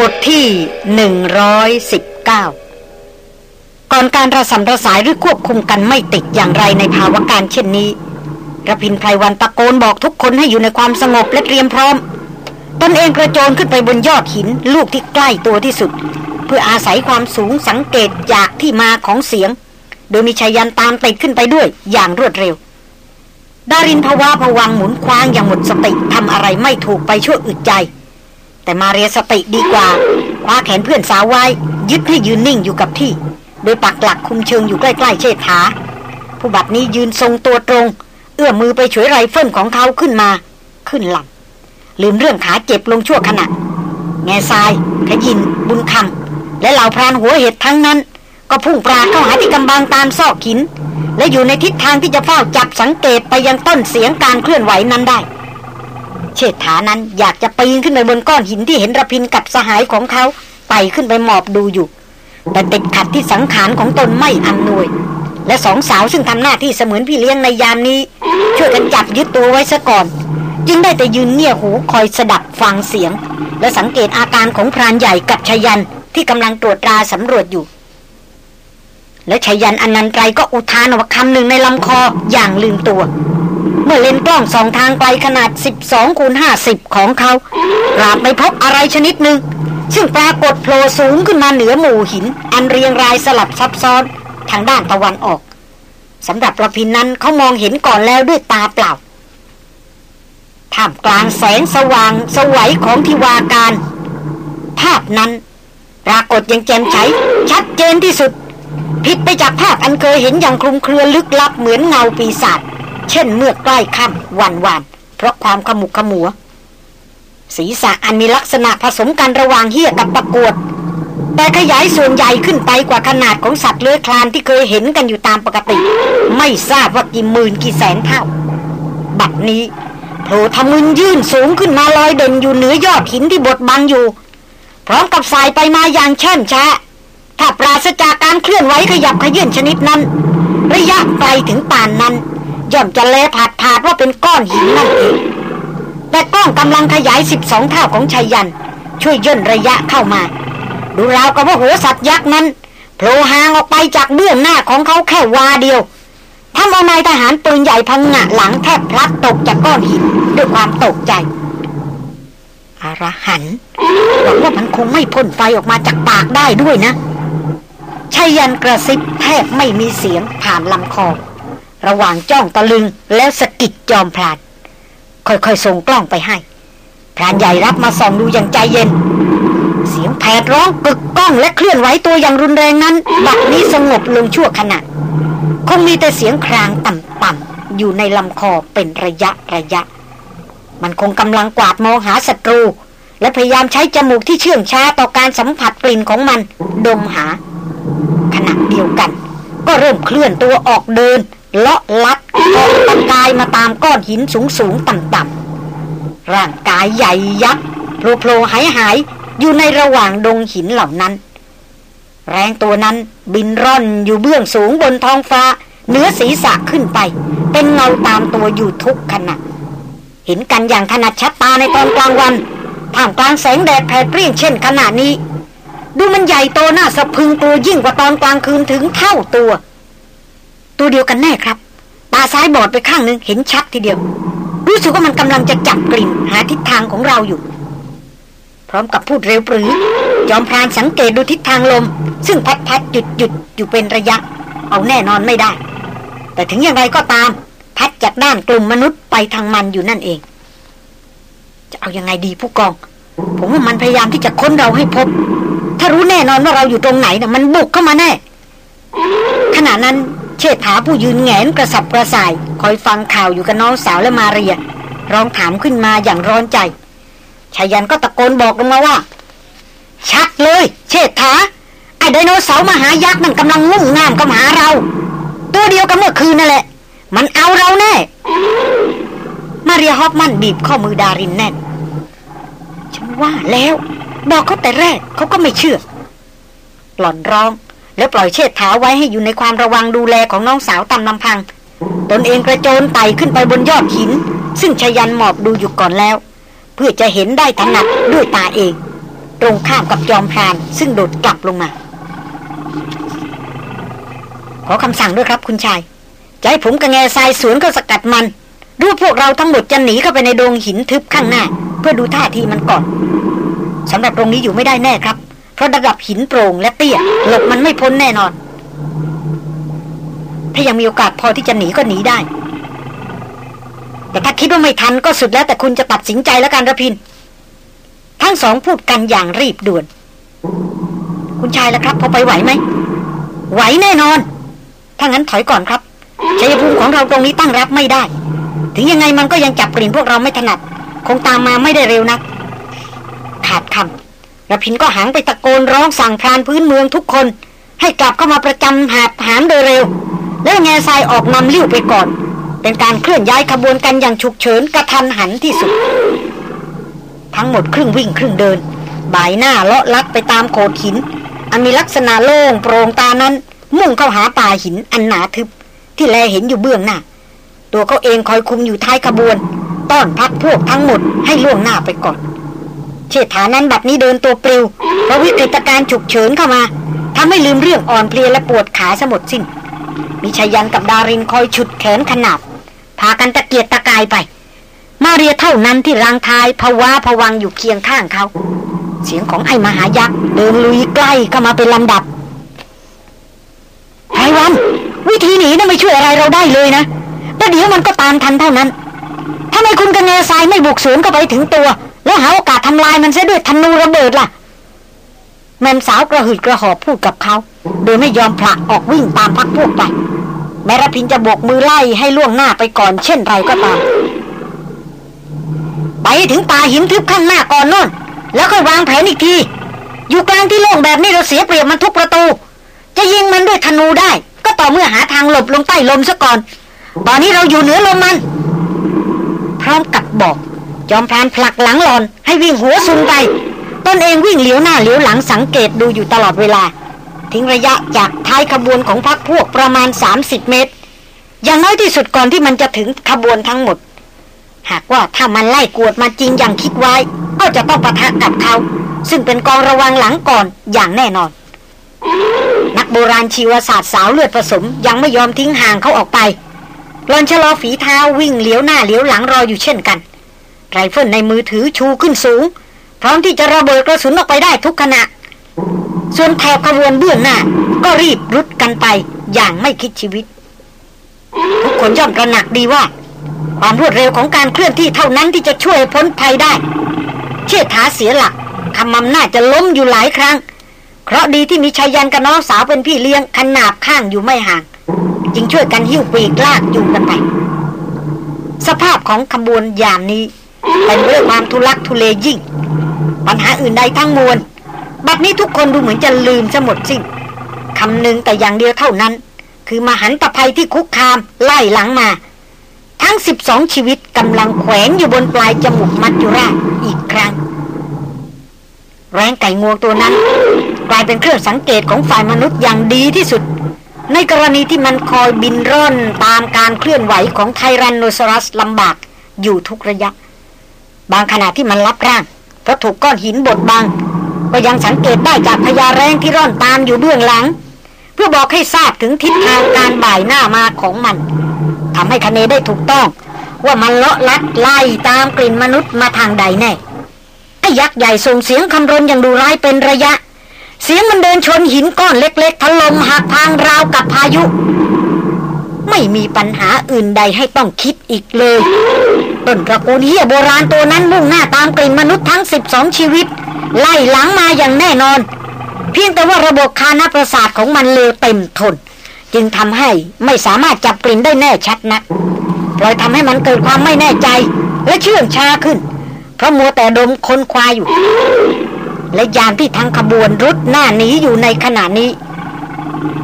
บทที่หนึ่งร้อยสิบเก้าก่อนการระสำระสายหรือควบคุมกันไม่ติดอย่างไรในภาวะการเช่นนี้ระพินไพรวันตะโกนบอกทุกคนให้อยู่ในความสงบและเตรียมพร้อม ตนเองกระโจนขึ้นไปบนยอดหินลูกที่ใกล้ตัวที่สุด เพื่ออาศัยความสูงสังเกตจากที่มาของเสียง โดยมีชายันตามติดขึ้นไปด้วยอย่างรวดเร็ว ดารินภาวะผวังหมุนคว้างอย่างหมดสติทำอะไรไม่ถูกไปชั่วอึดใจ แต่มาเรียสติดีกว่าคว้าแขนเพื่อนสาวไว้ ยึดให้ยืนนิ่งอยู่กับที่ โดยปักหลักคุมเชิงอยู่ใกล้ๆเชษฐา ผู้บัดนี้ยืนทรงตัวตรง เอื้อมมือไปฉวยไรเฟิลของเขาขึ้นมา ขึ้นลำลืมเรื่องขาเจ็บลงชั่วขณะแง่ทราย ขยิน บุญคำและเหล่าพรานหัวเห็ดทั้งนั้น ก็พุ่งปราเข้าหาที่กำบังตามซอกหิน และอยู่ในทิศทางที่จะเฝ้าจับสังเกตไปยังต้นเสียงการเคลื่อนไหวนั้นได้ เชษฐานั้นอยากจะปีนขึ้นไปบนก้อนหินที่เห็นระพินกับสหายของเขาไต่ขึ้นไปหมอบดูอยู่ แต่ติดขัดที่สังขารของตนไม่อำนวย และสองสาวซึ่งทำหน้าที่เสมือนพี่เลี้ยงในยามนี้ ช่วยกันจับยึดตัวไว้ซะก่อน จึงได้แต่ยืนเงี่ยหูคอยสดับฟังเสียง และสังเกตอาการของพรานใหญ่กับชยันที่กำลังตรวจตราสำรวจอยู่ และชยันอนันตรก็อุทานออกคำหนึ่งในลำคออย่างลืมตัว เมื่อเลนกล้องสองทางไกลขนาด 12คูณ50 ของเขาปราบไม่พบอะไรชนิดหนึ่ง ซึ่งปรากฏโผล่สูงขึ้นมาเหนือหมู่หิน อันเรียงรายสลับซับซ้อนทางด้านตะวันออกสำหรับประพินนั้นเขามองเห็นก่อนแล้วด้วยตาเปล่าท่ามกลางแสงสว่างสวัยของทิวาการ ภาพนั้น ปรากฏอย่างแจ่มใสชัดเจนที่สุด ผิดไปจากภาพอันเคยเห็นอย่างคลุมเครือลึกลับเหมือนเงาปีศาจ เช่นเมื่อใกล้ค่ำวันวาน เพราะความขมุกขมัว ศีรษะอันมีลักษณะผสมกันระหว่างเหี้ยกับประกวด แต่ขยายส่วนใหญ่ขึ้นไปกว่าขนาดของสัตว์เลื้อยคลานที่เคยเห็นกันอยู่ตามปกติ ไม่ทราบว่ากี่หมื่นกี่แสนเท่า บัดนี้โผล่ทำมึนยื่นสูงขึ้นมาลอยเด่นอยู่เหนือยอดหินที่บดบังอยู่ พร้อมกับสายไปมาอย่างเช่นช้าถ้าปราศจากการเคลื่อนไหวขยับขยื่นชนิดนั้น ระยะไกลถึงป่านนั้น ย่อมจะแลผาดผาดว่าเป็นก้อนหินนั่นเองแต่กล้องกำลังขยายสิบสองเท่าของชายยัน ช่วยย่นระยะเข้ามา ดูราวกับว่าหัวสัตว์ยักษ์นั้นโผล่หางออกไปจากเบื้องหน้าของเขาแค่วาเดียวทำเอานายทหารปืนใหญ่พังงะหลังแทบพลัดตกจากก้อนหินด้วยความตกใจอารหันหวังว่ามันคงไม่พ่นไฟออกมาจากปากได้ด้วยนะชายันกระซิบแทบไม่มีเสียงผ่านลำคอ ระหว่างจ้องตะลึงแล้วสะกิดจอมพลานค่อยๆส่งกล้องไปให้พรานใหญ่รับมาส่องดูอย่างใจเย็น เสียงแผดร้องกึกก้องและเคลื่อนไหวตัวอย่างรุนแรงนั้นบัดนี้สงบลงชั่วขณะคงมีแต่เสียงครางต่ำๆอยู่ในลำคอเป็นระยะระยะ มันคงกำลังกวาดมองหาศัตรู และพยายามใช้จมูกที่เชื่องช้าต่อการสัมผัสกลิ่นของมัน ดมหา ขณะเดียวกัน ก็เริ่มเคลื่อนตัวออกเดิน เลาะลัดออกตะกายมาตามก้อนหินสูงสูงต่ำๆร่างกายใหญ่ยักษ์โผล่โผล่หายหายอยู่ในระหว่างดงหินเหล่านั้น แรงตัวนั้นบินร่อนอยู่เบื้องสูงบนท้องฟ้าเนื้อศีรษะขึ้นไป เป็นเงาตามตัวอยู่ทุกขณะเห็นกันอย่างถนัดชัดตาในตอนกลางวันท่ามกลางแสงแดดแผดเปรี้ยงเช่นขนาดนี้ ดูมันใหญ่โตน่าสะพึงกลัวยิ่งกว่าตอนกลางคืนถึงเท่าตัว ตัวเดียวกันแน่ครับ ตาซ้ายบอดไปข้างหนึ่งเห็นชัดทีเดียว รู้สึกว่ามันกำลังจะจับกลิ่นหาทิศทางของเราอยู่ พร้อมกับพูดเร็วปรือ จอมพรานสังเกตดูทิศทางลม ซึ่งพัดพัดหยุดหยุดอยู่เป็นระยะ เอาแน่นอนไม่ได้ แต่ถึงอย่างไรก็ตาม พัดจากด้านกลุ่มมนุษย์ไปทางมันอยู่นั่นเอง จะเอาอยัางไงดีผู้กอง ผมว่ามันพยายามที่จะค้นเราให้พบ ถ้ารู้แน่นอนว่าเราอยู่ตรงไหนนะ่ะมันบุกเข้ามาแน่ขณะนั้น เชิดถาผู้ยืนแงนกระสับกระส่าย คอยฟังข่าวอยู่กับน้องสาวและมาเรีย ร้องถามขึ้นมาอย่างร้อนใจชายันก็ตะโกนบอกลงมาว่า ชัดเลย เชิดถาไอ้ไดโนเสาร์มหายักษ์มันกำลังงุ่มง่ามกับหาเรา ตัวเดียวกับเมื่อคืนนั่นแหละ มันเอาเราแน่ มาเรียฮอฟมันบีบข้อมือดารินแน่นฉันว่าแล้ว บอกเขาแต่แรกเขาก็ไม่เชื่อ หล่อนร้อง แล้วปล่อยเชิดเท้าไว้ให้อยู่ในความระวังดูแลของน้องสาวตามลำพัง ตนเองกระโจนไต่ขึ้นไปบนยอดหิน ซึ่งชยันหมอบดูอยู่ก่อนแล้ว เพื่อจะเห็นได้ถนัดด้วยตาเอง ตรงข้ามกับจอมพรานซึ่งโดดกลับลงมา ขอคำสั่งด้วยครับคุณชายจะให้ผมกับแง่ทรายสวนก็สกัดมันรู้พวกเราทั้งหมดจะหนีเข้าไปในดงหินทึบข้างหน้า เพื่อดูท่าทีมันก่อนสำหรับตรงนี้อยู่ไม่ได้แน่ครับ เพราะระดับหินโปร่งและเตี้ยหลบมันไม่พ้นแน่นอน ถ้ายังมีโอกาสพอที่จะหนีก็หนีได้ แต่ถ้าคิดว่าไม่ทันก็สุดแล้วแต่คุณจะตัดสินใจแล้วกันระพิน ทั้งสองพูดกันอย่างรีบด่วน คุณชายแล้วครับพอไปไหวไหม ไหวแน่นอน ถ้างั้นถอยก่อนครับชัยภูมิของเราตรงนี้ตั้งรับไม่ได้ ถึงยังไงมันก็ยังจับกลิ่นพวกเราไม่ถนัด คงตามมาไม่ได้เร็วนะัก ขาดคำ ระพินก็หังไปตะโกนร้องสั่งพรานพื้นเมืองทุกคน ให้กลับเข้ามาประจำหาบหามโดยเร็ว แล้วแง่ทรายออกนำลิ้วไปก่อน เป็นการเคลื่อนย้ายขบวนกันอย่างฉุกเฉินกระทันหันที่สุด ทั้งหมดครึ่งวิ่งครึ่งเดิน บ่ายหน้าเลาะลัดไปตามโขดหิน อันมีลักษณะโล่งโปร่งตานั้น มุ่งเข้าหาป่าหินอันหนาทึบ ที่แลเห็นอยู่เบื้องหน้า ตัวเขาเองคอยคุมอยู่ท้ายขบวน ต้อนพักพวกทั้งหมดให้ล่วงหน้าไปก่อน เชษฐานั้นบัดนี้เดินตัวปลิว เพราะวิกฤตการฉุกเฉินเข้ามาทำให้ลืมเรื่องอ่อนเพลียและปวดขาสมดสิ้น มีชายันกับดารินคอยฉุดแขนขนาบ พากันตะเกียกตะกายไป มาเรียเท่านั้นที่รังทายภาวะผวังอยู่เคียงข้างเขา เสียงของไอ้มหายักษ์เดินลุยใกล้เข้ามาเป็นลำดับไพวัน วิธีหนีนั่นไม่ช่วยอะไรเราได้เลยนะแต่เดี๋ยวมันก็ตามทันเท่านั้นทำไมคุณกันเนซายไม่บุกสวนเข้าไปถึงตัว แล้วหาโอกาสทำลายมันเสียด้วยธนูระเบิดล่ะ แม่สาวกระหืดกระหอบพูดกับเขา โดยไม่ยอมผละออกวิ่งตามพักพวกไป แม้ระพินจะบกมือไล่ให้ล่วงหน้าไปก่อนเช่นไรก็ตามไปถึงป่าหินทึบข้างหน้าก่อนโน่น แล้วค่อยวางแผนอีกที อยู่กลางที่โล่งแบบนี้เราเสียเปรียบมันทุกประตู จะยิงมันด้วยธนูได้ ก็ต่อเมื่อหาทางหลบลงใต้ลมซะก่อน ตอนนี้เราอยู่เหนือลมมัน พร้อมกับบอก จอมพรานผลักหลังหลอน ให้วิ่งหัวซุนไปตนเองวิ่งเลี้ยวหน้าเลี้ยวหลังสังเกตดูอยู่ตลอดเวลา ทิ้งระยะจากท้ายขบวนของพักพวกประมาณ 30 เมตร อย่างน้อยที่สุดก่อนที่มันจะถึงขบวนทั้งหมด หากว่าถ้ามันไล่กวดมาจริงอย่างคิดไว้ ก็จะต้องปะทะกับเขา ซึ่งเป็นกองระวังหลังก่อนอย่างแน่นอน นักโบราณชีวศาสตร์สาวเลือดผสมยังไม่ยอมทิ้งห่างเขาออกไปหล่อนชะลอฝีเท้าวิ่งเลี้ยวหน้าเลี้ยวหลังรออยู่เช่นกัน ไรเฟิลในมือถือชูขึ้นสูง พร้อมที่จะระเบิดกระสุนออกไปได้ทุกขณะ ส่วนแถบขบวนเบื้องหน้า ก็รีบรุดกันไปอย่างไม่คิดชีวิต ทุกคนย่อมตระหนักดีว่า ความรวดเร็วของการเคลื่อนที่เท่านั้นที่จะช่วยพ้นภัยได้ เชี่ยท้าเสียหลักคำมำน่าจะล้มอยู่หลายครั้ง เพราะดีที่มีชายันกับน้องสาวเป็นพี่เลี้ยงขนาบข้างอยู่ไม่ห่าง จึงช่วยกันหิ้วปีกลากอยู่กันไป สภาพของขบวนยามนี้ เป็นเรื่องความทุลักทุเลยิ่ง ปัญหาอื่นใดทั้งมวล บัดนี้ทุกคนดูเหมือนจะลืมจะหมดสิ้นคำหนึ่งแต่อย่างเดียวเท่านั้น คือมหันตภัยที่คุกคามไล่หลังมา ทั้งสิบสองชีวิตกำลังแขวนอยู่บนปลายจมูกมัจจุราชอีกครั้ง แรงไก่งวงตัวนั้น กลายเป็นเครื่องสังเกตของฝ่ายมนุษย์อย่างดีที่สุด ในกรณีที่มันคอยบินร่อนตามการเคลื่อนไหวของไทแรนโนซอรัสลำบากอยู่ทุกระยะ บางขณะที่มันรับร่างเพราะถูกก้อนหินบดบัง ก็ยังสังเกตได้จากพยาแรงที่ร่อนตามอยู่เบื้องหลัง เพื่อบอกให้ทราบถึงทิศทางการบ่ายหน้ามาของมันทำให้คเนได้ถูกต้อง ว่ามันเลาะลัดไล่ตามกลิ่นมนุษย์มาทางใดแน่ไอ้ยักษ์ใหญ่ส่งเสียงคำรนอย่างดูร้ายเป็นระยะ เสียงมันเดินชนหินก้อนเล็กๆถล่มหักทางราวกับพายุ ไม่มีปัญหาอื่นใดให้ต้องคิดอีกเลย ต้นตระกูลเฮียโบราณตัวนั้นมุ่งหน้าตามกลิ่นมนุษย์ทั้งสิบสองชีวิต ไล่หลังมาอย่างแน่นอน เพียงแต่ว่าระบบคานาประสาทของมันเลวเต็มทน จึงทำให้ไม่สามารถจับกลิ่นได้แน่ชัดนักปล่อยทำให้มันเกิดความไม่แน่ใจ และเชื่องช้าขึ้น เพราะมัวแต่ดมคนควายอยู่ และยามที่ทางขบวนรุดหน้าหนีอยู่ในขณะนี้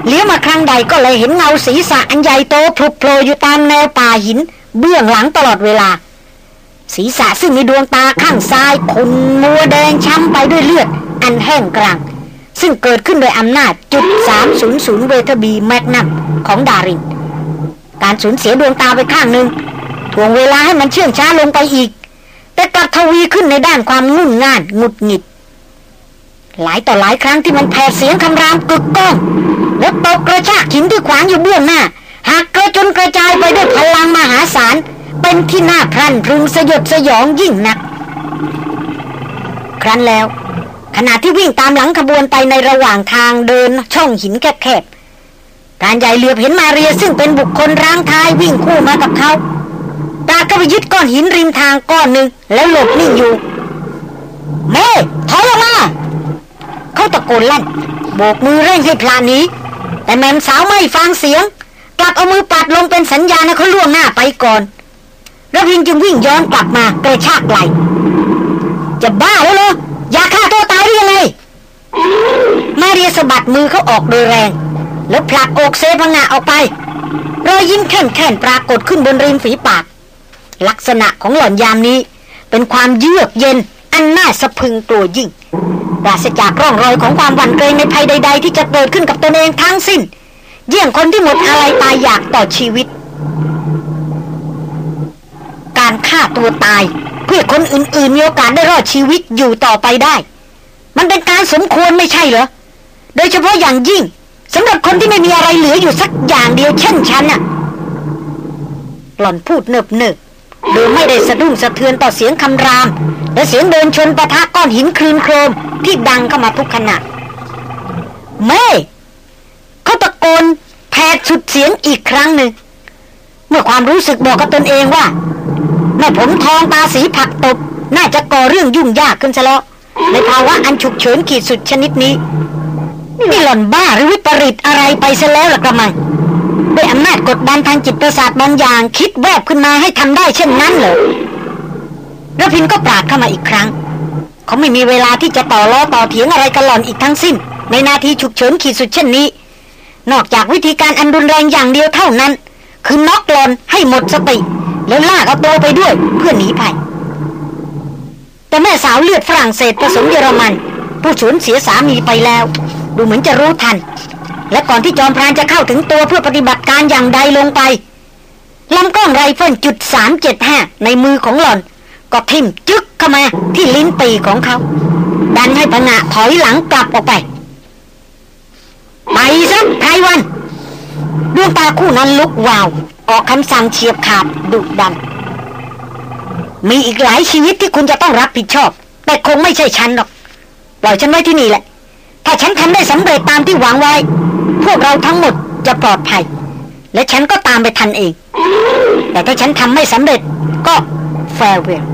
เลี้ยวมาครั้งใดก็เลยเห็นเงาศีรษะอันใหญ่โตพลุโผล่อยู่ตามแนวป่าหิน เบื้องหลังตลอดเวลา ศีรษะซึ่งมีดวงตาข้างซ้ายขุนมัวแดงช้ำไปด้วยเลือด อันแห้งกลางซึ่งเกิดขึ้นโดยอำนาจจุด 300 เวทบีแมกนัมของดาริน การสูญเสียดวงตาไปข้างหนึ่งทวงเวลาให้มันเชื่องช้าลงไปอีก แต่กลับทวีขึ้นในด้านความงุ่นง่านงุดหงิด หลายต่อหลายครั้งที่มันแผดเสียงคำรามกึกก้อง แล้วตกกระชากหินที่ขวางอยู่เบื้องหน้าหักกระจนกระจายไปด้วยพลังมหาศาล เป็นที่น่าพรันพรึงสยดสยองยิ่งนัก ครั้นแล้ว ขณะที่วิ่งตามหลังขบวนไปในระหว่างทางเดินช่องหินแคบๆการใหญ่เหลือบเห็นมาเรียซึ่งเป็นบุคคลร่างท้ายวิ่งคู่มากับเขาตาก็ไปยึดก้อนหินริมทางก้อนหนึ่งแล้วหลบนิ่งอยู่เม่ถอยออกมา เขาตะโกนลั่นโบกมือเร่งให้พลานนี้ แต่แม่สาวไม่ฟังเสียง กลับเอามือปัดลงเป็นสัญญาณให้เขาล่วงหน้าไปก่อน รพินจึงวิ่งย้อนกลับมากระชากไหลจะบ้าแล้วเหรออยากฆ่าตัวตายหรือยังไงมาเรียสะบัดมือเขาออกโดยแรง แล้วผลักอกเซพงะออกไปรอยยิ้มแค่นๆปรากฏขึ้นบนริมฝีปาก ลักษณะของหล่อนยามนี้ เป็นความเยือกเย็นอันน่าสะพึงกลัวยิ่งปราศจากร่องรอยของความหวั่นเกรงในภัยใด ๆ ที่จะเกิดขึ้นกับตนเองทั้งสิ้น เยี่ยงคนที่หมดอะไรตายอยากต่อชีวิต การฆ่าตัวตาย เพื่อคนอื่นๆมีโอกาสได้รอดชีวิตอยู่ต่อไปได้ มันเป็นการสมควรไม่ใช่เหรอ โดยเฉพาะอย่างยิ่งสำหรับคนที่ไม่มีอะไรเหลืออยู่สักอย่างเดียวเช่นฉันน่ะ หล่อนพูดเนิบเนิบโดยไม่ได้สะดุ้งสะเทือนต่อเสียงคำราม และเสียงเดินชนปะทะก้อนหินคลืนโครมที่ดังเข้ามาทุกขณะแม่เขาตะโกนแผดสุดเสียงอีกครั้งหนึ่ง เมื่อความรู้สึกบอกกับตนเองว่า แม่ผมทองตาสีผักตบ น่าจะก่อเรื่องยุ่งยากขึ้นซะแล้ว ในภาวะอันฉุกเฉินขีดสุดชนิดนี้ นี่หล่อนบ้าหรือวิปริตอะไรไปซะแล้วล่ะกระมังด้วยอำนาจกดดันทางจิตประสาทบางอย่าง คิดแวบขึ้นมาให้ทำได้เช่นนั้นเหรอระพินก็ปราดเข้ามาอีกครั้ง เขาไม่มีเวลาที่จะต่อล้อต่อเถียงอะไรกันหล่อนอีกทั้งสิ้น ในนาทีฉุกเฉินขีดสุดเช่นนี้ นอกจากวิธีการอันรุนแรงอย่างเดียวเท่านั้น คือน็อกหลอนให้หมดสติ แล้วลากเอาตัวไปด้วยเพื่อหนีภัยแต่แม่สาวเลือดฝรั่งเศสผสมเยอรมัน ผู้สูญเสียสามีไปแล้ว ดูเหมือนจะรู้ทัน และก่อนที่จอมพรานจะเข้าถึงตัวเพื่อปฏิบัติการอย่างใดลงไปลำกล้องไรเฟิลจุดสามเจ็ดห้าในมือของหล่อน ก็ทิ่มจึกเข้ามาที่ลิ้นปี่ของเขา ดันให้ผงะถอยหลังกลับออกไปไปซะไพรวันดวงตาคู่นั้นลุกวาว ออกคำสั่งเฉียบขาดดุดัน มีอีกหลายชีวิตที่คุณจะต้องรับผิดชอบ แต่คงไม่ใช่ฉันหรอกปล่อยฉันไว้ที่นี่แหละ ถ้าฉันทำได้สำเร็จตามที่หวังไว้ พวกเราทั้งหมดจะปลอดภัย และฉันก็ตามไปทันเอง แต่ถ้าฉันทำไม่สำเร็จก็แฟร์เวล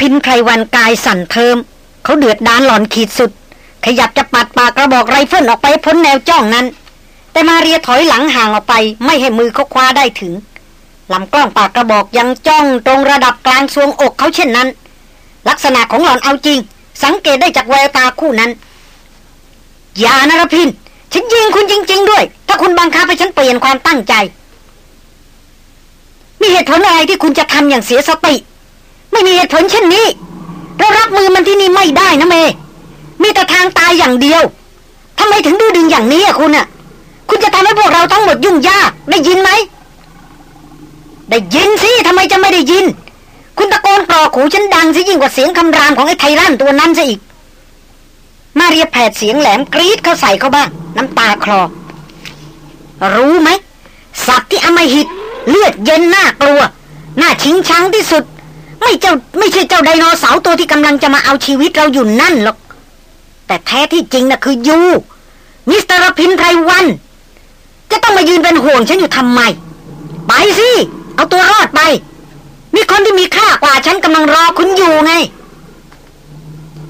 พินไพรวันกายสั่นเทิ้ม เขาเดือดดานหลอนขีดสุด ขยับจะปัดปากกระบอกไรเฟิลออกไปพ้นแนวจ้องนั้น แต่มาเรียถอยหลังห่างออกไป ไม่ให้มือเขาคว้าได้ถึงลำกล้องปากกระบอกยังจ้องตรงระดับกลางทรวงอกเขาเช่นนั้น ลักษณะของหล่อนเอาจริง สังเกตได้จากแววตาคู่นั้น อย่านะรพินทร์ ฉันยิงคุณจริง ๆ ด้วย ถ้าคุณบังคับให้ฉันเปลี่ยนความตั้งใจ มีเหตุผลอะไรที่คุณจะทำอย่างเสียสติ ไม่มีเหตุผลเช่นนี้เรารับมือมันที่นี่ไม่ได้นะเม มีแต่ทางตายอย่างเดียวทำไมถึงดูดึงอย่างนี้อะคุณอะคุณจะทำให้พวกเราทั้งหมดยุ่งยากได้ยินไหมได้ยินสิทำไมจะไม่ได้ยิน คุณตะโกนกรอกหูฉันดังสิยิ่งกว่าเสียงคำรามของไอ้ไทรันตัวนั้นซะอีก มาเรียแผดเสียงแหลมกรีดเข้าใส่เขาบ้าง น้ำตาคลอรู้ไหมสัตว์ที่อำมหิต เลือดเย็นน่ากลัว น่าชิงชังที่สุด ไม่เจ้าไม่ใช่เจ้าไดโนเสาร์ตัวที่กำลังจะมาเอาชีวิตเราอยู่นั่นหรอก แต่แท้ที่จริงน่ะคือ you Mister รพินทร์ ไพรวัน จะต้องมายืนเป็นห่วงฉันอยู่ทำไม ไปสิ เอาตัวรอดไป มีคนที่มีค่ากว่าฉันกำลังรอคุณอยู่ไง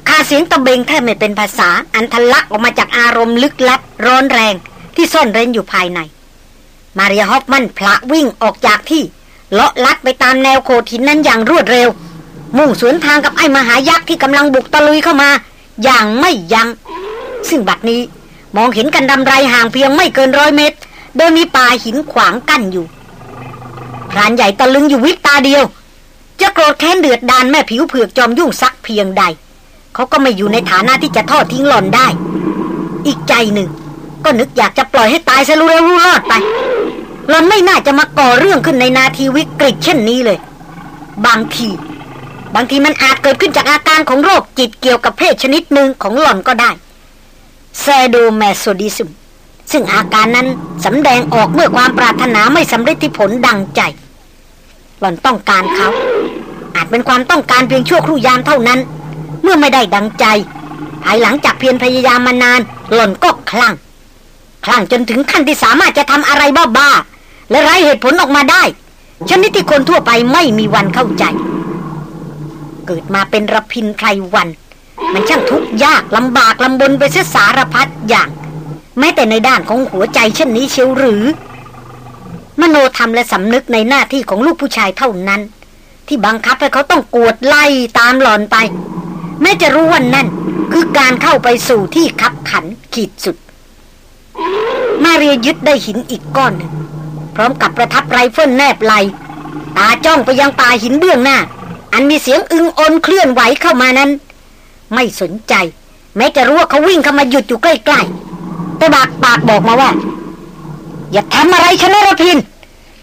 ข้าเสียงตะเบ็งแทบไม่เป็นภาษาอันทะลักออกมาจากอารมณ์ลึกลับ ร้อนแรงที่ซ่อนเร้นอยู่ภายใน มาเรียฮอฟมันพละวิ่งออกจากที่ เลาะลัดไปตามแนวโขดหินนั้นอย่างรวดเร็ว มุ่งสวนทางกับไอ้มหายักษ์ที่กำลังบุกตะลุยเข้ามา อย่างไม่ยัง้งซึ่งบัดนี้มองเห็นกันดำไรห่างเพียงไม่เกินร้อยเมตร โดยมีป่าหินขวางกั้นอยู่พรานใหญ่ตะลึงอยู่วิตาเดียว จะโกรธแค้นเดือดดานแม่ผิวเผือกจอมยุ่งซักเพียงใด เขาก็ไม่อยู่ในฐานะที่จะทอดทิ้งหล่อนได้ อีกใจหนึ่ง ก็นึกอยากจะปล่อยให้ตายซะรู้แล้วรู้รอดไป หล่อนไม่น่าจะมาก่อเรื่องขึ้นในนาทีวิกฤตเช่นนี้เลย บางที บางทีมันอาจเกิดขึ้นจากอาการของโรคจิตเกี่ยวกับเพศชนิดหนึ่งของหล่อนก็ได้ sadomasochism ซึ่งอาการนั้นสำแดงออกเมื่อความปรารถนาไม่สำเร็จที่ผลดังใจ หล่อนต้องการเขา อาจเป็นความต้องการเพียงชั่วครู่ยามเท่านั้น เมื่อไม่ได้ดังใจ ภายหลังจากเพียรพยายามมานาน หล่อนก็คลั่ง คลั่งจนถึงขั้นที่สามารถจะทำอะไรบ้าๆ และไร้เหตุผลออกมาได้ ชนิดที่คนทั่วไปไม่มีวันเข้าใจ เกิดมาเป็นระพินไพรวัน มันช่างทุกข์ยากลำบากลำบนไปเสียสารพัดอย่าง แม้แต่ในด้านของหัวใจเช่นนี้เชียวหรือ มโนธรรมและสำนึกในหน้าที่ของลูกผู้ชายเท่านั้น ที่บังคับให้เขาต้องกวดไล่ตามหล่อนไป แม้จะรู้ว่านั่นคือการเข้าไปสู่ที่คับขันขีดสุด มาเรียยึดได้หินอีกก้อนหนึ่ง พร้อมกับประทับไรเฟิลแนบไหล่ตาจ้องไปยังป่าหินเบื้องหน้า อันมีเสียงอึงอลเคลื่อนไหวเข้ามานั้น ไม่สนใจ แม้จะรู้ว่าเขาวิ่งเข้ามาหยุดอยู่ใกล้ๆแต่บากปากบอกมาว่า อย่าทำอะไรฉันนะรพิน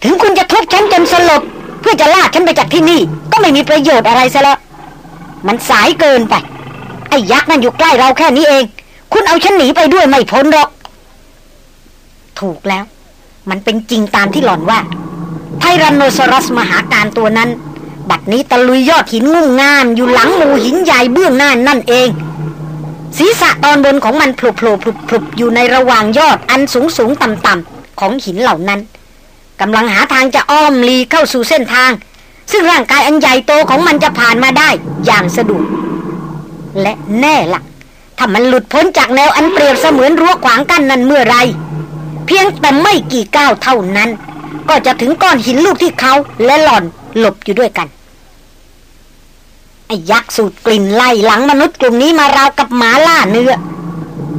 ถึงคุณจะทุบฉันจนสลบ เพื่อจะลากฉันไปจากที่นี่ ก็ไม่มีประโยชน์อะไรซะแล้วมันสายเกินไป ไอ้ยักษ์นั่นอยู่ใกล้เราแค่นี้เอง คุณเอาฉันหนีไปด้วยไม่พ้นหรอก ถูกแล้ว มันเป็นจริงตามที่หล่อนว่า ไทรันโนซอรัสมหาการตัวนั้น บัดนี้ตะลุยยอดหินงุ่มงามอยู่หลังหมู่หินใหญ่เบื้องหน้านั่นเอง ศีรษะตอนบนของมันโผล่โผล่พลุบอยู่ในระหว่างยอดอันสูงสูงต่ำต่ำของหินเหล่านั้นกำลังหาทางจะอ้อมลีเข้าสู่เส้นทาง ซึ่งร่างกายอันใหญ่โตของมันจะผ่านมาได้อย่างสะดวกและแน่ละถ้ามันหลุดพ้นจากแนวอันเปรียบเสมือนรั้วขวางกั้นนั้นเมื่อไร เพียงแต่ไม่กี่ก้าวเท่านั้น ก็จะถึงก้อนหินลูกที่เขาและหล่อนหลบอยู่ด้วยกันไอ้ยักษ์สูดกลิ่นไล่หลังมนุษย์กลุ่มนี้มาราวกับหมาล่าเนื้อ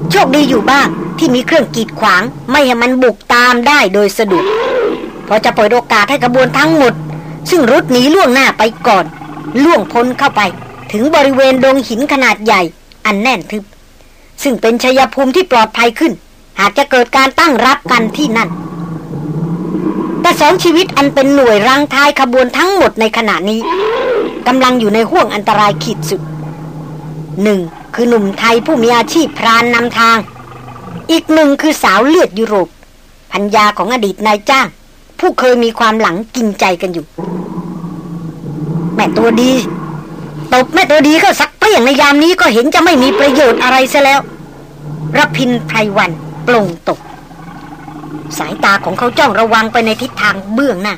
โชคดีอยู่บ้างที่มีเครื่องกีดขวางไม่ให้มันบุกตามได้โดยสะดวกพอจะปล่อยโอกาสให้กระบวนทั้งหมด ซึ่งรุดหนีล่วงหน้าไปก่อน ล่วงพ้นเข้าไป ถึงบริเวณดงหินขนาดใหญ่ อันแน่นทึบ ซึ่งเป็นชยภูมิที่ปลอดภัยขึ้น หากจะเกิดการตั้งรับกันที่นั่น แต่สองชีวิตอันเป็นหน่วยรังท้ายขบวนทั้งหมดในขณะนี้กำลังอยู่ในห่วงอันตรายขีดสุดหนึ่งคือหนุ่มไทยผู้มีอาชีพพรานนำทาง อีกหนึ่งคือสาวเลือดยุโรปพัญญาของอดีตนายจ้าง ผู้เคยมีความหลังกินใจกันอยู่ แม่ตัวดีตบแม่ตัวดีก็สักเปลี่ยงในยามนี้ก็เห็นจะไม่มีประโยชน์อะไรซะแล้วรพินไพรวัน ปลงตก สายตาของเขาจ้องระวังไปในทิศทางเบื้องหน้า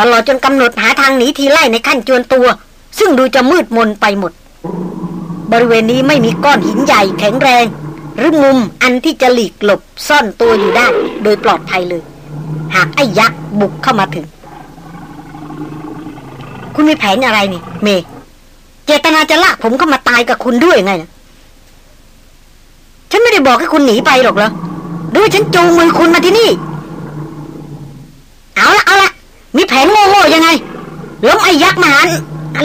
ตลอดจนกำหนดหาทางหนีทีไล่ในขั้นจวนตัว ซึ่งดูจะมืดมนไปหมด บริเวณนี้ไม่มีก้อนหินใหญ่แข็งแรง หรือมุมอันที่จะหลีกหลบซ่อนตัวอยู่ได้ โดยปลอดภัยเลย หากไอ้ยักษ์บุกเข้ามาถึง คุณมีแผนอะไรนี่ เม เจตนาจะลากผมเข้ามาตายกับคุณด้วยไง ฉันไม่ได้บอกให้คุณหนีไปหรอกเหรอด้วยฉันจูงมือคุณมาที่นี่ เอาละเอาละมีแผนโง่ๆยังไง ล้มไอ้ยักษ์มหา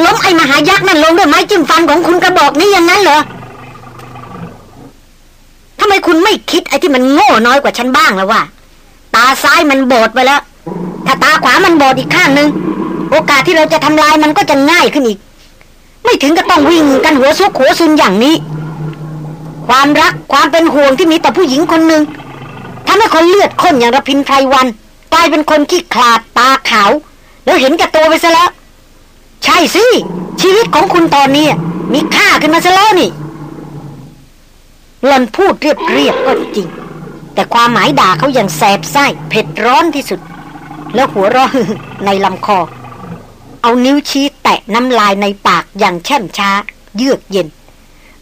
ล้มไอ้มหายักษ์นั่นลงด้วยไม้จิ้มฟันของคุณกระบอกนี้อย่างนั้นเหรอทำไมคุณไม่คิดไอ้ที่มันโง่น้อยกว่าฉันบ้างแล้ววะตาซ้ายมันบอดไปแล้ว ถ้าตาขวามันบอดอีกข้างหนึ่งโอกาสที่เราจะทำลายมันก็จะง่ายขึ้นอีก ไม่ถึงก็ต้องวิ่งกันหัวซุกหัวซุนอย่างนี้ ความรักความเป็นห่วงที่มีต่อผู้หญิงคนหนึ่งทำให้คนเลือดข้นอย่างระพินไพรวันกลายเป็นคนขี้ขลาดตาขาว แล้วเห็นกับตัวไปซะแล้ว ใช่สิ ชีวิตของคุณตอนนี้ มีค่าขึ้นมาซะแล้วนี่หลอนพูดเรียบเรียบก็จริง แต่ความหมายด่าเขาอย่างแสบไส้เผ็ดร้อนที่สุด แล้วหัวเราะในลำคอ เอานิ้วชี้แตะน้ำลายในปากอย่างแช่มช้า เยือกเย็น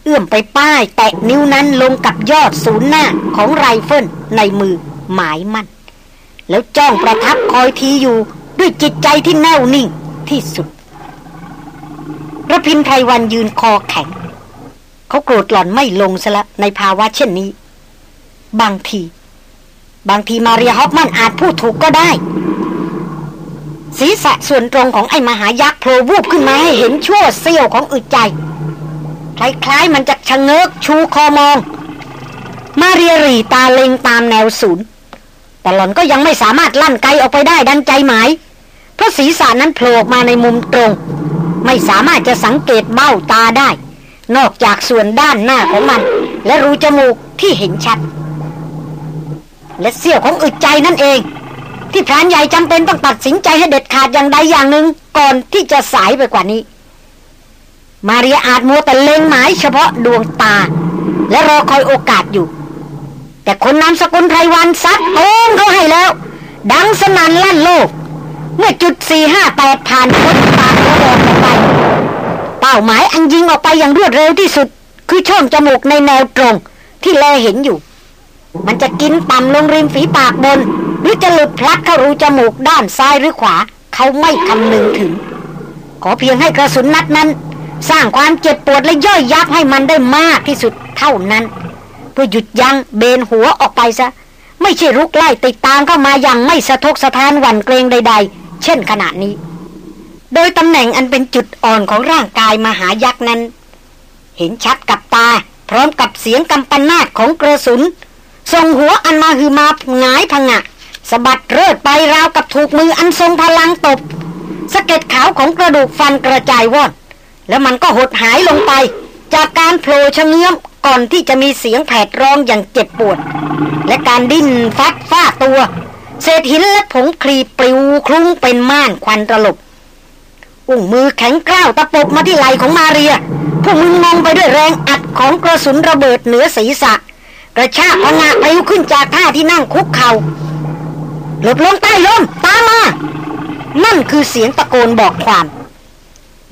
เอื้อมไปป้ายแตะนิ้วนั้นลงกับยอดศูนย์หน้าของไรเฟิลในมือหมายมั่น แล้วจ้องประทับคอยทีอยู่ด้วยจิตใจที่แน่วนิ่งที่สุดระพินไทรวันยืนคอแข็ง เขาโกรธหล่อนไม่ลงซะละในภาวะเช่นนี้ บางที บางทีมาเรียฮอฟมันอาจพูดถูกก็ได้ษะส่วนตรงของไอ้มหายักษ์โผล่วูบขึ้นมาให้เห็นชั่วเสี้ยวของอึดใจ คล้ายๆมันจะชะเงิกชูคอมอง มาเรียรีตาเล็งตามแนวศูนย์ แต่หล่อนก็ยังไม่สามารถลั่นไกลออกไปได้ดันใจหมาย เพราะศีรษะนั้นโผล่มาในมุมตรง ไม่สามารถจะสังเกตเบ้าตาได้ นอกจากส่วนด้านหน้าของมัน และรูจมูกที่เห็นชัด และเสี้ยวของอึดใจนั่นเอง ที่พรานใหญ่จำเป็นต้องตัดสินใจให้เด็ดขาดอย่างใดอย่างหนึ่งก่อนที่จะสายไปกว่านี้ มาเรียอาจมัวแต่เล็งหมายเฉพาะดวงตา และรอคอยโอกาสอยู่ แต่คนนำสกุลไพรวันซัดโต้งเขาให้แล้ว ดังสนั่นลั่นโลก เมื่อจุดสี่ห้าแปดผ่านพ้นปากระบอกออกไป เป้าหมายอันยิงออกไปอย่างรวดเร็วที่สุด คือช่องจมูกในแนวตรง ที่แลเห็นอยู่ มันจะกินต่ำลงริมฝีปากบน หรือจะหลุดพลัดเข้ารูจมูกด้านซ้ายหรือขวา เขาไม่คำนึงถึง ขอเพียงให้กระสุนนัดนั้น สร้างความเจ็บปวดและย่อยยับให้มันได้มากที่สุดเท่านั้น เพื่อหยุดยัง้งเบนหัวออกไปซะ ไม่ใช่รุกไล่ติดตามเข้ามาอย่างไม่สะทกสะท้านหวั่นเกรงใด ๆ เช่นขณะนี้ โดยตำแหน่งอันเป็นจุดอ่อนของร่างกายมหายักษ์นั้น เห็นชัดกับตา พร้อมกับเสียงกำปนาตของกระสุนส่งหัวอันมาคือมาหงายพังะสะบัดเริดไปราวกับถูกมืออันทรงพลังตบสะเก็ดขาวของกระดูกฟันกระจายวอด แล้วมันก็หดหายลงไป จากการโผล่ชะเงื้อมก่อนที่จะมีเสียงแผดร้องอย่างเจ็บปวด และการดิ้นฟัดฟ้าตัว เศษหินและผงคลีปลิวคลุ้งเป็นม่านควันตลบอุ้งมือแข็งกร้าวตะปบมาที่ไหล่ของมาเรียผู้มึนงงไปด้วยแรงอัดของกระสุนระเบิดเหนือศีรษะ กระชากพงะปลิวขึ้นจากท่าที่นั่งคุกเขา่าหลบลงใต้ลมตามมา นั่นคือเสียงตะโกนบอกความ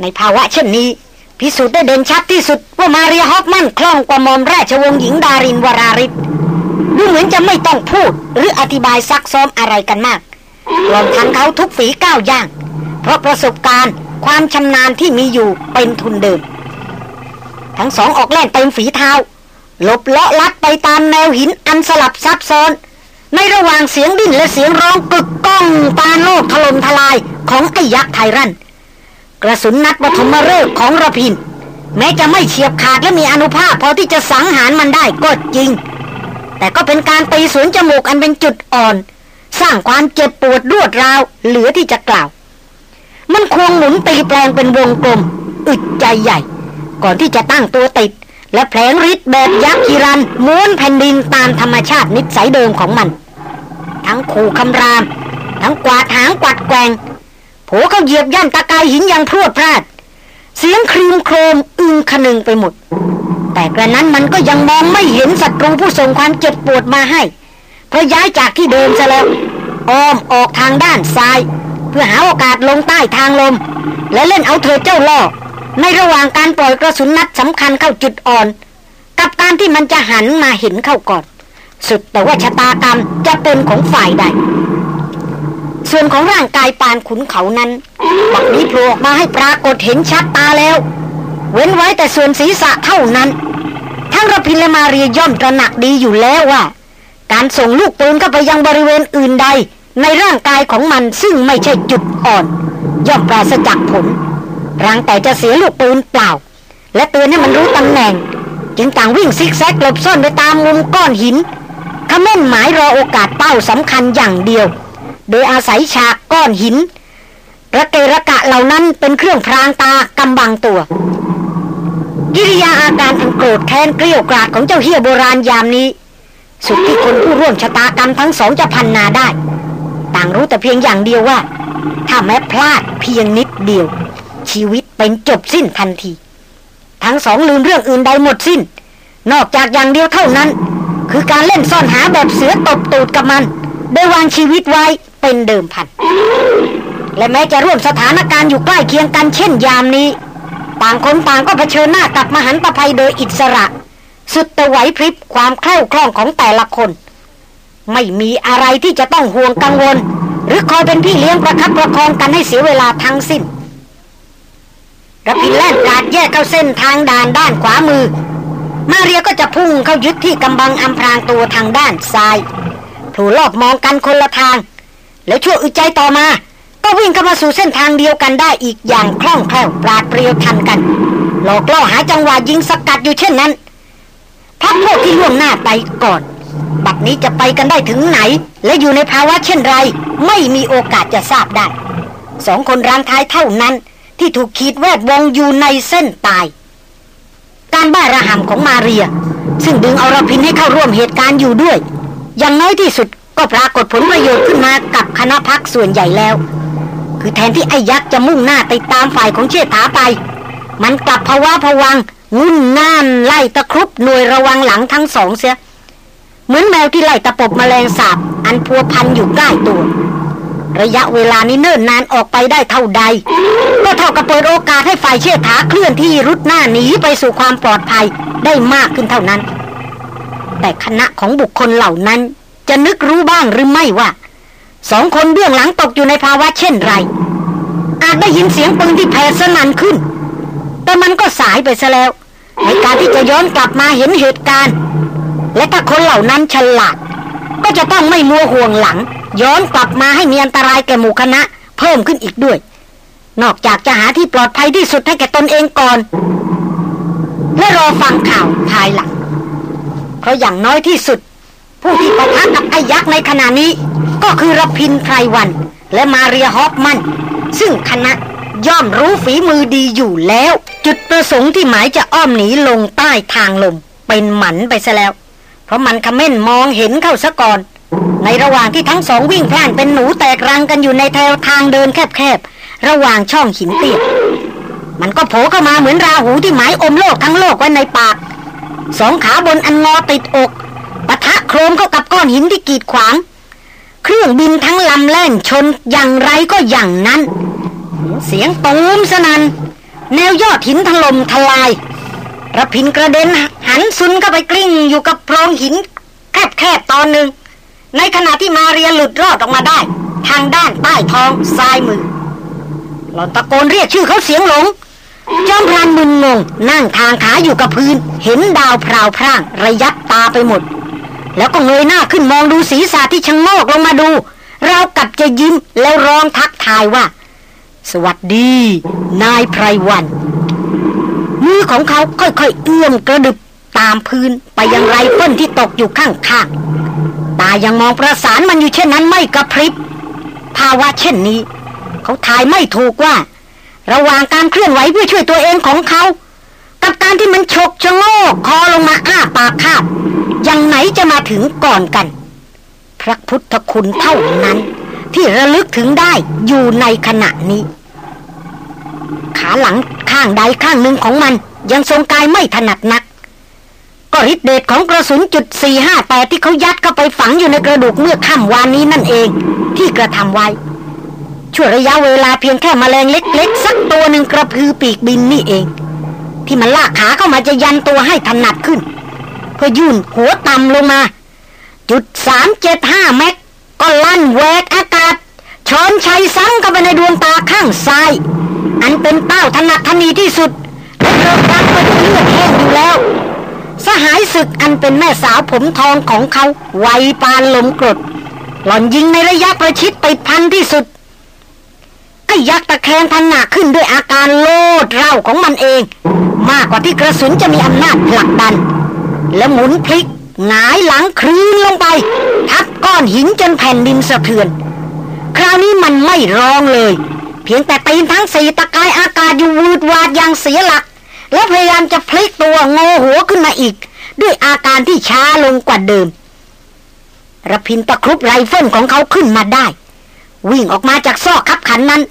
ในภาวะเช่นนี้ พิสูจน์ได้เด่นชัดที่สุดว่ามาเรียฮอฟมันคล่องกว่ามอมราชวงศ์หญิงดารินวราริศดูเหมือนจะไม่ต้องพูดหรืออธิบายซักซ้อมอะไรกันมากลองทันเขาทุกฝีก้าวย่าง เพราะประสบการณ์ความชำนาญที่มีอยู่เป็นทุนเดิม ทั้งสองออกแล่นเต็มฝีเท้าหลบเลาะลัดไปตามแนวหินอันสลับซับซ้อน ในระหว่างเสียงดิ้นและเสียงร้องกึกก้องตาโลกถล่มทลายของไอ้ยักษ์ไทรัน กระสุนนัดปฐมฤกษ์ของระพิน แม้จะไม่เฉียบขาดและมีอนุภาพพอที่จะสังหารมันได้ก็จริง แต่ก็เป็นการตีสวนจมูกอันเป็นจุดอ่อน สร้างความเจ็บปวดรวดราวเหลือที่จะกล่าว มันควงหมุนตีแปลงเป็นวงกลม อึดใจใหญ่ ก่อนที่จะตั้งตัวติด และแผลงฤทธิ์แบบยักษ์กิรันม้วนแผ่นดินตามธรรมชาตินิสัยเดิมของมัน ทั้งขู่คำราม ทั้งกวาดหางกวัดแกง โผเขาเหยียบย่ำตะกายหินอย่างพรวดพลาด เสียงครีมโครมอึงคนึงไปหมด แต่กระนั้นมันก็ยังมองไม่เห็นศัตรูผู้ส่งความเจ็บปวดมาให้ เพราะย้ายจากที่เดิมซะแล้ว อ้อมออกทางด้านซ้าย เพื่อหาโอกาสลงใต้ทางลม และเล่นเอาเธอเจ้าล่อ ในระหว่างการปล่อยกระสุนนัดสำคัญเข้าจุดอ่อน กับการที่มันจะหันมาเห็นเข้าก่อน สุดแต่ว่าชะตากรรมจะเป็นของฝ่ายใด ส่วนของร่างกายปานขุนเขานั้นบักนี้โผล่ออกมาให้ปรากฏเห็นชัดตาแล้ว เว้นไว้แต่ส่วนศีรษะเท่านั้น ทั้งระพินและมาเรียย่อมตระหนักดีอยู่แล้วว่า การส่งลูกปืนเข้าไปยังบริเวณอื่นใด ในร่างกายของมันซึ่งไม่ใช่จุดอ่อน ย่อมปราศจากผลรังแต่จะเสียลูกปืนเปล่า และเตือนให้มันรู้ตำแหน่ง จึงต่างวิ่งซิกแซกหลบซ่อนไปตามมุมก้อนหินขม้นหมายรอโอกาสเป้าสำคัญอย่างเดียว โดยอาศัยฉากก้อนหิน ระเกระกะเหล่านั้นเป็นเครื่องพรางตากำบังตัว กิริยาอาการอันโกรธแค้นเกลียวกราดของเจ้าเฮียโบราณยามนี้ สุดที่คนผู้ร่วมชะตากรรมทั้งสองจะพันนาได้ ต่างรู้แต่เพียงอย่างเดียวว่า ถ้าแม้พลาดเพียงนิดเดียว ชีวิตเป็นจบสิ้นทันที ทั้งสองลืมเรื่องอื่นใดหมดสิ้น นอกจากอย่างเดียวเท่านั้น คือการเล่นซ่อนหาแบบเสือตบตูดกับมันโดยวางชีวิตไว้ เป็นเดิมพัน และแม้จะร่วมสถานการณ์อยู่ใกล้เคียงกันเช่นยามนี้ ต่างคนต่างก็เผชิญหน้ากับมหันตภัยโดยอิสระ สุดตะไหวพริบความแคล่วคล่องของแต่ละคน ไม่มีอะไรที่จะต้องห่วงกังวล หรือคอยเป็นพี่เลี้ยงประคับประคองกันให้เสียเวลาทั้งสิ้นระพินแล่นปาดแยกเข้าเส้นทางด่านด้านขวามือ มาเรียก็จะพุ่งเข้ายึดที่กำบังอำพรางตัวทางด้านซ้าย ถูลอบมองกันคนละทาง แล้วชั่วอึดใจต่อมา ก็วิ่งเข้ามาสู่เส้นทางเดียวกันได้อีกอย่างคล่องแคล่วปราดเปรียวทันกัน หลอกล่อหาจังหวะยิงสกัดอยู่เช่นนั้นพักพวกที่ล่วงหน้าไปก่อน บัดนี้จะไปกันได้ถึงไหน และอยู่ในภาวะเช่นไร ไม่มีโอกาสจะทราบได้สองคนรางท้ายเท่านั้น ที่ถูกขีดแวดวงอยู่ในเส้นตาย การบ้าระหำของมาเรีย ซึ่งดึงเอรพินให้เข้าร่วมเหตุการณ์อยู่ด้วย อย่างน้อยที่สุด ก็ปรากฏผลประโยชน์ขึ้นมากับคณะพักส่วนใหญ่แล้ว คือแทนที่ไอ้ยักษ์จะมุ่งหน้าไปตามฝ่ายของเชษฐาไป มันกลับภาวะผวังงุ่นง่านไล่ตะครุบหน่วยระวังหลังทั้งสองเสีย เหมือนแมวที่ไล่ตะปบมแมลงสาบ อันพัวพันอยู่ใกล้ตัว ระยะเวลานี้เนิ่นนานออกไปได้เท่าใด ก็เท่ากับเปิดโอกาสให้ฝ่ายเชี่ยถาเคลื่อนที่รุดหน้าหนีไปสู่ความปลอดภัยได้มากขึ้นเท่านั้น แต่คณะของบุคคลเหล่านั้น จะนึกรู้บ้างหรือไม่ว่า สองคนเบื้องหลังตกอยู่ในภาวะเช่นไร อาจได้ยินเสียงปืนที่แผ่สนั่นขึ้น แต่มันก็สายไปซะแล้ว ในการที่จะย้อนกลับมาเห็นเหตุการณ์ และถ้าคนเหล่านั้นฉลาด ก็จะต้องไม่มัวห่วงหลัง ย้อนกลับมาให้มีอันตรายแก่หมู่คณะ เพิ่มขึ้นอีกด้วย นอกจากจะหาที่ปลอดภัยที่สุดให้แก่ตนเองก่อนและรอฟังข่าวภายหลังเพราะอย่างน้อยที่สุด ผู้ที่ปะทะกับไอ้ยักษ์ในขณะนี้ ก็คือรพินไพรวัน และมาเรียฮอฟมัน ซึ่งคณะย่อมรู้ฝีมือดีอยู่แล้ว จุดประสงค์ที่หมายจะอ้อมหนีลงใต้ทางลม เป็นหมันไปซะแล้ว เพราะมันขม้นมองเห็นเข้าซะก่อน ในระหว่างที่ทั้งสองวิ่งพล่านเป็นหนูแตกรังกันอยู่ในแถวทางเดินแคบๆ ระหว่างช่องหินเตี้ยมันก็โผล่เข้ามาเหมือนราหูที่หมายอมโลกทั้งโลกไว้ในปาก สองขาบนอันงอติดอก ปะทะโครมเข้ากับก้อนหินที่กีดขวาง เครื่องบินทั้งลำแล่นชนอย่างไรก็อย่างนั้น เสียงตูมสนันแนวยอดหินถล่มทลายระพินกระเด็นหันซุนเข้าไปกลิ้งอยู่กับโพรงหินแคบๆตอนหนึ่ง ในขณะที่มาเรียหลุดรอดออกมาได้ ทางด้านใต้ท้องซ้ายมือหลอนตะโกนเรียกชื่อเขาเสียงหลงจอมพรานมึนงง นั่งทางขาอยู่กับพื้น เห็นดาวพราวพร่าง ระยับตาไปหมด แล้วก็เงยหน้าขึ้นมองดูศีรษะที่ชะงโงกลงมาดู เรากับจะยิ้มแล้วร้องทักทายว่า สวัสดี นายไพรวัน มือของเขาค่อยๆเอื้อมกระดึบตามพื้นไปยังไรเฟิลที่ตกอยู่ข้างๆตายังมองประสานมันอยู่เช่นนั้นไม่กระพริบภาวะเช่นนี้ เขาทายไม่ถูกว่า ระหว่างการเคลื่อนไหวเพื่อช่วยตัวเองของเขา กับการที่มันฉกชะโงกคอลงมาอ้าปากคาบ ยังไหนจะมาถึงก่อนกัน พระพุทธคุณเท่านั้น ที่ระลึกถึงได้อยู่ในขณะนี้ ขาหลังข้างใดข้างหนึ่งของมันยังทรงกายไม่ถนัดนัก ก็ฤทธิเดชของกระสุนจุดสี่ห้าแปดที่เขายัดเข้าไปฝังอยู่ในกระดูกเมื่อค่ำวานนี้นั่นเองที่กระทำไว้ช่วระยะเวลาเพียงแค่มแมลงเล็ก ๆ สักตัวหนึ่งกระพือปีกบินนี่เอง ที่มันลากขาเข้ามาจะยันตัวให้ถนัดขึ้น เพื่อยื่นหัวต่ำลงมา จุดสามเจ็ดห้าเมตรก็ลั่นแวกอากาศช้อนชัยซ้ำเข้าไปในดวงตาข้างซ้าย อันเป็นเป้าถนัดทนีที่สุดและเริ่มรักไปเลือดแห้งอยู่แล้ว สหายศึกอันเป็นแม่สาวผมทองของเขาไวปานลมกรด หล่อนยิงในระยะประชิดติดพันที่สุดไอ้ยักษ์ตะแคงพันหนักขึ้นด้วยอาการโลดเร่าของมันเอง มากกว่าที่กระสุนจะมีอำนาจผลักดัน และหมุนพลิกหงายหลังคลื่นลงไป ทับก้อนหินจนแผ่นดินสะเทือน คราวนี้มันไม่ร้องเลย เพียงแต่ตีนทั้งสี่ตะกายอากาศอยู่วืดวาดอย่างเสียหลัก และพยายามจะพลิกตัวงอหัวขึ้นมาอีก ด้วยอาการที่ช้าลงกว่าเดิมระพินตะครุบไรเฟิลของเขาขึ้นมาได้ วิ่งออกมาจากซอกคับขันนั้น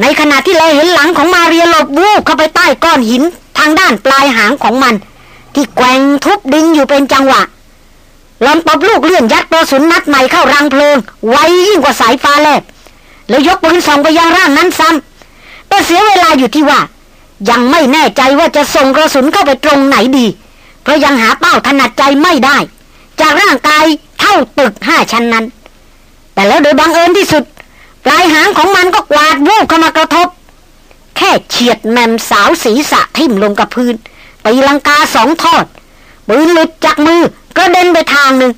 ในขณะที่เราเห็นหลังของมาเรียหลบวูบเข้าไปใต้ก้อนหินทางด้านปลายหางของมัน ที่แกว่งทุบดินอยู่เป็นจังหวะลำตบลูกเลื่อนยัดกระสุนนัดใหม่เข้ารังเพลิง ไวยิ่งกว่าสายฟ้าแลบแล้วยกปืนส่องไปยังร่างนั้นซ้ำแต่เสียเวลาอยู่ที่ว่า ยังไม่แน่ใจว่าจะส่งกระสุนเข้าไปตรงไหนดี เพราะยังหาเป้าถนัดใจไม่ได้ จากร่างกายเท่าตึกห้าชั้นนั้น แต่แล้วโดยบังเอิญที่สุด ปลายหางของมันก็กวาดวูบเข้ามากระทบ แค่เฉียดแมมสาวศีรษะทิ่มลงกับพื้น ตีลังกาสองทอดปืนหลุดจากมือกระเด็นไปทางหนึ่ง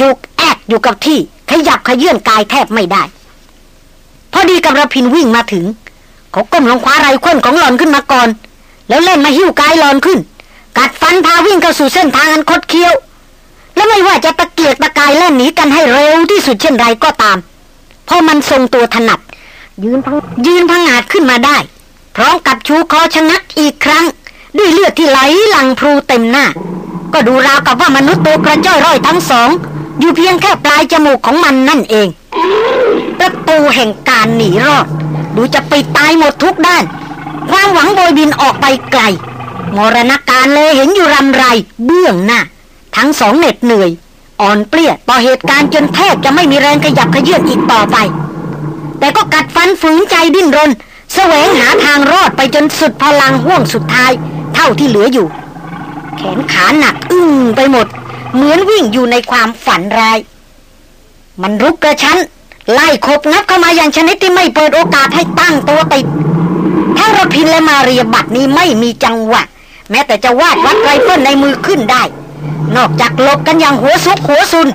จุกแอกอยู่กับที่ขยับขยื่นกายแทบไม่ได้ พอดีกับระพินวิ่งมาถึง เขาก้มลงคว้าไรควนของหลอนขึ้นมาก่อน แล้วเล่นมาหิ้วกายหลอนขึ้น กัดฟันพาวิ่งเข้าสู่เส้นทางอันคดเคี้ยว และไม่ว่าจะตะเกียกตะกายเล่นหนีกันให้เร็วที่สุดเช่นไรก็ตามพอมันทรงตัวถนัด ยืนพังยืนพังอาจขึ้นมาได้ พร้อมกับชูคอชะงักอีกครั้ง ด้วยเลือดที่ไหลหลังพรูเต็มหน้า ก็ดูราวกับว่ามนุษย์ตัวกระจ้อยร่อยทั้งสอง อยู่เพียงแค่ปลายจมูกของมันนั่นเอง ประตูแห่งการหนีรอด ดูจะปิดตายหมดทุกด้าน ความหวังโบยบินออกไปไกลมรณการเลยเห็นอยู่รำไร เบื้องหน้า ทั้งสองเหน็ดเหนื่อย อ่อนเปลี้ยต่อเหตุการณ์จนแทบจะไม่มีแรงขยับขยื่นอีกต่อไป แต่ก็กัดฟันฝืนใจดิ้นรน แสวงหาทางรอดไปจนสุดพลังห่วงสุดท้าย เท่าที่เหลืออยู่ แขนขาหนักอึ้งไปหมด เหมือนวิ่งอยู่ในความฝันร้าย มันรุกกระชั้น ไล่ขบงับเข้ามาอย่างชนิดที่ไม่เปิดโอกาสให้ตั้งตัวติดทั้งรพินและมาเรียบัตรนี้ไม่มีจังหวะ แม้แต่จะวาดวัดไรเฟิลในมือขึ้นได้ นอกจากหลบกันอย่างหัวซุกหัวซุน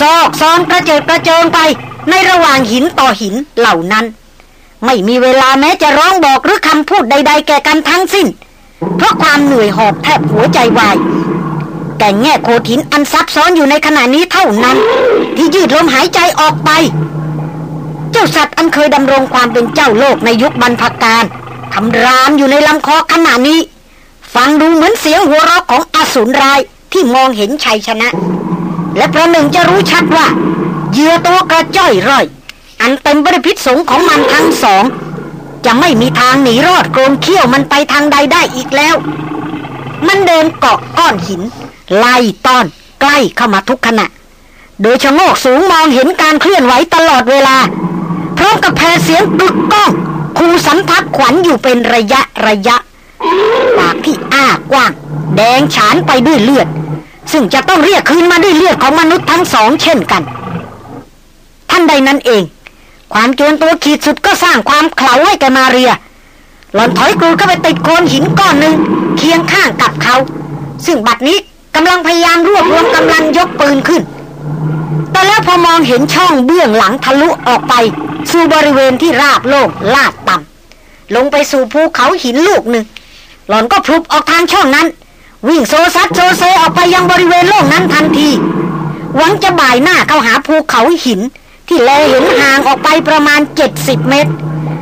ซอกซอนกระเจิดกระเจิงไปในระหว่างหินต่อหินเหล่านั้น ไม่มีเวลาแม้จะร้องบอกหรือคำพูดใด ๆ แก่กันทั้งสิ้น เพราะความเหนื่อยหอบแทบหัวใจวายแต่แง่โคถินอันซับซ้อนอยู่ในขณะนี้เท่านั้น ที่ยืดลมหายใจออกไป เจ้าสัตว์อันเคยดำรงความเป็นเจ้าโลกในยุคบรรพการคำรามอยู่ในลำคอขณะนี้ ฟังดูเหมือนเสียงหัวเราะของอสูรรายที่มองเห็นชัยชนะ และประหนึ่งจะรู้ชัดว่าเหยื่อตัวกระจ้อยร่อย อันเต็มบริพิษสงของมันทั้งสอง จะไม่มีทางหนีรอดโกลนเขี้ยวมันไปทางใดได้อีกแล้ว มันเดินเกาะก้อนหิน ไล่ต้อนใกล้เข้ามาทุกขณะ โดยชะโงกสูงมองเห็นการเคลื่อนไหวตลอดเวลา พร้อมกับแผ่เสียงปึกก้องคูสันทัดขวัญอยู่เป็นระยะระยะปากที่อ้ากว้าง แดงฉานไปด้วยเลือด ซึ่งจะต้องเรียกคืนมาด้วยเลือดของมนุษย์ทั้งสองเช่นกัน ท่านใดนั้นเอง ความโจรตัวขีดสุดก็สร้างความเข่าให้แกมาเรีย หล่อนถอยกรูเข้าไปติดโคนหินก้อนหนึ่งเคียงข้างกับเขา ซึ่งบัดนี้กำลังพยายามรวบรวมกำลังยกปืนขึ้น แต่แล้วพอมองเห็นช่องเบื้องหลังทะลุออกไป สู่บริเวณที่ราบโล่งลาดต่ำลงไปสู่ภูเขาหินลูกหนึ่ง หล่อนก็พลุบออกทางช่องนั้น วิ่งโซซัดโซเซออกไปยังบริเวณโล่งนั้นทันที หวังจะบ่ายหน้าเข้าหาภูเขาหิน ที่แลเห็นห่างออกไปประมาณ 70 เมตร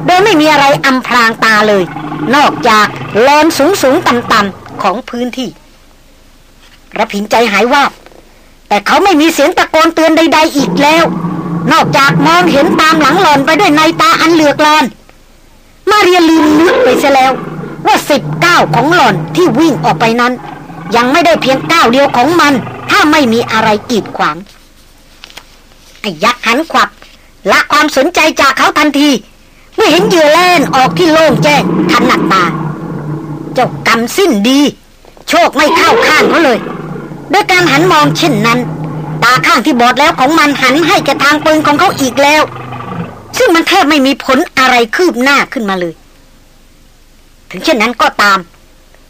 โดยไม่มีอะไรอำพรางตาเลย นอกจากแลนสูงสูงต่ำต่ำของพื้นที่ระพินใจหายว่าแต่เขาไม่มีเสียงตะโกนเตือนใด ๆ อีกแล้ว นอกจากมองเห็นตามหลังหลอนไปด้วยในตาอันเหลือกลอน มาเรียลืมนึกไปเสียแล้ว ว่าสิบเก้าของหลอนที่วิ่งออกไปนั้น ยังไม่ได้เพียงก้าวเดียวของมัน ถ้าไม่มีอะไรกีดขวาง ไอ้ยักษ์หันขวับละความสนใจจากเขาทันที เมื่อเห็นเหยื่อแล่นออกที่โล่งแจ้งทันหนักตา เจ้ากำสิ้นดี โชคไม่เข้าข้างเขาเลย ด้วยการหันมองเช่นนั้น ตาข้างที่บอดแล้วของมันหันให้แกทางปืนของเขาอีกแล้ว ซึ่งมันแทบไม่มีผลอะไรคืบหน้าขึ้นมาเลย ถึงเช่นนั้นก็ตาม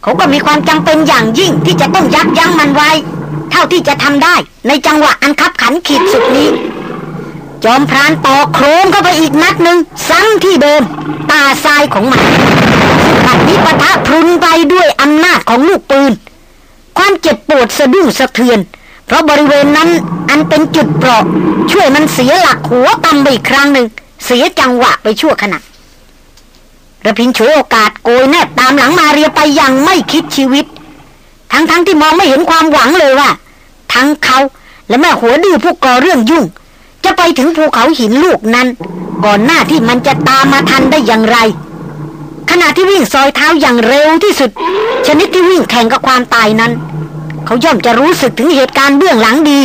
เขาก็มีความจำเป็นอย่างยิ่งที่จะต้องยับยั้งมันไว้ เท่าที่จะทำได้ในจังหวะอันคับขันขีดสุดนี้ จอมพรานต่อโครงเข้าไปอีกนัดหนึ่งซ้ำที่เดิม ตาทรายของมันปัดนี้ปะทะพรุนไปด้วยอำนาจของลูกปืน ความเจ็บปวดสะดุ้งสะเทือน เพราะบริเวณนั้นอันเป็นจุดเปราะ ช่วยมันเสียหลักหัวตำไปอีกครั้งหนึ่ง เสียจังหวะไปชั่วขณะระพินฉวยโอกาสโกยแนบตามหลังมาเรียไปอย่างไม่คิดชีวิต ทั้งๆทที่มองไม่เห็นความหวังเลยว่า ทั้งเขาและแม่หัวดื้อผู้ก่อเรื่องยุ่ง จะไปถึงภูเขาหินลูกนั้น ก่อนหน้าที่มันจะตามมาทันได้อย่างไร ขณะที่วิ่งซอยเท้าอย่างเร็วที่สุด ชนิดที่วิ่งแข่งกับความตายนั้น เขาย่อมจะรู้สึกถึงเหตุการณ์เบื้องหลังดี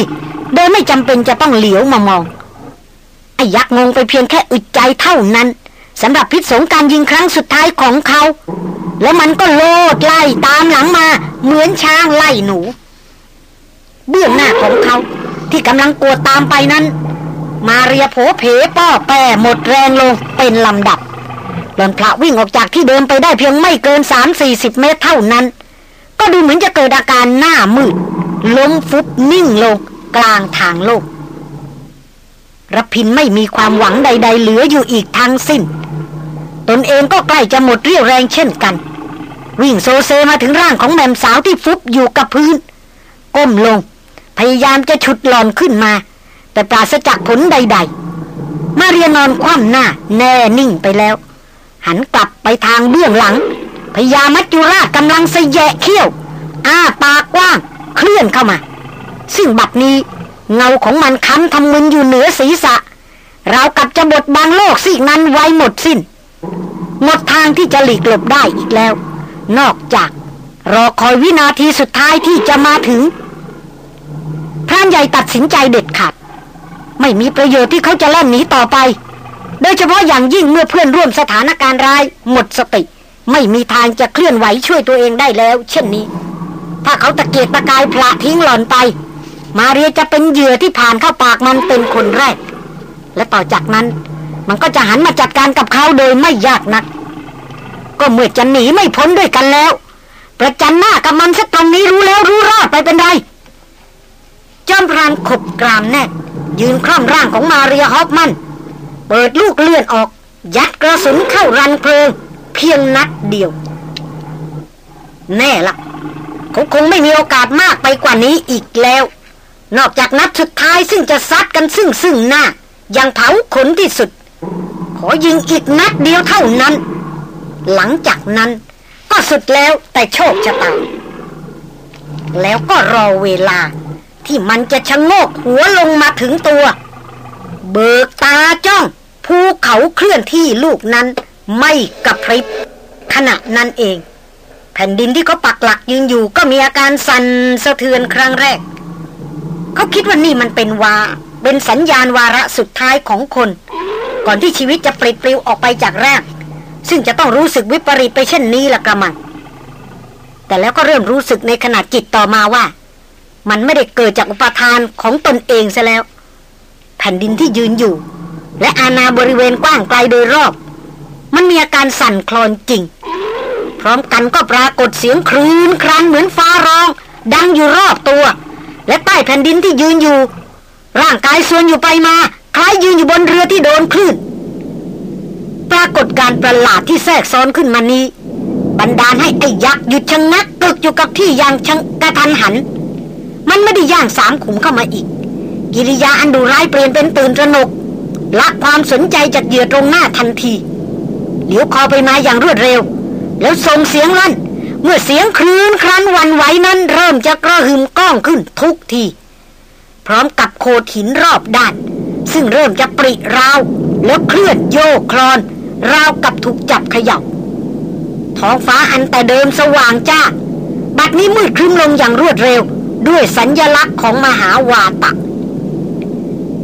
โดยไม่จำเป็นจะต้องเหลียวมามองไอ้ยักษ์งงไปเพียงแค่อึดใจเท่านั้นสำหรับพิษสงการยิงครั้งสุดท้ายของเขา แล้วมันก็โลดไล่ตามหลังมาเหมือนช้างไล่หนู เบื้องหน้าของเขาที่กำลังกวดตามไปนั้น มาเรียโผเพป้อแปรหมดแรงลงเป็นลำดับหล่อนพระวิ่งออกจากที่เดิมไปได้เพียงไม่เกินสามสี่สิบเมตรเท่านั้น ก็ดูเหมือนจะเกิดอาการหน้ามืดล้มฟุบนิ่งลงกลางทางโลกรพินไม่มีความหวังใด ๆ เหลืออยู่อีกทางสิ้น ตนเองก็ใกล้จะหมดเรี่ยวแรงเช่นกัน วิ่งโซเซมาถึงร่างของแม่มสาวที่ฟุบอยู่กับพื้น ก้มลง พยายามจะฉุดหลอนขึ้นมา แต่ปราศจากผลใด ๆ มาเรียนอนคว่ำหน้า แน่นิ่งไปแล้ว หันกลับไปทางเบื้องหลังพยามัจจุราชกำลังสแยะเขี้ยว อ้าปากกว้าง เคลื่อนเข้ามา ซึ่งบัดนี้เงาของมันค้ำทำมึนอยู่เหนือศีรษะ เรากับจะบดบางโลกสิ่งนั้นไว้หมดสิน้น หมดทางที่จะหลีกหลบได้อีกแล้ว นอกจากรอคอยวินาทีสุดท้ายที่จะมาถึงพรานใหญ่ตัดสินใจเด็ดขาด ไม่มีประโยชน์ที่เขาจะเล่นหนีต่อไป โดยเฉพาะอย่างยิ่งเมื่อเพื่อนร่วมสถานการณ์ร้าย หมดสติ ไม่มีทางจะเคลื่อนไหวช่วยตัวเองได้แล้ว เช่นนี้ ถ้าเขาตะเกียกตะกายพละทิ้งหล่อนไป มาเรียจะเป็นเหยื่อที่ผ่านเข้าปากมันเป็นคนแรก และต่อจากนั้น มันก็จะหันมาจัดการกับเขาโดยไม่ยากนัก ก็เมื่อจะหนีไม่พ้นด้วยกันแล้ว ประจันหน้ากับมันสักตรงนี้รู้แล้วรู้รอดไปเป็นไร จอมพรานขบกรามแน่ยืนคล่อมร่างของมาเรียฮอฟมันเปิดลูกเลื่อนออก ยัดกระสุนเข้ารันเพลิง เพียงนัดเดียว แน่ละเขาคงไม่มีโอกาสมากไปกว่านี้อีกแล้ว นอกจากนัดสุดท้ายซึ่งจะซัดกันซึ่งซึ่งหน้ายังเผาขนที่สุด ขอยิงอีกนัดเดียวเท่านั้น หลังจากนั้นก็สุดแล้วแต่โชคชะตาแล้วก็รอเวลา ที่มันจะชะโงกหัวลงมาถึงตัว เบิกตาจ้องภูเขาเคลื่อนที่ลูกนั้นไม่กระพริบ ขณะนั้นเอง แผ่นดินที่เขาปักหลักยืนอยู่ก็มีอาการสั่นสะเทือนครั้งแรก เขาคิดว่านี่มันเป็นวา เป็นสัญญาณวาระสุดท้ายของคน ก่อนที่ชีวิตจะปลิดปลิวออกไปจากร่างซึ่งจะต้องรู้สึกวิปริตไปเช่นนี้ละกระมังแต่แล้วก็เริ่มรู้สึกในขณะจิตต่อมาว่า มันไม่ได้เกิดจากอุปทานของตนเองซะแล้ว แผ่นดินที่ยืนอยู่ และอาณาบริเวณกว้างไกลโดยรอบ มันมีอาการสั่นคลอนจริง พร้อมกันก็ปรากฏเสียงครื้นครันเหมือนฟ้าร้อง ดังอยู่รอบตัว และใต้แผ่นดินที่ยืนอยู่ ร่างกายส่วนอยู่ไปมาคล้ายยืนอยู่บนเรือที่โดนคลื่นปรากฏการประหลาดที่แทรกซ้อนขึ้นมานี้บันดาลให้ไอ้ยักษ์หยุดชะงงักตึกอยู่กับที่อย่างชังกระทันหัน มันไม่ได้ย่างสามขุมเข้ามาอีก กิริยาอันดูร้ายเปลี่ยนเป็นตื่นตระหนกละความสนใจจากเหยื่อตรงหน้าทันที เหลียวคอไปมาอย่างรวดเร็ว แล้วส่งเสียงลั่น เมื่อเสียงคลื่นครันวันไหวนั้น เริ่มจะกระหึ่มก้องขึ้นทุกที พร้อมกับโขดหินรอบด้าน ซึ่งเริ่มจะปริราว แล้วเคลื่อนโยกคลอน ราวกับถูกจับขยับท้องฟ้าอันแต่เดิมสว่างจ้าบัดนี้มืดครึ้มลงอย่างรวดเร็ว ด้วยสัญญลักษณ์ของมหาวาตะ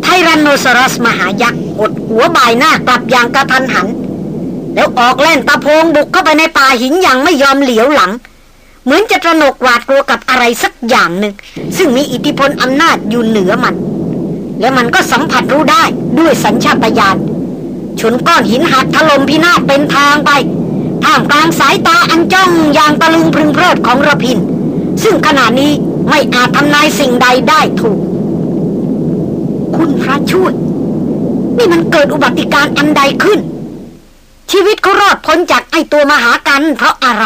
ไทรันโนซอรัสมหายักษ์กดหัวบ่ายหน้ากลับอย่างกระทันหัน แล้วออกแล่นตะโพงบุกเข้าไปในป่าหินอย่างไม่ยอมเหลียวหลัง เหมือนจะตระหนกหวาดกลัวกับอะไรสักอย่างหนึ่ง ซึ่งมีอิทธิพลอำนาจอยู่เหนือมัน และมันก็สัมผัสรู้ได้ด้วยสัญชาตญาณชนก้อนหินหักถล่มพินาศเป็นทางไปท่ามกลางสายตาอันจ้องอย่างตะลึงพึงเพลิดของระพิน ซึ่งขณะนี้ ไม่อาจทำนายสิ่งใดได้ถูก คุณพระช่วย นี่มันเกิดอุบัติการอันใดขึ้น ชีวิตเขารอดพ้นจากไอตัวมหากันเพราะอะไร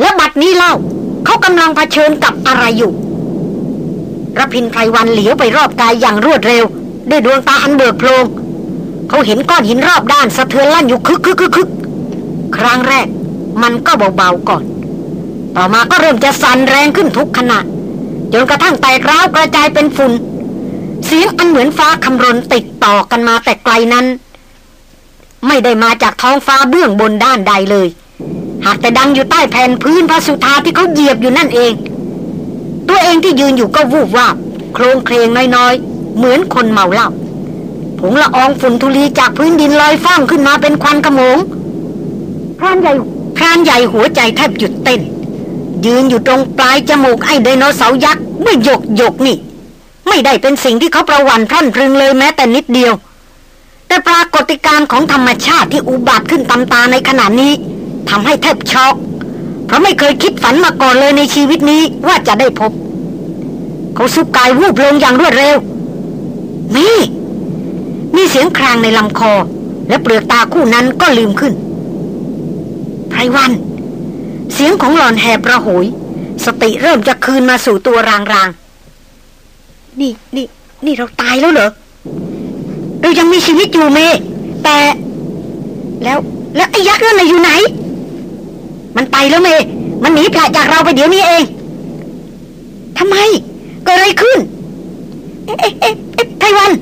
และบัดนี้เล่าเขากำลังเผชิญกับอะไรอยู่รพินไพรวันเหลียวไปรอบกายอย่างรวดเร็ว ด้วยดวงตาอันเบิกโพลงเขาเห็นก้อนหินรอบด้านสะเทือนลั่นอยู่คึกคึกคึกคึกครั้งแรกมันก็เบาๆก่อน ต่อมาก็เริ่มจะสั่นแรงขึ้นทุกขณะจนกระทั่งแตกร้าวกระจายเป็นฝุ่น เสียงอันเหมือนฟ้าคำรนติดต่อกันมาแต่ไกลนั้น ไม่ได้มาจากท้องฟ้าเบื้องบนด้านใดเลย หากแต่ดังอยู่ใต้แผ่นพื้นพระสุธาที่เขาเหยียบอยู่นั่นเอง ตัวเองที่ยืนอยู่ก็วูบวาบโครงเคลงน้อยๆ เหมือนคนเมาเหล้าผงละอองฝุ่นทุลีจากพื้นดินลอยฟ้องขึ้นมาเป็นควันขโมงพรานใหญ่พรานใหญ่หัวใจแทบหยุดเต้น ยืนอยู่ตรงปลายจมูกไอ้ไดโนเสาร์ยักษ์เมื่อหยกหยกนี่ ไม่ได้เป็นสิ่งที่เขาประวันพรั่นพรึงเลยแม้แต่นิดเดียว แต่ปรากฏการณ์ของธรรมชาติที่อุบัติขึ้นตามตาในขณะนี้ทำให้แทบช็อกเพราะไม่เคยคิดฝันมาก่อนเลยในชีวิตนี้ว่าจะได้พบ เขาสุบกายวูบลงอย่างรวดเร็วนี่มีเสียงครางในลำคอ และเปลือกตาคู่นั้นก็ลืมขึ้นไพรวัน เสียงของหลอนแหบระหยสติเริ่มจะคืนมาสู่ตัวรางๆนี่นี่นี่เราตายแล้วเหรอเรายังมีชีวิตอยู่เมแต่ แล้วแล้วไอ้ยักษ์นั่นอยู่ไหน มันไปแล้วเม มันหนีพลาจากเราไปเดี๋ยวนี้เองทำไมเกิดอะไรขึ้น เอ๊ะเอ๊ะเอ๊ะไพวัน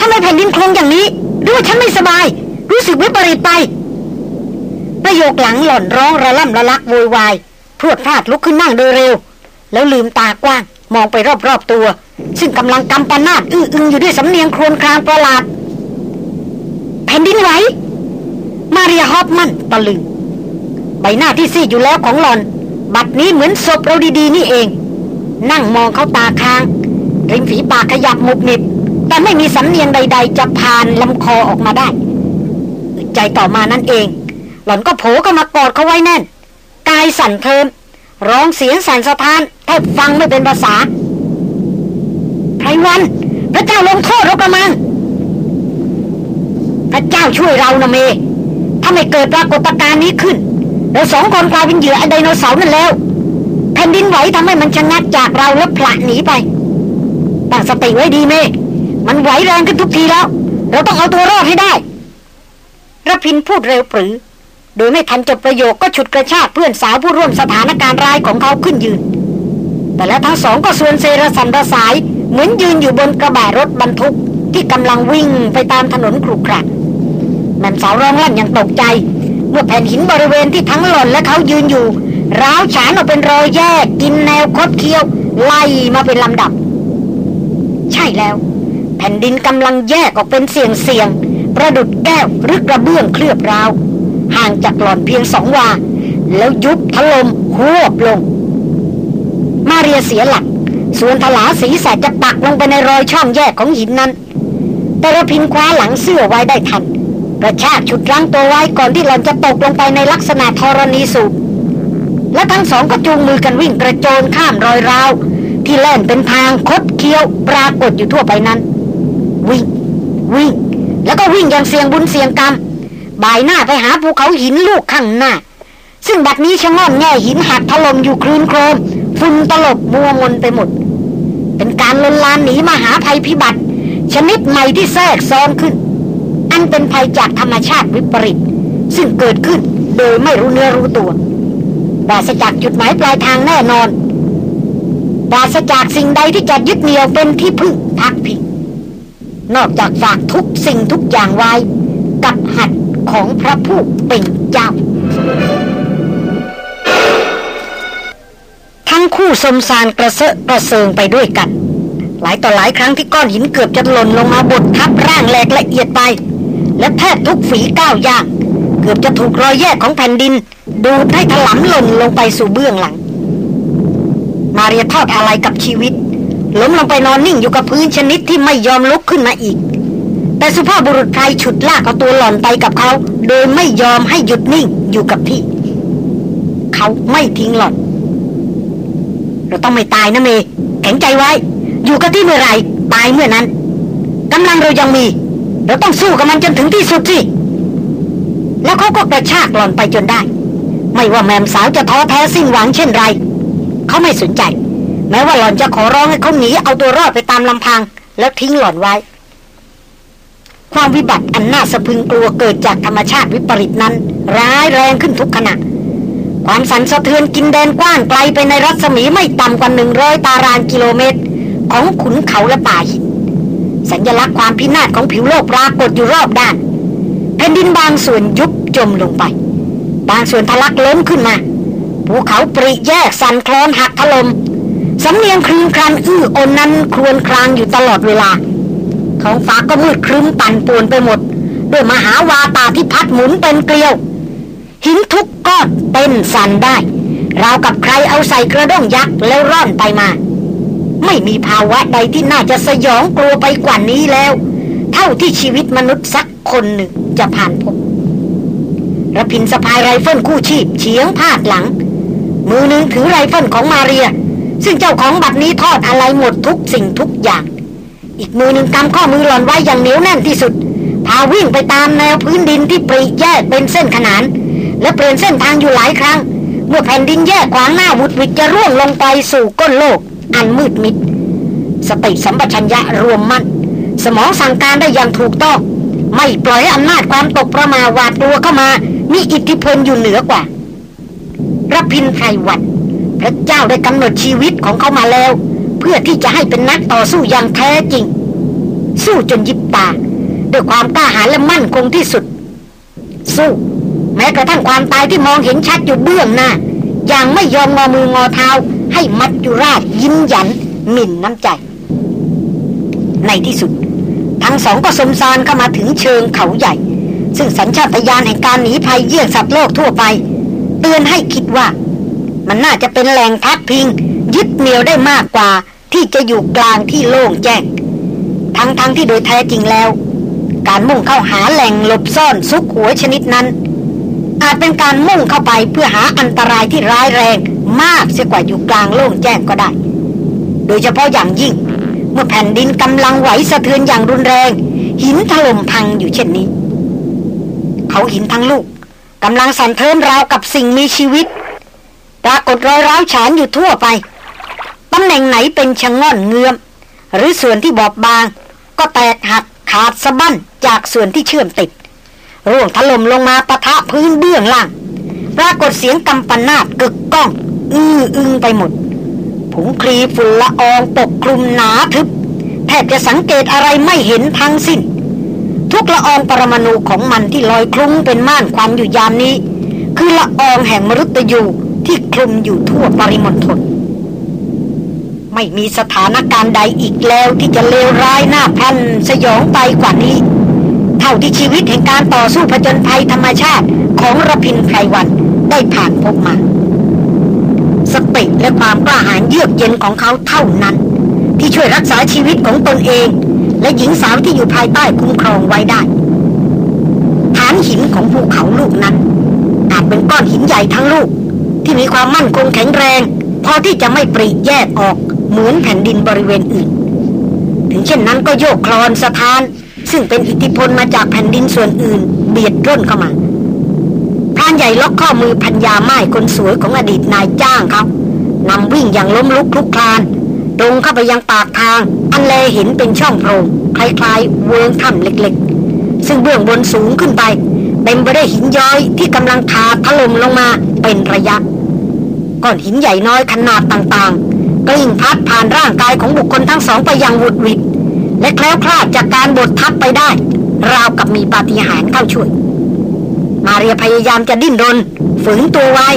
ทำไมแผ่นดินโคลงอย่างนี้หรือว่าฉันไม่สบาย รู้สึกวิปริตไป ประโยคหลังหล่อนร้องระล่ำระลักโวยวายพรวดพลาดลุกขึ้นนั่งโดยเร็ว แล้วลืมตากว้าง มองไปรอบๆตัว ซึ่งกำลังกำปนาดอื้ออึงอยู่ด้วยสำเนียงโครนครางประหลาด แผ่นดินไหวมาเรียฮอฟมันตะลึง ใบหน้าที่ซีดอยู่แล้วของหลอน บัดนี้เหมือนศพเราดีๆนี่เอง นั่งมองเขาตาค้าง ริมฝีปากขยับมุบมิบแต่ไม่มีสำเนียงใด ๆ จะผ่านลำคอออกมาได้ ใจต่อมานั่นเอง หล่อนก็โผล่เข้ามากอดเขาไว้แน่น กายสั่นเทิม ร้องเสียงสั่นสะท้านแทบฟังไม่เป็นภาษาไพรวัน พระเจ้าลงโทษเรากระมัง พระเจ้าช่วยเรานะเม ถ้าไม่เกิดปรากฏการณ์นี้ขึ้นเราสองคนกลายเป็นเหยื่อไอไดโนเสาร์นั่นแล้วแผ่นดินไหวทำให้มันชะงักจากเราแล้วผละหนีไปตั้งสติไว้ดีเมมันไหวแรงขึ้นทุกทีแล้ว เราต้องเอาตัวรอดให้ได้ระพินพูดเร็วปรือ โดยไม่ทันจบประโยคก็ฉุดกระชากเพื่อนสาวผู้ร่วมสถานการณ์ร้ายของเขาขึ้นยืน แต่แล้วทั้งสองก็ส่วนเซระสันระสาย เหมือนยืนอยู่บนกระบะรถบรรทุกที่กำลังวิ่งไปตามถนนครุขระแม่สาวร้องลั่นอย่างตกใจ เมื่อแผ่นหินบริเวณที่ทั้งหล่นและเขายืนอยู่ ร้าวฉานออกเป็นรอยแยกกินแนวคดเคี้ยว ไล่มาเป็นลำดับ ใช่แล้ว แผ่นดินกำลังแยกออกเป็นเสียงเสียงประดุดแก้วหรือกระเบื้องเคลือบราว ห่างจากหล่อนเพียงสองวา แล้วยุบถลม่มหวบลง มาเรียเสียหลัก ส่วนถลาศีรษะจะปักลงไปในรอยช่องแยกของหินนั้น แต่ระพินคว้าหลังเสื้อไว้ได้ทันกระชากฉุดรั้งตัวไว้ก่อนที่หล่อนจะตกลงไปในลักษณะธรณีสูบและทั้งสองก็จูงมือกันวิ่งกระโจนข้ามรอยราว ที่แล่นเป็นทางคดเคี้ยวปรากฏอยู่ทั่วไปนั้น วิ่ง วิ่ง แล้วก็วิ่งอย่างเสียงบุญเสียงกรรม บ่ายหน้าไปหาภูเขาหินลูกข้างหน้า ซึ่งบัดนี้ชะง่อนแง่หินหักถล่มอยู่คลืนโครมฝุ่นตลบมัวมนไปหมด เป็นการลนลานหนีมหาภัยพิบัติ ชนิดใหม่ที่แทรกซ้อนขึ้น อันเป็นภัยจากธรรมชาติวิปริต ซึ่งเกิดขึ้นโดยไม่รู้เนื้อรู้ตัวปราศจากจุดหมายปลายทางแน่นอนปราศจากสิ่งใดที่จะยึดเหนี่ยวเป็นที่พึ่งพักพิงนอกจากฝากทุกสิ่งทุกอย่างไว้ กับหัด ของพระผู้เป็นเจ้า ทั้งคู่สมสารกระเซาะกระเซิงไปด้วยกัน หลายต่อหลายครั้งที่ก้อนหินเกือบจะหล่นลงมาบดทับร่างแหลกละเอียดไป และแทบทุกฝีก้าวย่าง เกือบจะถูกรอยแยกของแผ่นดิน ดูดให้ถลำหล่นลงไปสู่เบื้องหลัง มาเรียทอดอะไรกับชีวิตล้มลงไปนอนนิ่งอยู่กับพื้นชนิดที่ไม่ยอมลุกขึ้นมาอีก แต่สุภาพบุรุษไพรฉุดลากเอาตัวหล่อนไปกับเขา โดยไม่ยอมให้หยุดนิ่งอยู่กับที่ เขาไม่ทิ้งหล่อน เราต้องไม่ตายนะเม แข็งใจไว้ อยู่กับที่เมื่อไรตายเมื่อนั้นกำลังเรายังมี เราต้องสู้กับมันจนถึงที่สุดสิแล้วเขาก็กระชากหล่อนไปจนได้ ไม่ว่าแมมสาวจะท้อแท้สิ้นหวังเช่นไร เขาไม่สนใจ แม้ว่าหล่อนจะขอร้องให้เขาหนีเอาตัวรอดไปตามลำพัง แล้วทิ้งหล่อนไว้ ความวิบัติอันน่าสะพึงกลัวเกิดจากธรรมชาติวิปริตนั้น ร้ายแรงขึ้นทุกขณะ ความสั่นสะเทือนกินแดนกว้างไกลไปในรัศมีไม่ต่ำกว่าหนึ่งร้อยตารางกิโลเมตร ของขุนเขาและป่าหินสัญลักษณ์ความพินาศของผิวโลกปรากฏอยู่รอบด้าน แผ่นดินบางส่วนยุบจมลงไป บางส่วนทะลักล้นขึ้นมาภูเขาปริแยกสั่นคลอนหักถลม่มสำเนียงครืนครั่นอื้ออลนั้นครวญครางอยู่ตลอดเวลา ท้องฟ้าก็มืดครึ้มปั่นป่วนไปหมด ด้วยมหาวาตาที่พัดหมุนเป็นเกลียว หินทุกก้อนเต้นสั่นได้ ราวกับใครเอาใส่กระด้งยักษ์แล้วร่อนไปมา ไม่มีภาวะใดที่น่าจะสยองกลัวไปกว่านี้แล้ว เท่าที่ชีวิตมนุษย์สักคนหนึ่งจะผ่านพบระพินสะพายไรเฟิลคู่ชีพเฉียงพาดหลัง มือนึงถือไรเฟิลของมาเรีย ซึ่งเจ้าของบัดนี้ทอดอาลัยหมดทุกสิ่งทุกอย่าง อีกมือหนึ่งกำข้อมือหล่อนไว้อย่างเหนียวแน่นที่สุด พาวิ่งไปตามแนวพื้นดินที่ปริแยกเป็นเส้นขนาน และเปลี่ยนเส้นทางอยู่หลายครั้ง เมื่อแผ่นดินแยกขวางหน้าหวุดหวิดจะร่วงลงไปสู่ก้นโลก อันมืดมิด สติสัมปชัญญะรวมมัน่นสมองสั่งการได้อย่างถูกต้อง ไม่ปล่อยให้อำนาจความตกประหม่าหวาดกลัวเข้ามา มีอิทธิพลอยู่เหนือกว่ารพินไพรวันพระเจ้าได้กำหนดชีวิตของเขามาแล้ว พื่อที่จะให้เป็นนักต่อสู้อย่างแท้จริง สู้จนยิบตา ด้วยความกล้าหาญและมั่นคงที่สุด สู้ แม้กระทั่งความตายที่มองเห็นชัดอยู่เบื้องหน้าอย่างไม่ยอมงอมืองอเท้า ให้มัดจุราชยิ้มหยันหมิ่นน้ำใจ ในที่สุด ทั้งสองก็สมสารเข้ามาถึงเชิงเขาใหญ่ ซึ่งสัญชาตญาณแห่งการหนีภัยเยี่ยงสัตว์โลกทั่วไป เตือนให้คิดว่า มันน่าจะเป็นแหล่งพักพิง ยึดเหนี่ยวได้มากกว่า ที่จะอยู่กลางที่โล่งแจ้ง ทั้งๆทที่โดยแท้จริงแล้ว การมุ่งเข้าหาแหล่งหลบซ่อนซุกหัวชนิดนั้น อาจเป็นการมุ่งเข้าไปเพื่อหาอันตรายที่ร้ายแรงมากเสียกว่าอยู่กลางโล่งแจ้งก็ได้ โดยเฉพาะอย่างยิ่ง เมื่อแผ่นดินกำลังไหวสะเทือนอย่างรุนแรง หินถล่มพังอยู่เช่นนี้ เขาหินทั้งลูกกำลังสั่นเทินราวกับสิ่งมีชีวิต ปรากฏรอยร้าวฉานอยู่ทั่วไปำแหน่งไหนเป็นชะง่อนเงือม หรือส่วนที่บอบบาง ก็แตกหักขาดสะบั้นจากส่วนที่เชื่อมติด ร่วงถล่มลงมาปะทะพื้นเบื้องล่าง ปรากฏเสียงกำปนาตกึกก้อง อื้ออึงไปหมดผงคลีฝุ่นละอองปกคลุมหนาทึบ แทบจะสังเกตอะไรไม่เห็นทั้งสิ้น ทุกละอองปรมาณูของมันที่ลอยคลุ้งเป็นม่านควันอยู่ยามนี้ คือละอองแห่งมรุตยูที่คลุมอยู่ทั่วปริมณฑล ไม่มีสถานการณ์ใดอีกแล้วที่จะเลวร้ายหน้าพันสยองไปกว่านี้ เท่าที่ชีวิตแห่งการต่อสู้ผจญภัยธรรมชาติของระพินไพรวันได้ผ่านพบมา สติและความกล้าหาญเยือกเย็นของเขาเท่านั้น ที่ช่วยรักษาชีวิตของตนเอง และหญิงสาวที่อยู่ภายใต้คุ้มครองไว้ได้ฐานหินของภูเขาลูกนั้นอาจเป็นก้อนหินใหญ่ทั้งลูก ที่มีความมั่นคงแข็งแรง พอที่จะไม่ปริแยกออก เหมือนแผ่นดินบริเวณอื่น ถึงเช่นนั้นก็โยกคลอนสะท้าน ซึ่งเป็นอิทธิพลมาจากแผ่นดินส่วนอื่น เบียดร่นเข้ามาพรานใหญ่ล็อกข้อมือพัญญาไม้คนสวยของอดีตนายจ้างเขานำวิ่งอย่างล้มลุกคลุกคลาน ตรงเข้าไปยังปากทาง อันแลเห็นเป็นช่องโพรงคล้ายๆ เวิงถ้ำเล็กๆ ซึ่งเบื้องบนสูงขึ้นไปเต็มไปด้วยหินย้อยที่กำลังถาถล่มลงมาเป็นระยะก้อนหินใหญ่น้อยขนาดต่างๆ กลิ้งพัดผ่านร่างกายของบุคคลทั้งสองไปอย่างวุดวิดและแคล้วคลาดจากการบดทับไปได้ ราวกับมีปาฏิหาริย์เข้าช่วย มาเรียพยายามจะดิ้นรน ฝืนตัวไว้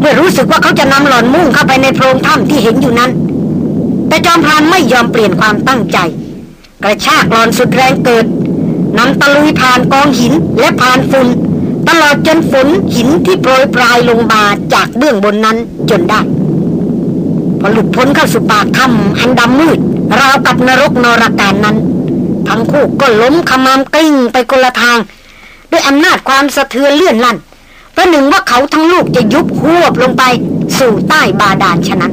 เมื่อรู้สึกว่าเขาจะนำหลอนมุ่งเข้าไปในโพรงถ้ำที่เห็นอยู่นั้น แต่จอมพรานไม่ยอมเปลี่ยนความตั้งใจ กระชากหลอนสุดแรงเกิดนำตะลุยผ่านกองหินและผ่านฝุ่นตลอดจนฝนหินที่โปรยปลายลงมาจากเบื้องบนนั้นจนได้ พอหลุดพ้นเข้าสู่ปากถ้ำอันดำมืด ราวกับนรกนรการนั้น ทั้งคู่ก็ล้มขมามกลิ้งไปคนละทาง ด้วยอำนาจความสะเทือนเลื่อนลั่นประหนึ่งว่าเขาทั้งลูกจะยุบหวบลงไปสู่ใต้บาดาลฉะนั้น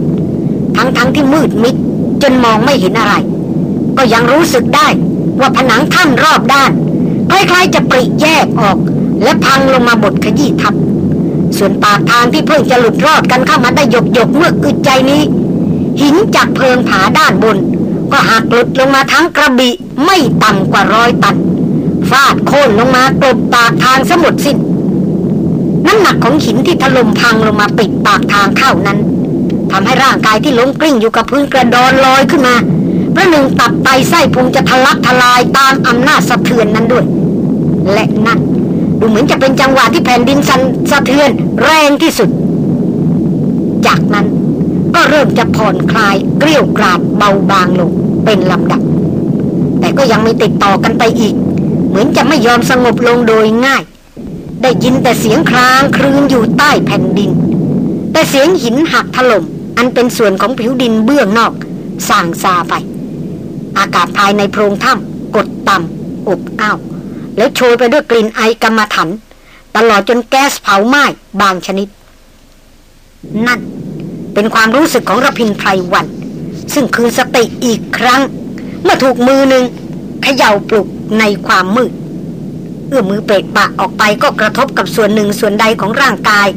ทั้งทั้งที่มืดมิดจนมองไม่เห็นอะไร ก็ยังรู้สึกได้ว่าผนังถ้ำรอบด้านคล้ายๆจะปริแยกออก และพังลงมาบดขยี้ทับ ส่วนปากทางที่เพิ่งจะหลุดรอดกันเข้ามาได้หยกหยกเมื่ออึดใจนี้ หินจากเพิงผาด้านบน ก็หักหลุดลงมาทั้งกระบี่ไม่ต่ำกว่าร้อยตันฟาดโค่นลงมากลบปากทางสมุดสิ้นน้ำหนักของหินที่ถล่มพังลงมาปิดปากทางเข้านั้นทำให้ร่างกายที่ล้มกลิ้งอยู่กับพื้นกระดอนลอยขึ้นมาประหนึ่งตับไตไส้พุงจะทะลักทลายตามอำนาจสะเทือนนั้นด้วย และนั่น ดูเหมือนจะเป็นจังหวะที่แผ่นดินสั่นสะเทือนแรงที่สุด จากนั้นก็เริ่มจะผ่อนคลายเกลี้ยวกราดเบาบางลงเป็นลำดับ แต่ก็ยังไม่ติดต่อกันไปอีก เหมือนจะไม่ยอมสงบลงโดยง่าย ได้ยินแต่เสียงครางครืนอยู่ใต้แผ่นดิน แต่เสียงหินหักถล่มอันเป็นส่วนของผิวดินเบื้องนอกส่างซาไป อากาศภายในโพรงถ้ำกดต่ำอบอ้าว แล้วโชยไปด้วยกลิ่นไอกรรมฐานตลอดจนแก๊สเผาไหม้บางชนิด นั่นเป็นความรู้สึกของระพินไพรวัน ซึ่งคืนสติอีกครั้ง เมื่อถูกมือหนึ่งเขย่าปลุกในความมืด เอื้อมมือเปรตปะออกไปก็กระทบกับส่วนหนึ่งส่วนใดของร่างกาย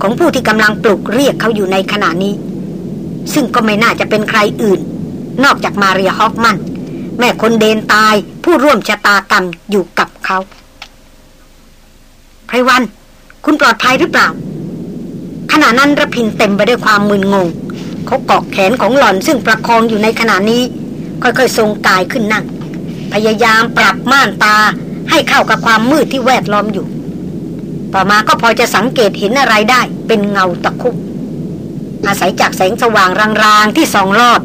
ของผู้ที่กำลังปลุกเรียกเขาอยู่ในขณะนี้ ซึ่งก็ไม่น่าจะเป็นใครอื่น นอกจากมาเรียฮอฟมัน แม่คนเดนตาย ผู้ร่วมชะตากรรมอยู่กับเขาไพรวัน คุณปลอดภัยหรือเปล่า ขณะนั้นระพินเต็มไปด้วยความมึนงง เขาเกาะแขนของหล่อนซึ่งประคองอยู่ในขณะนี้ ค่อยๆทรงกายขึ้นนั่ง พยายามปรับม่านตาให้เข้ากับความมืดที่แวดล้อมอยู่ ต่อมาก็พอจะสังเกตเห็นอะไรได้ เป็นเงาตะคุบอาศัยจากแสงสว่างรางๆที่สองลอด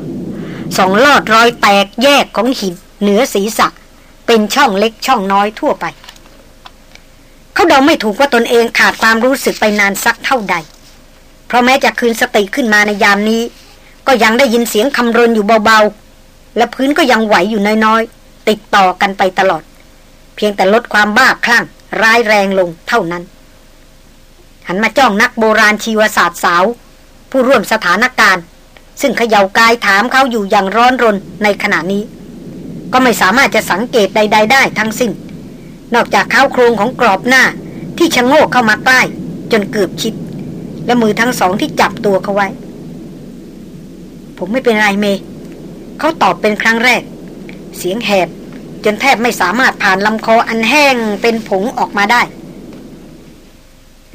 สองลอดรอยแตกแยกของหินเหนือศีรษะ เป็นช่องเล็กช่องน้อยทั่วไป เขาเดาไม่ถูกว่าตนเองขาดความรู้สึกไปนานสักเท่าใด เพราะแม้จะคืนสติขึ้นมาในยามนี้ ก็ยังได้ยินเสียงคำรนอยู่เบาๆ และพื้นก็ยังไหวอยู่น้อยๆ ติดต่อกันไปตลอด เพียงแต่ลดความบ้าคลั่งร้ายแรงลงเท่านั้น หันมาจ้องนักโบราณชีวศาสตร์สาว ผู้ร่วมสถานการณ์ ซึ่งเขย่ากายถามเขาอยู่อย่างร้อนรนในขณะนี้ ก็ไม่สามารถจะสังเกตใด ๆ ได้ทั้งสิ้น นอกจากข้าวโครงของกรอบหน้าที่ชะโงกเข้ามาใกล้จนเกือบชิด และมือทั้งสองที่จับตัวเขาไว้ ผมไม่เป็นไรเม เขาตอบเป็นครั้งแรก เสียงแหบจนแทบไม่สามารถผ่านลำคออันแห้งเป็นผงออกมาได้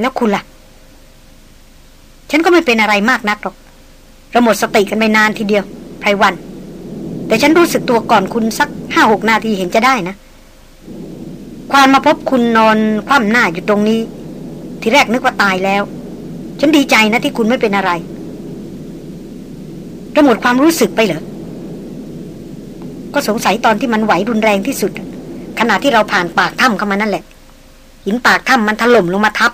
แล้วคุณล่ะ ฉันก็ไม่เป็นอะไรมากนักหรอกเราหมดสติกันไปนานทีเดียวไพรวัน แต่ฉันรู้สึกตัวก่อนคุณสักห้าหกนาทีเห็นจะได้นะ ควานมาพบคุณนอนคว่ำหน้าอยู่ตรงนี้ ทีแรกนึกว่าตายแล้ว ฉันดีใจนะที่คุณไม่เป็นอะไรเราหมดความรู้สึกไปเหรอ ก็สงสัยตอนที่มันไหวรุนแรงที่สุด ขณะที่เราผ่านปากถ้ำเข้ามานั่นแหละ หินปากถ้ำมันถล่มลงมาทับ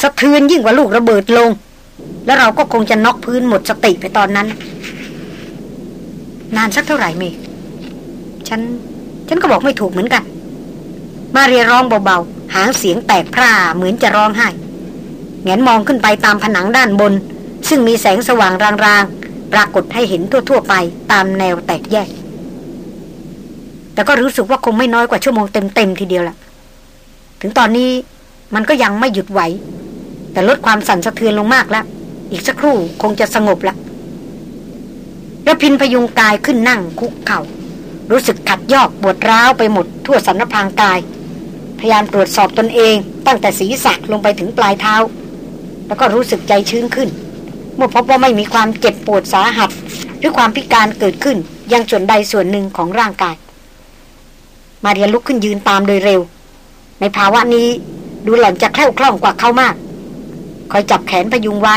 สะเทือนยิ่งกว่าลูกระเบิดลง แล้วเราก็คงจะน็อกพื้นหมดสติไปตอนนั้น นานสักเท่าไหร่เมฉัน ฉันก็บอกไม่ถูกเหมือนกัน มาเรียร้องเบาๆ หางเสียงแตกพร่าเหมือนจะร้องไห้แงนมองขึ้นไปตามผนังด้านบน ซึ่งมีแสงสว่างรางๆ ปรากฏให้เห็นทั่วๆไปตามแนวแตกแยก แต่ก็รู้สึกว่าคงไม่น้อยกว่าชั่วโมงเต็มๆทีเดียวละถึงตอนนี้มันก็ยังไม่หยุดไหว แต่ลดความสั่นสะเทือนลงมากแล้ว อีกสักครู่คงจะสงบละ ระพินพยุงกายขึ้นนั่งคุกเขา่า รู้สึกขัดยอกปวดร้าวไปหมดทั่วสันพางกาย พยายามตรวจสอบตนเองตั้งแต่ศีรษะลงไปถึงปลายเท้า แล้วก็รู้สึกใจชื้นขึ้น เมื่อพบว่าไม่มีความเจ็บปวดสาหัส หรือความพิการเกิดขึ้นยังส่วนใดส่วนหนึ่งของร่างกาย มาเรียนลุกขึ้นยืนตามโดยเร็ว ในภาวะนี้ดูหล่อนจะแคล่วคล่องกว่าเขามาก คอยจับแขนพยุงไว้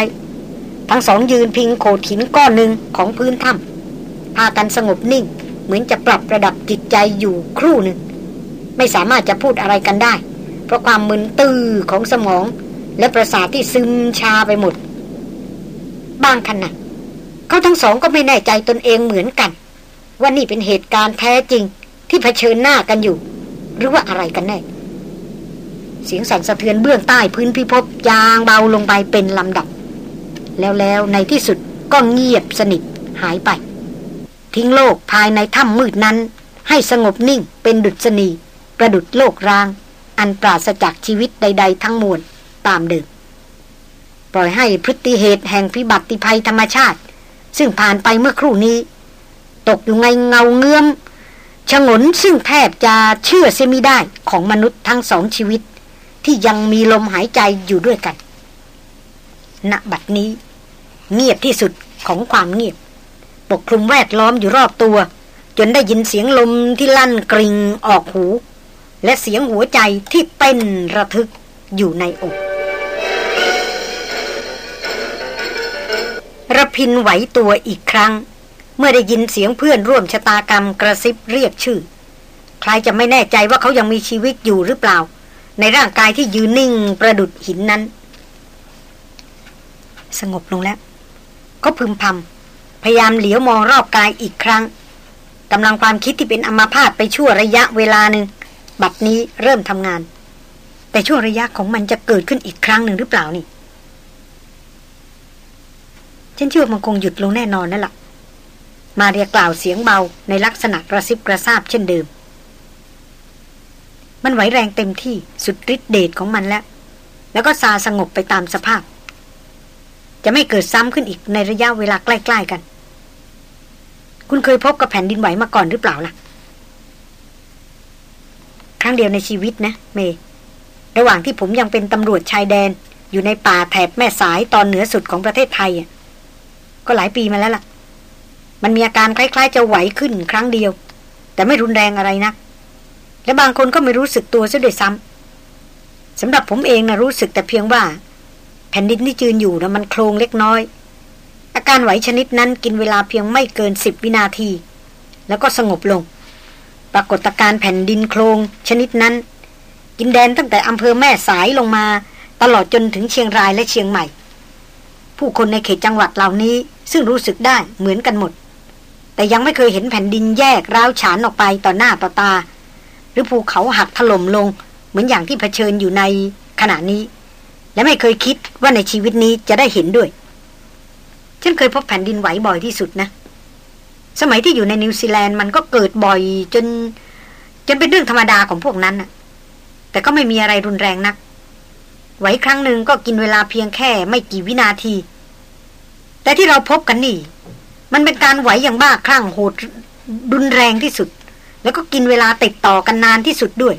ทั้งสองยืนพิงโขดหินก้อนหนึ่งของพื้นถ้ำพากันสงบนิ่ง เหมือนจะปรับระดับจิตใจอยู่ครู่หนึ่ง ไม่สามารถจะพูดอะไรกันได้ เพราะความมึนตื้อของสมอง และประสาทที่ซึมชาไปหมด บางขณะเขาทั้งสองก็ไม่แน่ใจตนเองเหมือนกัน ว่านี่เป็นเหตุการณ์แท้จริงที่เผชิญหน้ากันอยู่ หรือว่าอะไรกันแน่เสียงสั่นสะเทือนเบื้องใต้พื้นพิภพจางเบาลงไปเป็นลำดับ แล้วแล้วในที่สุดก็เงียบสนิทหายไป ทิ้งโลกภายในถ้ำมืดนั้น ให้สงบนิ่งเป็นดุษณีประดุดโลกราง อันปราศจากชีวิตใด ๆ ทั้งมวลตามเดิมปล่อยให้พฤติเหตุแห่งพิบัติภัยธรรมชาติ ซึ่งผ่านไปเมื่อครู่นี้ ตกอยู่ในเงาเงื้อมฉงนซึ่งแทบจะเชื่อเสียมิได้ของมนุษย์ทั้งสองชีวิต ที่ยังมีลมหายใจอยู่ด้วยกันณบัดนี้ เงียบที่สุดของความเงียบ ปกคลุมแวดล้อมอยู่รอบตัว จนได้ยินเสียงลมที่ลั่นกริงออกหู และเสียงหัวใจที่เต้นระทึกอยู่ในอกระพินไหวตัวอีกครั้ง เมื่อได้ยินเสียงเพื่อนร่วมชะตากรรมกระซิบเรียกชื่อ ใครจะไม่แน่ใจว่าเขายังมีชีวิตอยู่หรือเปล่า ในร่างกายที่ยืนนิ่งประดุดหินนั้น สงบลงแล้ว ก็พึมพำพยายามเหลียวมองรอบกายอีกครั้งกำลังความคิดที่เป็นอมาพาตไปชั่วระยะเวลาหนึ่งบัดนี้เริ่มทำงาน แต่ช่วงระยะของมันจะเกิดขึ้นอีกครั้งหนึ่งหรือเปล่านี่ฉันเชื่อมันคงหยุดลงแน่นอนนั่นแหละมาเรียกล่าวเสียงเบาในลักษณะกระซิบกระซาบเช่นเดิม มันไหวแรงเต็มที่สุดฤทธิเดชของมันแล้ว แล้วก็ซาสงบไปตามสภาพ จะไม่เกิดซ้ำขึ้นอีกในระยะเวลาใกล้ ๆกัน คุณเคยพบกับแผ่นดินไหวมาก่อนหรือเปล่าล่ะ ครั้งเดียวในชีวิตนะ เม ระหว่างที่ผมยังเป็นตำรวจชายแดน อยู่ในป่าแถบแม่สายตอนเหนือสุดของประเทศไทยอะก็หลายปีมาแล้วล่ะ มันมีอาการคล้าย ๆ จะไหวขึ้นครั้งเดียว แต่ไม่รุนแรงอะไรนะักและบางคนก็ไม่รู้สึกตัวซะด้วยซ้ำสำหรับผมเองนะรู้สึกแต่เพียงว่า ผ่นดินที่จืนอยู่นะมันโครงเล็กน้อย อาการไหวชนิดนั้นกินเวลาเพียงไม่เกินสิบวินาที แล้วก็สงบลง ปรากฏการแผ่นดินโครงชนิดนั้น กินแดนตั้งแต่อำเภอแม่สายลงมา ตลอดจนถึงเชียงรายและเชียงใหม่ ผู้คนในเขตจังหวัดเหล่านี้ซึ่งรู้สึกได้เหมือนกันหมด แต่ยังไม่เคยเห็นแผ่นดินแยกร้าวฉานออกไปต่อหน้าต่อตา หรือภูเขาหักถล่มลง เหมือนอย่างที่เผชิญอยู่ในขณะนี้ และไม่เคยคิดว่าในชีวิตนี้จะได้เห็นด้วย ฉันเคยพบแผ่นดินไหวบ่อยที่สุดนะ สมัยที่อยู่ในนิวซีแลนด์มันก็เกิดบ่อยจน จนเป็นเรื่องธรรมดาของพวกนั้นแต่ก็ไม่มีอะไรรุนแรงนัก ไหวครั้งหนึ่งก็กินเวลาเพียงแค่ไม่กี่วินาที แต่ที่เราพบกันนี่ มันเป็นการไหวอย่างบ้าคลั่งโหดรุนแรงที่สุด แล้วก็กินเวลาติดต่อกันนานที่สุดด้วย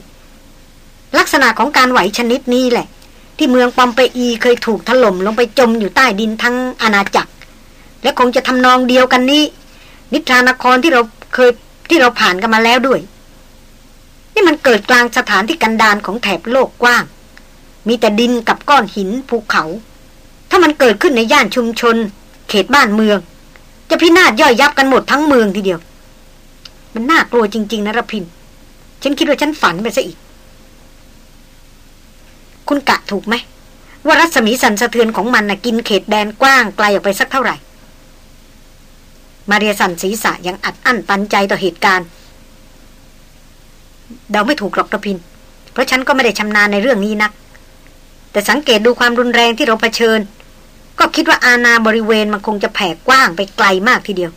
ลักษณะของการไหวชนิดนี้แหละ ที่เมืองปอมเปอีเคยถูกถล่มลงไปจมอยู่ใต้ดินทั้งอาณาจักร และคงจะทำนองเดียวกันนี้ นิทรานครที่เราเคยที่เราผ่านกันมาแล้วด้วย นี่มันเกิดกลางสถานที่กันดานของแถบโลกกว้าง มีแต่ดินกับก้อนหินภูเขา ถ้ามันเกิดขึ้นในย่านชุมชน เขตบ้านเมือง จะพินาศย่อยยับกันหมดทั้งเมืองทีเดียว มันน่ากลัวจริง ๆนะรพิน ฉันคิดว่าฉันฝันไปซะอีก คุณกะถูกไหม ว่ารัศมีสันสะเทือนของมันนะกินเขตแดนกว้างไกลออกไปสักเท่าไหร่ มาเรียสันศีรษะยังอัดอั้นตันใจต่อเหตุการณ์เดาไม่ถูกหรอกระพิน เพราะฉันก็ไม่ได้ชำนาญในเรื่องนี้นัก แต่สังเกตดูความรุนแรงที่เราเผชิญ ก็คิดว่าอาณาบริเวณมันคงจะแผ่กว้างไปไกลมากทีเดียว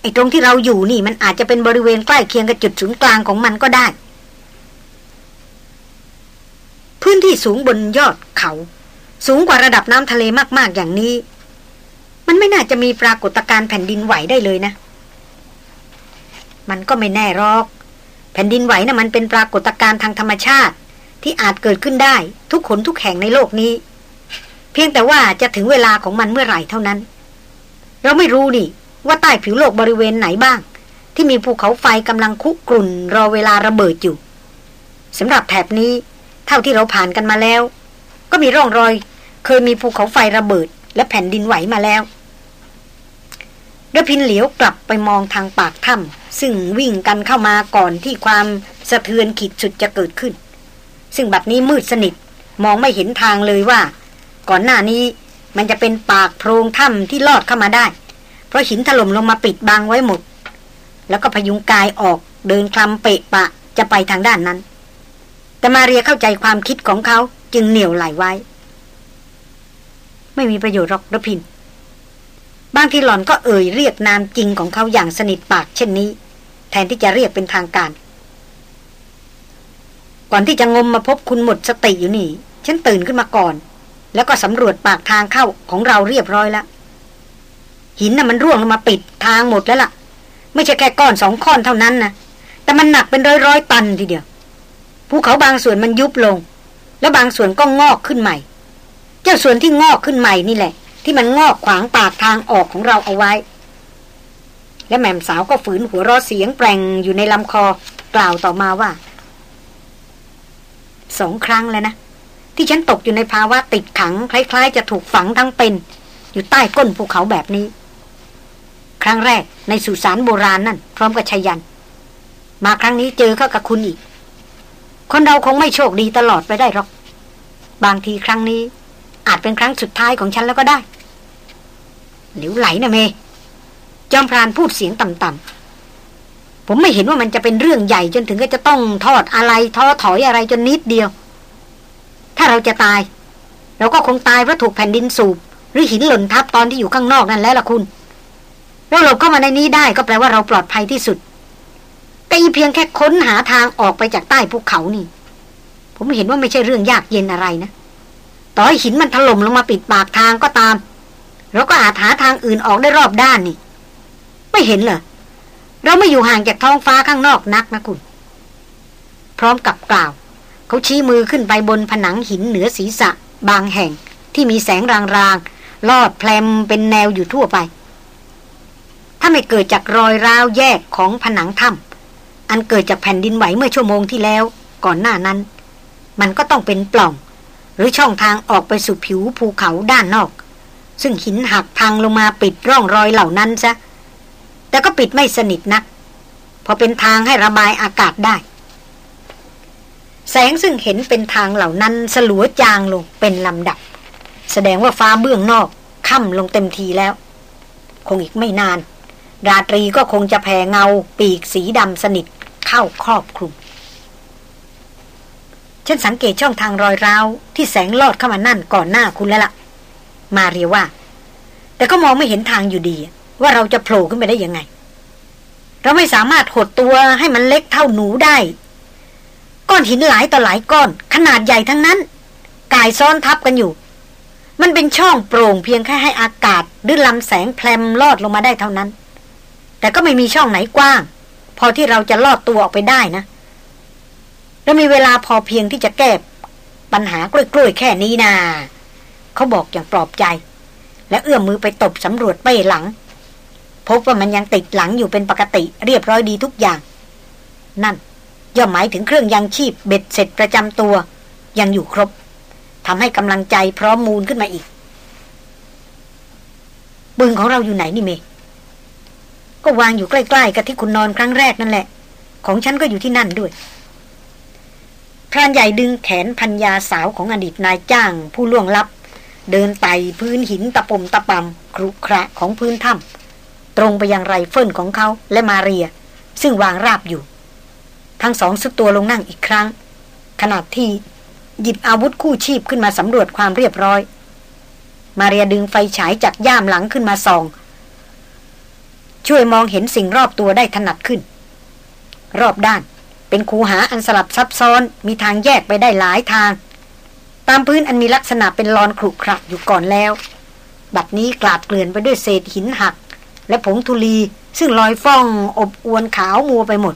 ไอ้ตรงที่เราอยู่นี่มันอาจจะเป็นบริเวณใกล้เคียงกับจุดศูนย์กลางของมันก็ได้ พื้นที่สูงบนยอดเขา สูงกว่าระดับน้ำทะเลมากๆอย่างนี้ มันไม่น่าจะมีปรากฏการณ์แผ่นดินไหวได้เลยนะ มันก็ไม่แน่หรอก แผ่นดินไหวนะ่ะมันเป็นปรากฏการณ์ทางธรรมชาติ ที่อาจเกิดขึ้นได้ทุกขนทุกแห่งในโลกนี้ เพียงแต่ว่าจะถึงเวลาของมันเมื่อไหร่เท่านั้น เราไม่รู้นี่ว่าใต้ผิวโลกบริเวณไหนบ้าง ที่มีภูเขาไฟกำลังคุกรุ่นรอเวลาระเบิดอยู่สำหรับแถบนี้ เท่าที่เราผ่านกันมาแล้ว ก็มีร่องรอย เคยมีภูเขาไฟระเบิด และแผ่นดินไหวมาแล้วดพินเหลียวกลับไปมองทางปากถ้ำซึ่งวิ่งกันเข้ามาก่อนที่ความสะเทือนขีดสุดจะเกิดขึ้น ซึ่งบัดนี้มืดสนิทมองไม่เห็นทางเลยว่า ก่อนหน้านี้มันจะเป็นปากโพรงถ้ำที่ลอดเข้ามาได้ เพราะหินถล่มลงมาปิดบังไว้หมด แล้วก็พยุงกายออกเดินคลำเปะปะจะไปทางด้านนั้น แต่มาเรียเข้าใจความคิดของเขาจึงเหนี่ยวไหลไว้ ไม่มีประโยชน์หรอกระพิน บางทีหล่อนก็เอ่ยเรียกนามจริงของเขาอย่างสนิทปากเช่นนี้ แทนที่จะเรียกเป็นทางการ ก่อนที่จะงมมาพบคุณหมดสติอยู่นี่ ฉันตื่นขึ้นมาก่อน แล้วก็สำรวจปากทางเข้าของเราเรียบร้อยแล้วหินน่ะมันร่วงลงมาปิดทางหมดแล้วล่ะ ไม่ใช่แค่ก้อนสองก้อนเท่านั้นนะแต่มันหนักเป็นร้อยร้อยตันทีเดียว ภูเขาบางส่วนมันยุบลง แล้วบางส่วนก็งอกขึ้นใหม่ เจ้าส่วนที่งอกขึ้นใหม่นี่แหละ ที่มันงอกขวางปากทางออกของเราเอาไว้ และแม่มสาวก็ฝืนหัวรอเสียงแปลงอยู่ในลำคอกล่าวต่อมาว่าสองครั้งแล้วนะ ที่ฉันตกอยู่ในภาวะติดขัง คล้าย ๆ จะถูกฝังทั้งเป็น อยู่ใต้ก้นภูเขาแบบนี้ ครั้งแรกในสุสานโบราณนั่น พร้อมกับชายัน มาครั้งนี้เจอเข้ากับคุณอีก คนเราคงไม่โชคดีตลอดไปได้หรอก บางทีครั้งนี้ อาจเป็นครั้งสุดท้ายของฉันแล้วก็ได้ หลิวไหลนะเม จอมพรานพูดเสียงต่ำๆ ผมไม่เห็นว่ามันจะเป็นเรื่องใหญ่จนถึงก็จะต้องทอดอะไรท้อถอยอะไรจนนิดเดียว ถ้าเราจะตาย เราก็คงตายเพราะถูกแผ่นดินสูบ หรือหินหล่นทับตอนที่อยู่ข้างนอกนั่นแล้วล่ะคุณ เราหลบเข้ามาในนี้ได้ก็แปลว่าเราปลอดภัยที่สุด ต่อีเพียงแค่ค้นหาทางออกไปจากใต้ภูเขานี่ ผมเห็นว่าไม่ใช่เรื่องยากเย็นอะไรนะ ต่อให้หินมันถล่มลงมาปิดปากทางก็ตาม เราก็อาจหาทางอื่นออกได้รอบด้านนี่ ไม่เห็นเหรอ เราไม่อยู่ห่างจากท้องฟ้าข้างนอกนักนะคุณ พร้อมกับกล่าว เขาชี้มือขึ้นไปบนผนังหินเหนือศีรษะ บางแห่งที่มีแสงรางๆลอดแพลมเป็นแนวอยู่ทั่วไปถ้าไม่เกิดจากรอยร้าวแยกของผนังถ้ำ อันเกิดจากแผ่นดินไหวเมื่อชั่วโมงที่แล้ว ก่อนหน้านั้น มันก็ต้องเป็นปล่อง หรือช่องทางออกไปสู่ผิวภูเขาด้านนอก ซึ่งหินหักพังลงมาปิดร่องรอยเหล่านั้นซะ แต่ก็ปิดไม่สนิทนัก พอเป็นทางให้ระบายอากาศได้ แสงซึ่งเห็นเป็นทางเหล่านั้นสลัวจางลงเป็นลำดับ แสดงว่าฟ้าเบื้องนอกค่ำลงเต็มทีแล้ว คงอีกไม่นาน ราตรีก็คงจะแผ่เงาปีกสีดำสนิทเข้าครอบคลุมฉันสังเกตช่องทางรอยร้าวที่แสงลอดเข้ามานั่นก่อนหน้าคุณแล้วละ่ะ มาเรียว่า แต่ก็มองไม่เห็นทางอยู่ดี ว่าเราจะโผล่ขึ้นไปได้ยังไง เราไม่สามารถหดตัวให้มันเล็กเท่าหนูได้ ก้อนหินหลายต่อหลายก้อน ขนาดใหญ่ทั้งนั้น กายซ้อนทับกันอยู่ มันเป็นช่องโปร่งเพียงแค่ให้อากาศหรือลำแสงแพลมลอดลงมาได้เท่านั้น แต่ก็ไม่มีช่องไหนกว้าง พอที่เราจะลอดตัวออกไปได้นะเรามีเวลาพอเพียงที่จะแก้ปัญหากล้วยๆแค่นี้นาเขาบอกอย่างปลอบใจ และเอื้อมมือไปตบสำรวจเป้หลัง พบว่ามันยังติดหลังอยู่เป็นปกติเรียบร้อยดีทุกอย่าง นั่น ย่อมหมายถึงเครื่องยังชีพเบ็ดเสร็จประจำตัว ยังอยู่ครบทำให้กำลังใจพร้อมมูลขึ้นมาอีกปืนของเราอยู่ไหนนี่เม ก็วางอยู่ใกล้ๆกับที่คุณนอนครั้งแรกนั่นแหละ ของฉันก็อยู่ที่นั่นด้วยพรานใหญ่ดึงแขนภรรยาสาวของอดีตนายจ้าง ผู้ล่วงลับ เดินไต่พื้นหินตะปุ่มตะป่ำขรุขระของพื้นถ้ำตรงไปยังไรเฟิลของเขาและมาเรีย ซึ่งวางราบอยู่ ทั้งสองทรุดตัวลงนั่งอีกครั้ง ขณะที่หยิบอาวุธคู่ชีพขึ้นมาสำรวจความเรียบร้อย มาเรียดึงไฟฉายจากย่ามหลังขึ้นมาส่อง ช่วยมองเห็นสิ่งรอบตัวได้ถนัดขึ้น รอบด้านเป็นคูหาอันสลับซับซ้อนมีทางแยกไปได้หลายทาง ตามพื้นอันมีลักษณะเป็นลอนครุขระอยู่ก่อนแล้ว บัดนี้กลาดเกลื่อนไปด้วยเศษหินหัก และผงธุลีซึ่งลอยฟ้องอบอวนขาวมัวไปหมด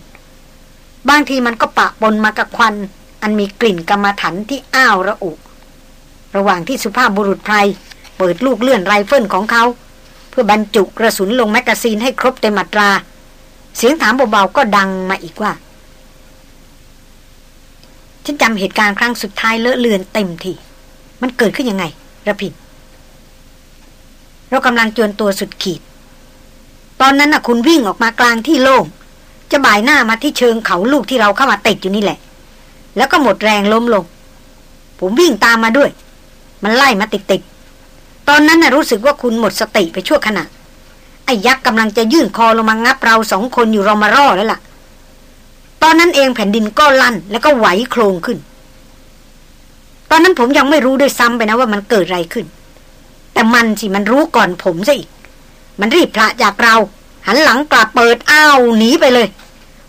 บางทีมันก็ปะปนมากับควัน อันมีกลิ่นกรรมถันที่อ้าวระอุ ระหว่างที่สุภาพบุรุษไพรเปิดลูกเลื่อนไรเฟิลของเขา เพื่อบรรจุกระสุนลงแมกกาซีนให้ครบเต็มมาตรา เสียงถามเบาๆก็ดังมาอีกว่า ฉันจำเหตุการณ์ครั้งสุดท้ายเลอะเลือนเต็มทีมันเกิดขึ้นยังไงระพินเรากำลังจวนตัวสุดขีด ตอนนั้นน่ะคุณวิ่งออกมากลางที่โล่งจะบ่ายหน้ามาที่เชิงเขาลูกที่เราเข้ามาติดอยู่นี่แหละ แล้วก็หมดแรงล้มลง ผมวิ่งตามมาด้วย มันไล่มาติดติด ตอนนั้นน่ะรู้สึกว่าคุณหมดสติไปชั่วขณะ ไอ้ยักษ์กำลังจะยื่นคอลงมางับเราสองคนอยู่เรามารอแล้วล่ะ ตอนนั้นเองแผ่นดินก็ลั่น แล้วก็ไหวโครงขึ้น ตอนนั้นผมยังไม่รู้ด้วยซ้ำไปนะว่ามันเกิดอะไรขึ้น แต่มันสิมันรู้ก่อนผมซะอีก มันรีบพระจากเรา หันหลังกลับเปิดอ้าวหนีไปเลย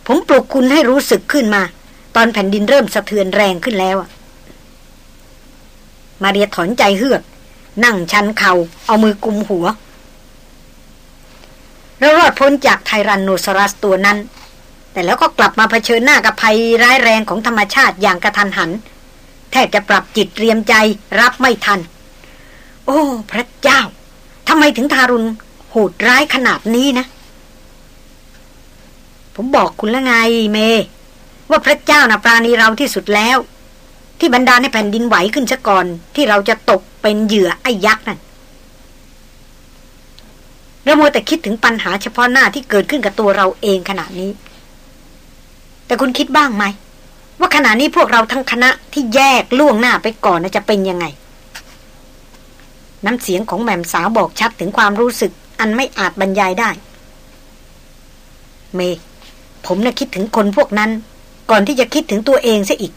ผมปลุกคุณให้รู้สึกขึ้นมา ตอนแผ่นดินเริ่มสะเทือนแรงขึ้นแล้วมาเรียถอนใจเฮือก นั่งชันเขา่าเอามือกุมหัว เรารอดพ้นจากไทรันโนซอรัสตัวนั้น แต่แล้วก็กลับมาเผชิญหน้ากับภัยร้ายแรงของธรรมชาติอย่างกระทันหัน แทบจะปรับจิตเตรียมใจรับไม่ทัน โอ้ พระเจ้าทำไมถึงทารุณโหดร้ายขนาดนี้นะ ผมบอกคุณแล้วไงเม ว่าพระเจ้านะปราณีเราที่สุดแล้ว ที่บรรดาในแผ่นดินไหวขึ้นซะก่อน ที่เราจะตกเป็นเหยื่อไอ้ยักษ์นั่นเราโมแต่คิดถึงปัญหาเฉพาะหน้าที่เกิดขึ้นกับตัวเราเองขณะนี้ แต่คุณคิดบ้างไหม ว่าขณะนี้พวกเราทั้งคณะที่แยกล่วงหน้าไปก่อนจะเป็นยังไง น้ำเสียงของแม่มสาวบอกชัดถึงความรู้สึก อันไม่อาจบรรยายได้ เม ผมน่ะคิดถึงคนพวกนั้น ก่อนที่จะคิดถึงตัวเองซะอีก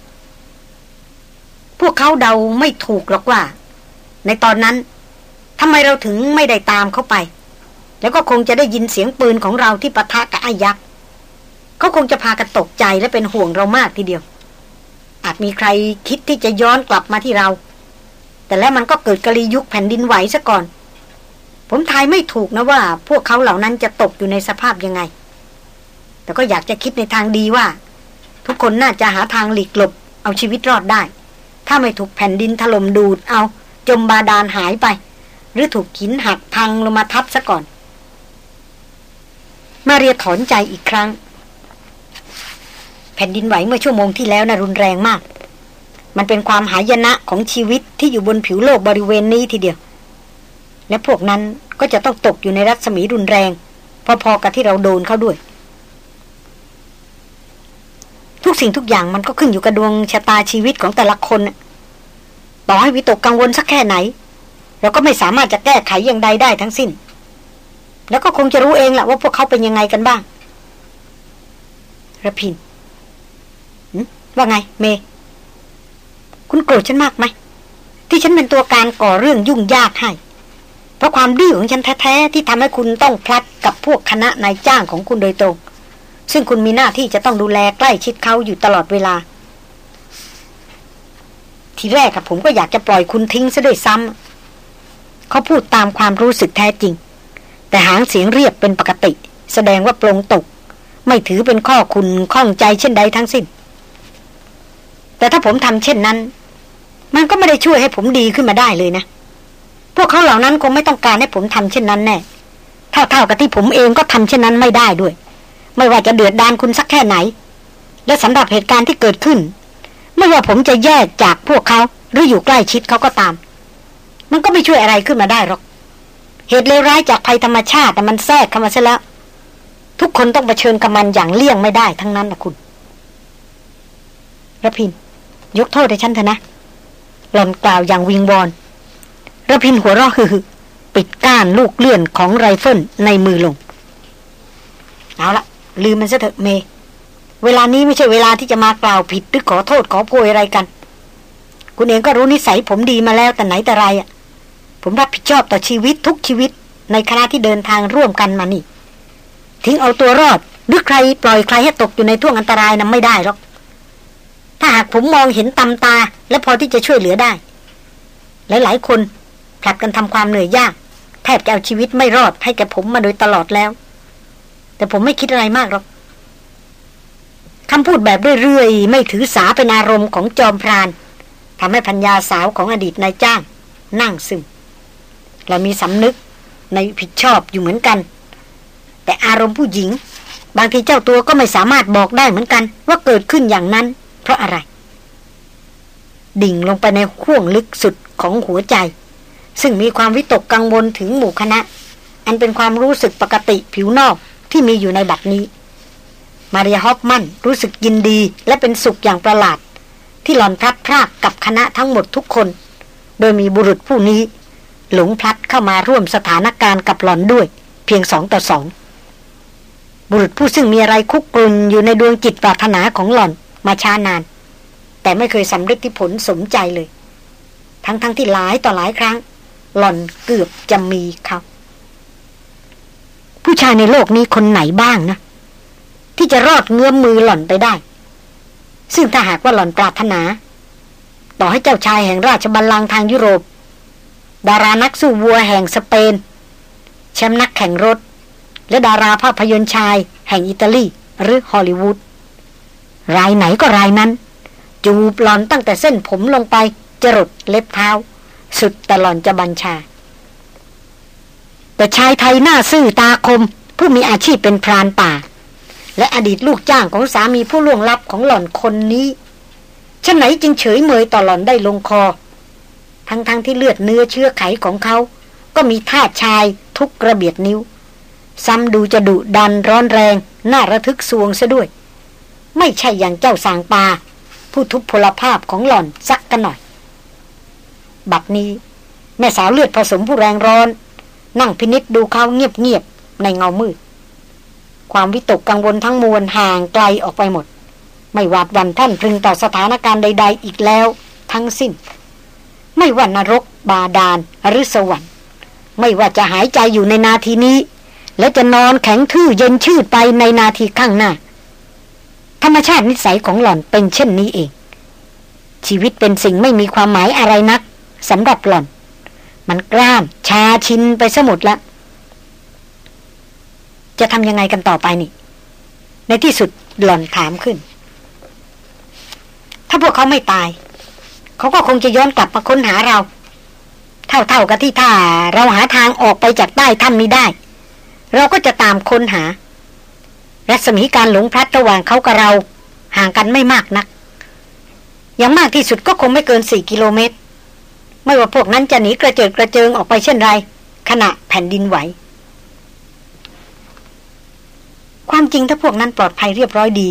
พวกเขาเดาไม่ถูกหรอกว่า ในตอนนั้นทำไมเราถึงไม่ได้ตามเขาไป แล้วก็คงจะได้ยินเสียงปืนของเราที่ปะทะกับไอ้ยักษ์เขาคงจะพากันตกใจและเป็นห่วงเรามากทีเดียว อาจมีใครคิดที่จะย้อนกลับมาที่เรา แต่แล้วมันก็เกิดกะลียุคแผ่นดินไหวซะก่อน ผมทายไม่ถูกนะว่า พวกเขาเหล่านั้นจะตกอยู่ในสภาพยังไง แต่ก็อยากจะคิดในทางดีว่า ทุกคนน่าจะหาทางหลีกหลบ เอาชีวิตรอดได้ ถ้าไม่ถูกแผ่นดินถล่มดูดเอา จมบาดาลหายไป หรือถูกหินหักพังลงมาทับซะก่อน มาเรียถอนใจอีกครั้ง แผ่นดินไหวเมื่อชั่วโมงที่แล้วนะ่ะรุนแรงมาก มันเป็นความหายนะของชีวิตที่อยู่บนผิวโลกบริเวณนี้ทีเดียว และพวกนั้นก็จะต้องตกอยู่ในรัศมีรุนแรง พอๆกับที่เราโดนเข้าด้วย ทุกสิ่งทุกอย่างมันก็ขึ้นอยู่กับดวงชะตาชีวิตของแต่ละคน ต่อให้วิตกกังวลสักแค่ไหน เราก็ไม่สามารถจะแก้ไขอย่างใดได้ทั้งสิ้น แล้วก็คงจะรู้เองแหละว่าพวกเขาเป็นยังไงกันบ้างระพินว่าไง เม คุณโกรธฉันมากไหม ที่ฉันเป็นตัวการก่อเรื่องยุ่งยากให้ เพราะความดื้อของฉันแท้ๆที่ทำให้คุณต้องพลัดกับพวกคณะนายจ้างของคุณโดยตรง ซึ่งคุณมีหน้าที่จะต้องดูแลใกล้ชิดเขาอยู่ตลอดเวลา ทีแรกกับผมก็อยากจะปล่อยคุณทิ้งซะด้วยซ้ำเขาพูดตามความรู้สึกแท้จริง แต่หางเสียงเรียบเป็นปกติ แสดงว่าปรงตก ไม่ถือเป็นข้อคุณข้องใจเช่นใดทั้งสิ้น แต่ถ้าผมทำเช่นนั้น มันก็ไม่ได้ช่วยให้ผมดีขึ้นมาได้เลยนะ พวกเขาเหล่านั้นคงไม่ต้องการให้ผมทำเช่นนั้นแน่เท่าๆกับที่ผมเองก็ทำเช่นนั้นไม่ได้ด้วย ไม่ว่าจะเดือดดานคุณสักแค่ไหน และสำหรับเหตุการณ์ที่เกิดขึ้น ไม่ว่าผมจะแยกจากพวกเขาหรืออยู่ใกล้ชิดเขาก็ตาม มันก็ไม่ช่วยอะไรขึ้นมาได้หรอก เหตุเลวร้ายจากภัยธรรมชาติแต่มันแทรกเข้ามาซะแล้ว ทุกคนต้องเผชิญกับมันอย่างเลี่ยงไม่ได้ทั้งนั้นนะคุณระพิน ยกโทษให้ฉันเถอะนะหล่อนกล่าวอย่างวิงวอนระพินหัวเราะฮือปิดก้านลูกเลื่อนของไรเฟิลในมือลง เอาละ ลืมมันซะเถอะเม เวลานี้ไม่ใช่เวลาที่จะมากล่าวผิดหรือขอโทษขอโพยอะไรกัน คุณเองก็รู้นิสัยผมดีมาแล้วแต่ไหนแต่ไรอะ่ะ ผมรับผิดชอบต่อชีวิตทุกชีวิต ในคณะที่เดินทางร่วมกันมานี่ ทิ้งเอาตัวรอดหรือใครปล่อยใครให้ตกอยู่ในท่วงอันตรายนะั้นไม่ได้หรอก ถ้าหากผมมองเห็นตำตา และพอที่จะช่วยเหลือได้ หลายๆคนผลัดกันทำความเหนื่อยยาก แทบจะเอาชีวิตไม่รอดให้แกผมมาโดยตลอดแล้ว แต่ผมไม่คิดอะไรมากหรอกคำพูดแบบเรื่อยๆ ไม่ถือสาเป็นอารมณ์ของจอมพรานทำให้พัญญาสาวของอดีตนายจ้าง นั่งซึมเรามีสำนึกในผิดชอบอยู่เหมือนกัน แต่อารมณ์ผู้หญิง บางทีเจ้าตัวก็ไม่สามารถบอกได้เหมือนกัน ว่าเกิดขึ้นอย่างนั้น เพราะอะไร ดิ่งลงไปในข่วงลึกสุดของหัวใจ ซึ่งมีความวิตกกังวลถึงหมู่คณะ อันเป็นความรู้สึกปกติผิวนอก ที่มีอยู่ในบัดนี้ มาริยาฮอฟมันรู้สึกยินดีและเป็นสุขอย่างประหลาด ที่หลอนพลัดพรากกับคณะทั้งหมดทุกคน โดยมีบุรุษผู้นี้ หลงพลัดเข้ามาร่วมสถานการณ์กับหลอนด้วย เพียงสองต่อสองบุรุษผู้ซึ่งมีอะไรคุกกลุ่นอยู่ในดวงจิตปรารถนาของหลอนมาช้านาน แต่ไม่เคยสำเร็จที่ผลสมใจเลย ทั้งๆทที่หลายต่อหลายครั้ง หล่อนเกือบจะมีเขา ผู้ชายในโลกนี้คนไหนบ้างนะ ที่จะรอดเงื้อมมือหล่อนไปได้ ซึ่งถ้าหากว่าหล่อนปรารถนา ต่อให้เจ้าชายแห่งราชบัลลังก์ทางยุโรป ดารานักสู้วัวแห่งสเปน แชมป์นักแข่งรถ และดาราภาพยนตร์ชาย แห่งอิตาลี หรือฮอลลีวูดรายไหนก็รายนั้น จูบหลอนตั้งแต่เส้นผมลงไปจรดเล็บเท้า สุดตลอนจะบัญชา แต่ชายไทยหน้าซื่อตาคม ผู้มีอาชีพเป็นพรานป่า และอดีตลูกจ้างของสามีผู้ล่วงลับของหล่อนคนนี้ฉันไหนจึงเฉยเมยต่อหล่อนได้ลงคอ ทั้งๆทที่เลือดเนื้อเชื้อไขของเขา ก็มีท่าชายทุกกระเบียดนิ้ว ซ้ำดูจะดุดันร้อนแรง น่าระทึกสวงซะด้วย ไม่ใช่อย่างเจ้าสางปา ผู้ทุพพลภาพของหล่อนสักกันหน่อย บัดนี้ แม่สาวเลือดผสมผู้แรงร้อน นั่งพินิษดูเขาเงียบๆในเงามืด ความวิตกกังวลทั้งมวลห่างไกลออกไปหมด ไม่หวาดวันท่านพึงต่อสถานการณ์ใด ๆ อีกแล้ว ทั้งสิ้น ไม่ว่านรก บาดาลหรือสวรรค์ ไม่ว่าจะหายใจอยู่ในนาทีนี้ และจะนอนแข็งทื่อเย็นชืดไปในนาทีข้างหน้า ธรรมชาตินิสัยของหล่อนเป็นเช่นนี้เอง ชีวิตเป็นสิ่งไม่มีความหมายอะไรนักสำหรับหล่อน มันกล้าม ชาชินไปสมุดแล้วจะทำยังไงกันต่อไปนี่ ในที่สุดหล่อนถามขึ้น ถ้าพวกเขาไม่ตาย เขาก็คงจะย้อนกลับมาค้นหาเรา เท่าๆกับที่ถ้าเราหาทางออกไปจากใต้ถ้ำนี้ได้ เราก็จะตามค้นหา รัศมีการหลงพลัดระหว่างเขากับเรา ห่างกันไม่มากนัก อย่างมากที่สุดก็คงไม่เกินสี่กิโลเมตร ไม่ว่าพวกนั้นจะหนีกระเจิดกระเจิงออกไปเช่นไร ขณะแผ่นดินไหว ความจริงถ้าพวกนั้นปลอดภัยเรียบร้อยดี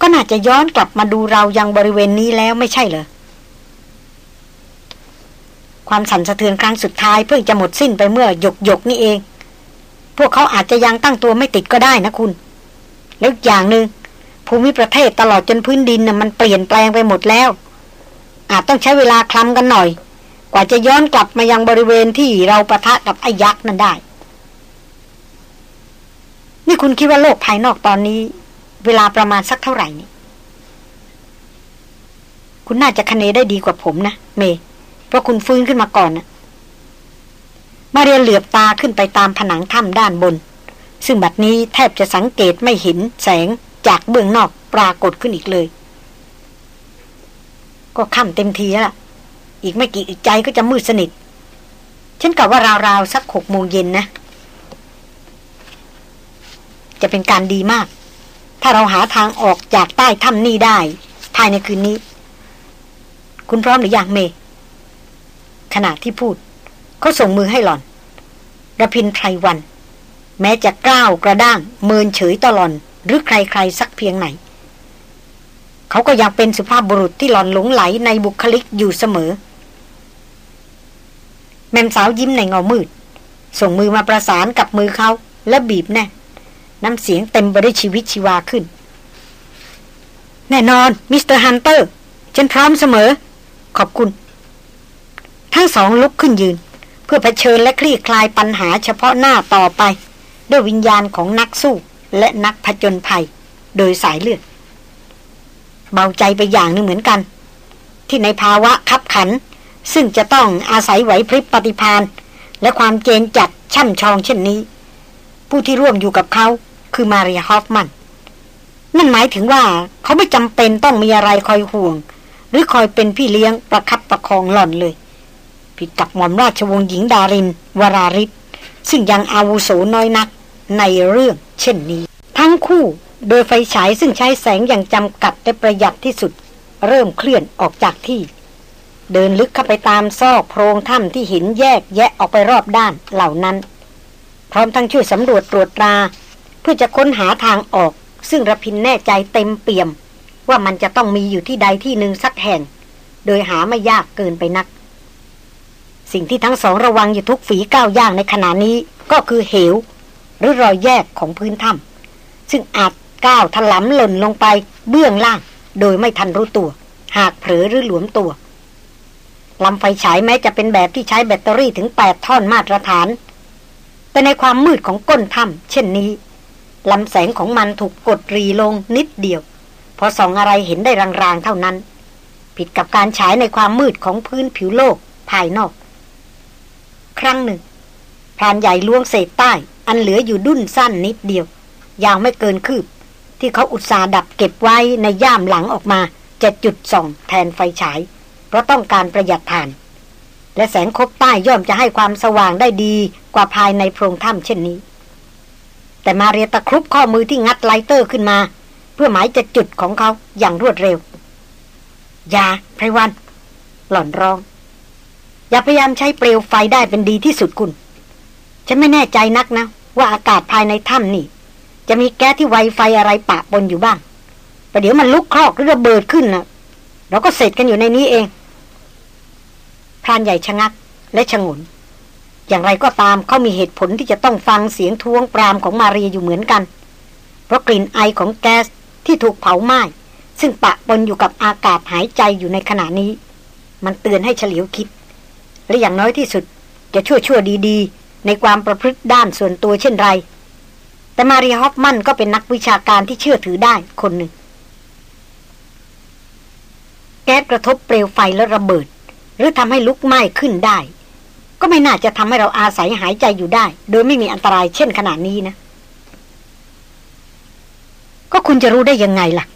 ก็น่าจะย้อนกลับมาดูเรายังบริเวณนี้แล้วไม่ใช่เหรอความสั่นสะเทือนครั้งสุดท้ายเพิ่งจะหมดสิ้นไปเมื่อหยกหยกนี่เอง พวกเขาอาจจะยังตั้งตัวไม่ติดก็ได้นะคุณ แล้วอย่างหนึง่งภูมิประเทศตลอดจนพื้นดินน่ะมันเปลี่ยนแปลงไปหมดแล้ว อาจต้องใช้เวลาคลำกันหน่อย กว่าจะย้อนกลับมายังบริเวณที่เราประทะกับไอ้ยักษ์นั้นได้ นี่คุณคิดว่าโลกภายนอกตอนนี้ เวลาประมาณสักเท่าไหร่นี่ คุณน่าจะคเนได้ดีกว่าผมนะเม เพราะคุณฟื้นขึ้นมาก่อนนะมาเรียนเหลือบตาขึ้นไปตามผนังถ้ำด้านบน ซึ่งบัดนี้แทบจะสังเกตไม่เห็นแสงจากเบื้องนอกปรากฏขึ้นอีกเลย ก็ค่ำเต็มทีแล้ว อีกไม่กี่ใจก็จะมืดสนิท ฉันกะว่าราวๆสักหกโมงเย็นนะ จะเป็นการดีมาก ถ้าเราหาทางออกจากใต้ถ้ำนี้ได้ ภายในคืนนี้ คุณพร้อมหรืออยังเม ขณะที่พูด เขาส่งมือให้หล่อนระพินไทรวัน แม้จะกล้าวกระด้าง เมินเฉยตลอน หรือใครๆสักเพียงไหนเขาก็ยังเป็นสุภาพบุรุษที่หล่อนหลงไหลในบุคลิกอยู่เสมอ แม่สาวยิ้มในเงามืด ส่งมือมาประสานกับมือเขาและบีบแน่น้ำเสียงเต็มไปด้วยชีวิตชีวาขึ้น แน่นอน Mister Hunter ฉันพร้อมเสมอ ขอบคุณ ทั้งสองลุกขึ้นยืน เพื่อเผชิญและคลี่คลายปัญหาเฉพาะหน้าต่อไป ด้วยวิญญาณของนักสู้และนักผจญภัย โดยสายเลือดเบาใจไปอย่างหนึ่งเหมือนกัน ที่ในภาวะคับขัน ซึ่งจะต้องอาศัยไหวพริบปฏิพานและความเจนจัดช่ำชองเช่นนี้ ผู้ที่ร่วมอยู่กับเขาคือมาริฮอฟมัน นั่นหมายถึงว่าเขาไม่จำเป็นต้องมีอะไรคอยห่วง หรือคอยเป็นพี่เลี้ยงประคับประคองหล่อนเลย ผิดกับหม่อมราชวงศ์หญิงดาริน วราริศซึ่งยังอาวุโสน้อยนักในเรื่องเช่นนี้ ทั้งคู่โดยไฟฉายซึ่งใช้แสงอย่างจำกัดและประหยัดที่สุด เริ่มเคลื่อนออกจากที่ เดินลึกเข้าไปตามซอกโพรงถ้ำที่หินแยกแยะออกไปรอบด้านเหล่านั้น พร้อมทั้งช่วยสำรวจตรวจตรา เพื่อจะค้นหาทางออก ซึ่งระพินแน่ใจเต็มเปี่ยม ว่ามันจะต้องมีอยู่ที่ใดที่หนึ่งสักแห่ง โดยหาไม่ยากเกินไปนัก สิ่งที่ทั้งสองระวังอยู่ทุกฝีก้าวย่างในขณะนี้ก็คือเหว หรือรอยแยกของพื้นถ้ำซึ่งอาจก้าวถลำหล่นลงไปเบื้องล่าง โดยไม่ทันรู้ตัว หากเผลอหรือหลวมตัว ลำไฟฉายแม้จะเป็นแบบที่ใช้แบตเตอรี่ถึงแปดท่อนมาตรฐาน แต่ในความมืดของก้นถ้ำเช่นนี้ลำแสงของมันถูกกดรีลงนิดเดียว พอส่องอะไรเห็นได้รางๆเท่านั้น ผิดกับการฉายในความมืดของพื้นผิวโลกภายนอก ครั้งหนึ่งพรานใหญ่ล้วงเศษไต้ อันเหลืออยู่ดุ้นสั้นนิดเดียว ยาวไม่เกินคืบ ที่เขาอุตส่าห์ดับเก็บไว้ในย่ามหลังออกมา จะจุดส่องแทนไฟฉาย เพราะต้องการประหยัดถ่าน และแสงคบไต้ย่อมจะให้ความสว่างได้ดีกว่าภายในโพรงถ้ำเช่นนี้ แต่มาเรียตะครุบข้อมือที่งัด lighter ขึ้นมา เพื่อหมายจะจุดของเขาอย่างรวดเร็ว อย่าไพรวัน หล่อนร้อง อย่าพยายามใช้เปลวไฟได้เป็นดีที่สุดคุณฉันไม่แน่ใจนักนะ ว่าอากาศภายในถ้ำนี่ จะมีแก๊สที่ไวไฟอะไรปะปนอยู่บ้างแต่เดี๋ยวมันลุกคลอกหรือระเบิดขึ้นนะเราก็เสร็จกันอยู่ในนี้เอง พรานใหญ่ชะงักและชะงน อย่างไรก็ตามเขามีเหตุผลที่จะต้องฟังเสียงท้วงปรามของมาเรียอยู่เหมือนกัน เพราะกลิ่นไอของแก๊สที่ถูกเผาไหม้ซึ่งปะปนอยู่กับอากาศหายใจอยู่ในขณะนี้ มันเตือนให้เฉลียวคิด และอย่างน้อยที่สุดจะชั่วชั่วดีๆ ในความประพฤติด้านส่วนตัวเช่นไร แต่มารีฮอฟมันก็เป็นนักวิชาการที่เชื่อถือได้คนหนึ่ง แก๊สกระทบเปลวไฟแล้วระเบิด หรือทำให้ลุกไหม้ขึ้นได้ ก็ไม่น่าจะทำให้เราอาศัยหายใจอยู่ได้ โดยไม่มีอันตรายเช่นขนาดนี้นะ ก็คุณจะรู้ได้ยังไงล่ะ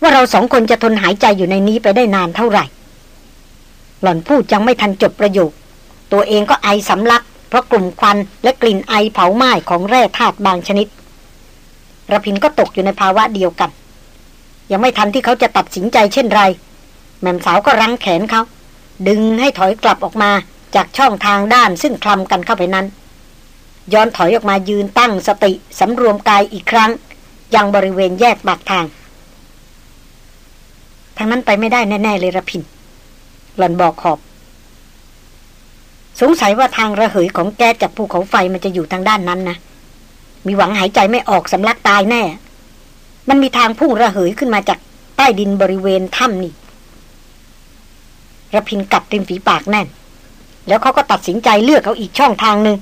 ว่าเราสองคนจะทนหายใจอยู่ในนี้ไปได้นานเท่าไหร่ หล่อนพูดยังไม่ทันจบประโยค ตัวเองก็ไอสำลัก เพราะกลุ่มควันและกลิ่นไอเผาไหม้ของแร่ธาตุบางชนิดระพินก็ตกอยู่ในภาวะเดียวกัน ยังไม่ทันที่เขาจะตัดสินใจเช่นไร แม่มสาวก็รั้งแขนเขา ดึงให้ถอยกลับออกมาจากช่องทางด้านซึ่งคลำกันเข้าไปนั้น ย้อนถอยออกมายืนตั้งสติสำรวมกายอีกครั้ง ยังบริเวณแยกบักทาง ทางนั้นไปไม่ได้แน่ ๆ เลยระพิน หล่อนบอกขอบ สงสัยว่าทางระเหยของแก๊สจากภูเขาไฟมันจะอยู่ทางด้านนั้นนะ มีหวังหายใจไม่ออกสำลักตายแน่ มันมีทางพุ่งระเหยขึ้นมาจากใต้ดินบริเวณถ้ำนี่ ระพินกัดริมฝีปากแน่น แล้วเขาก็ตัดสินใจเลือกเอาอีกช่องทางหนึ่ง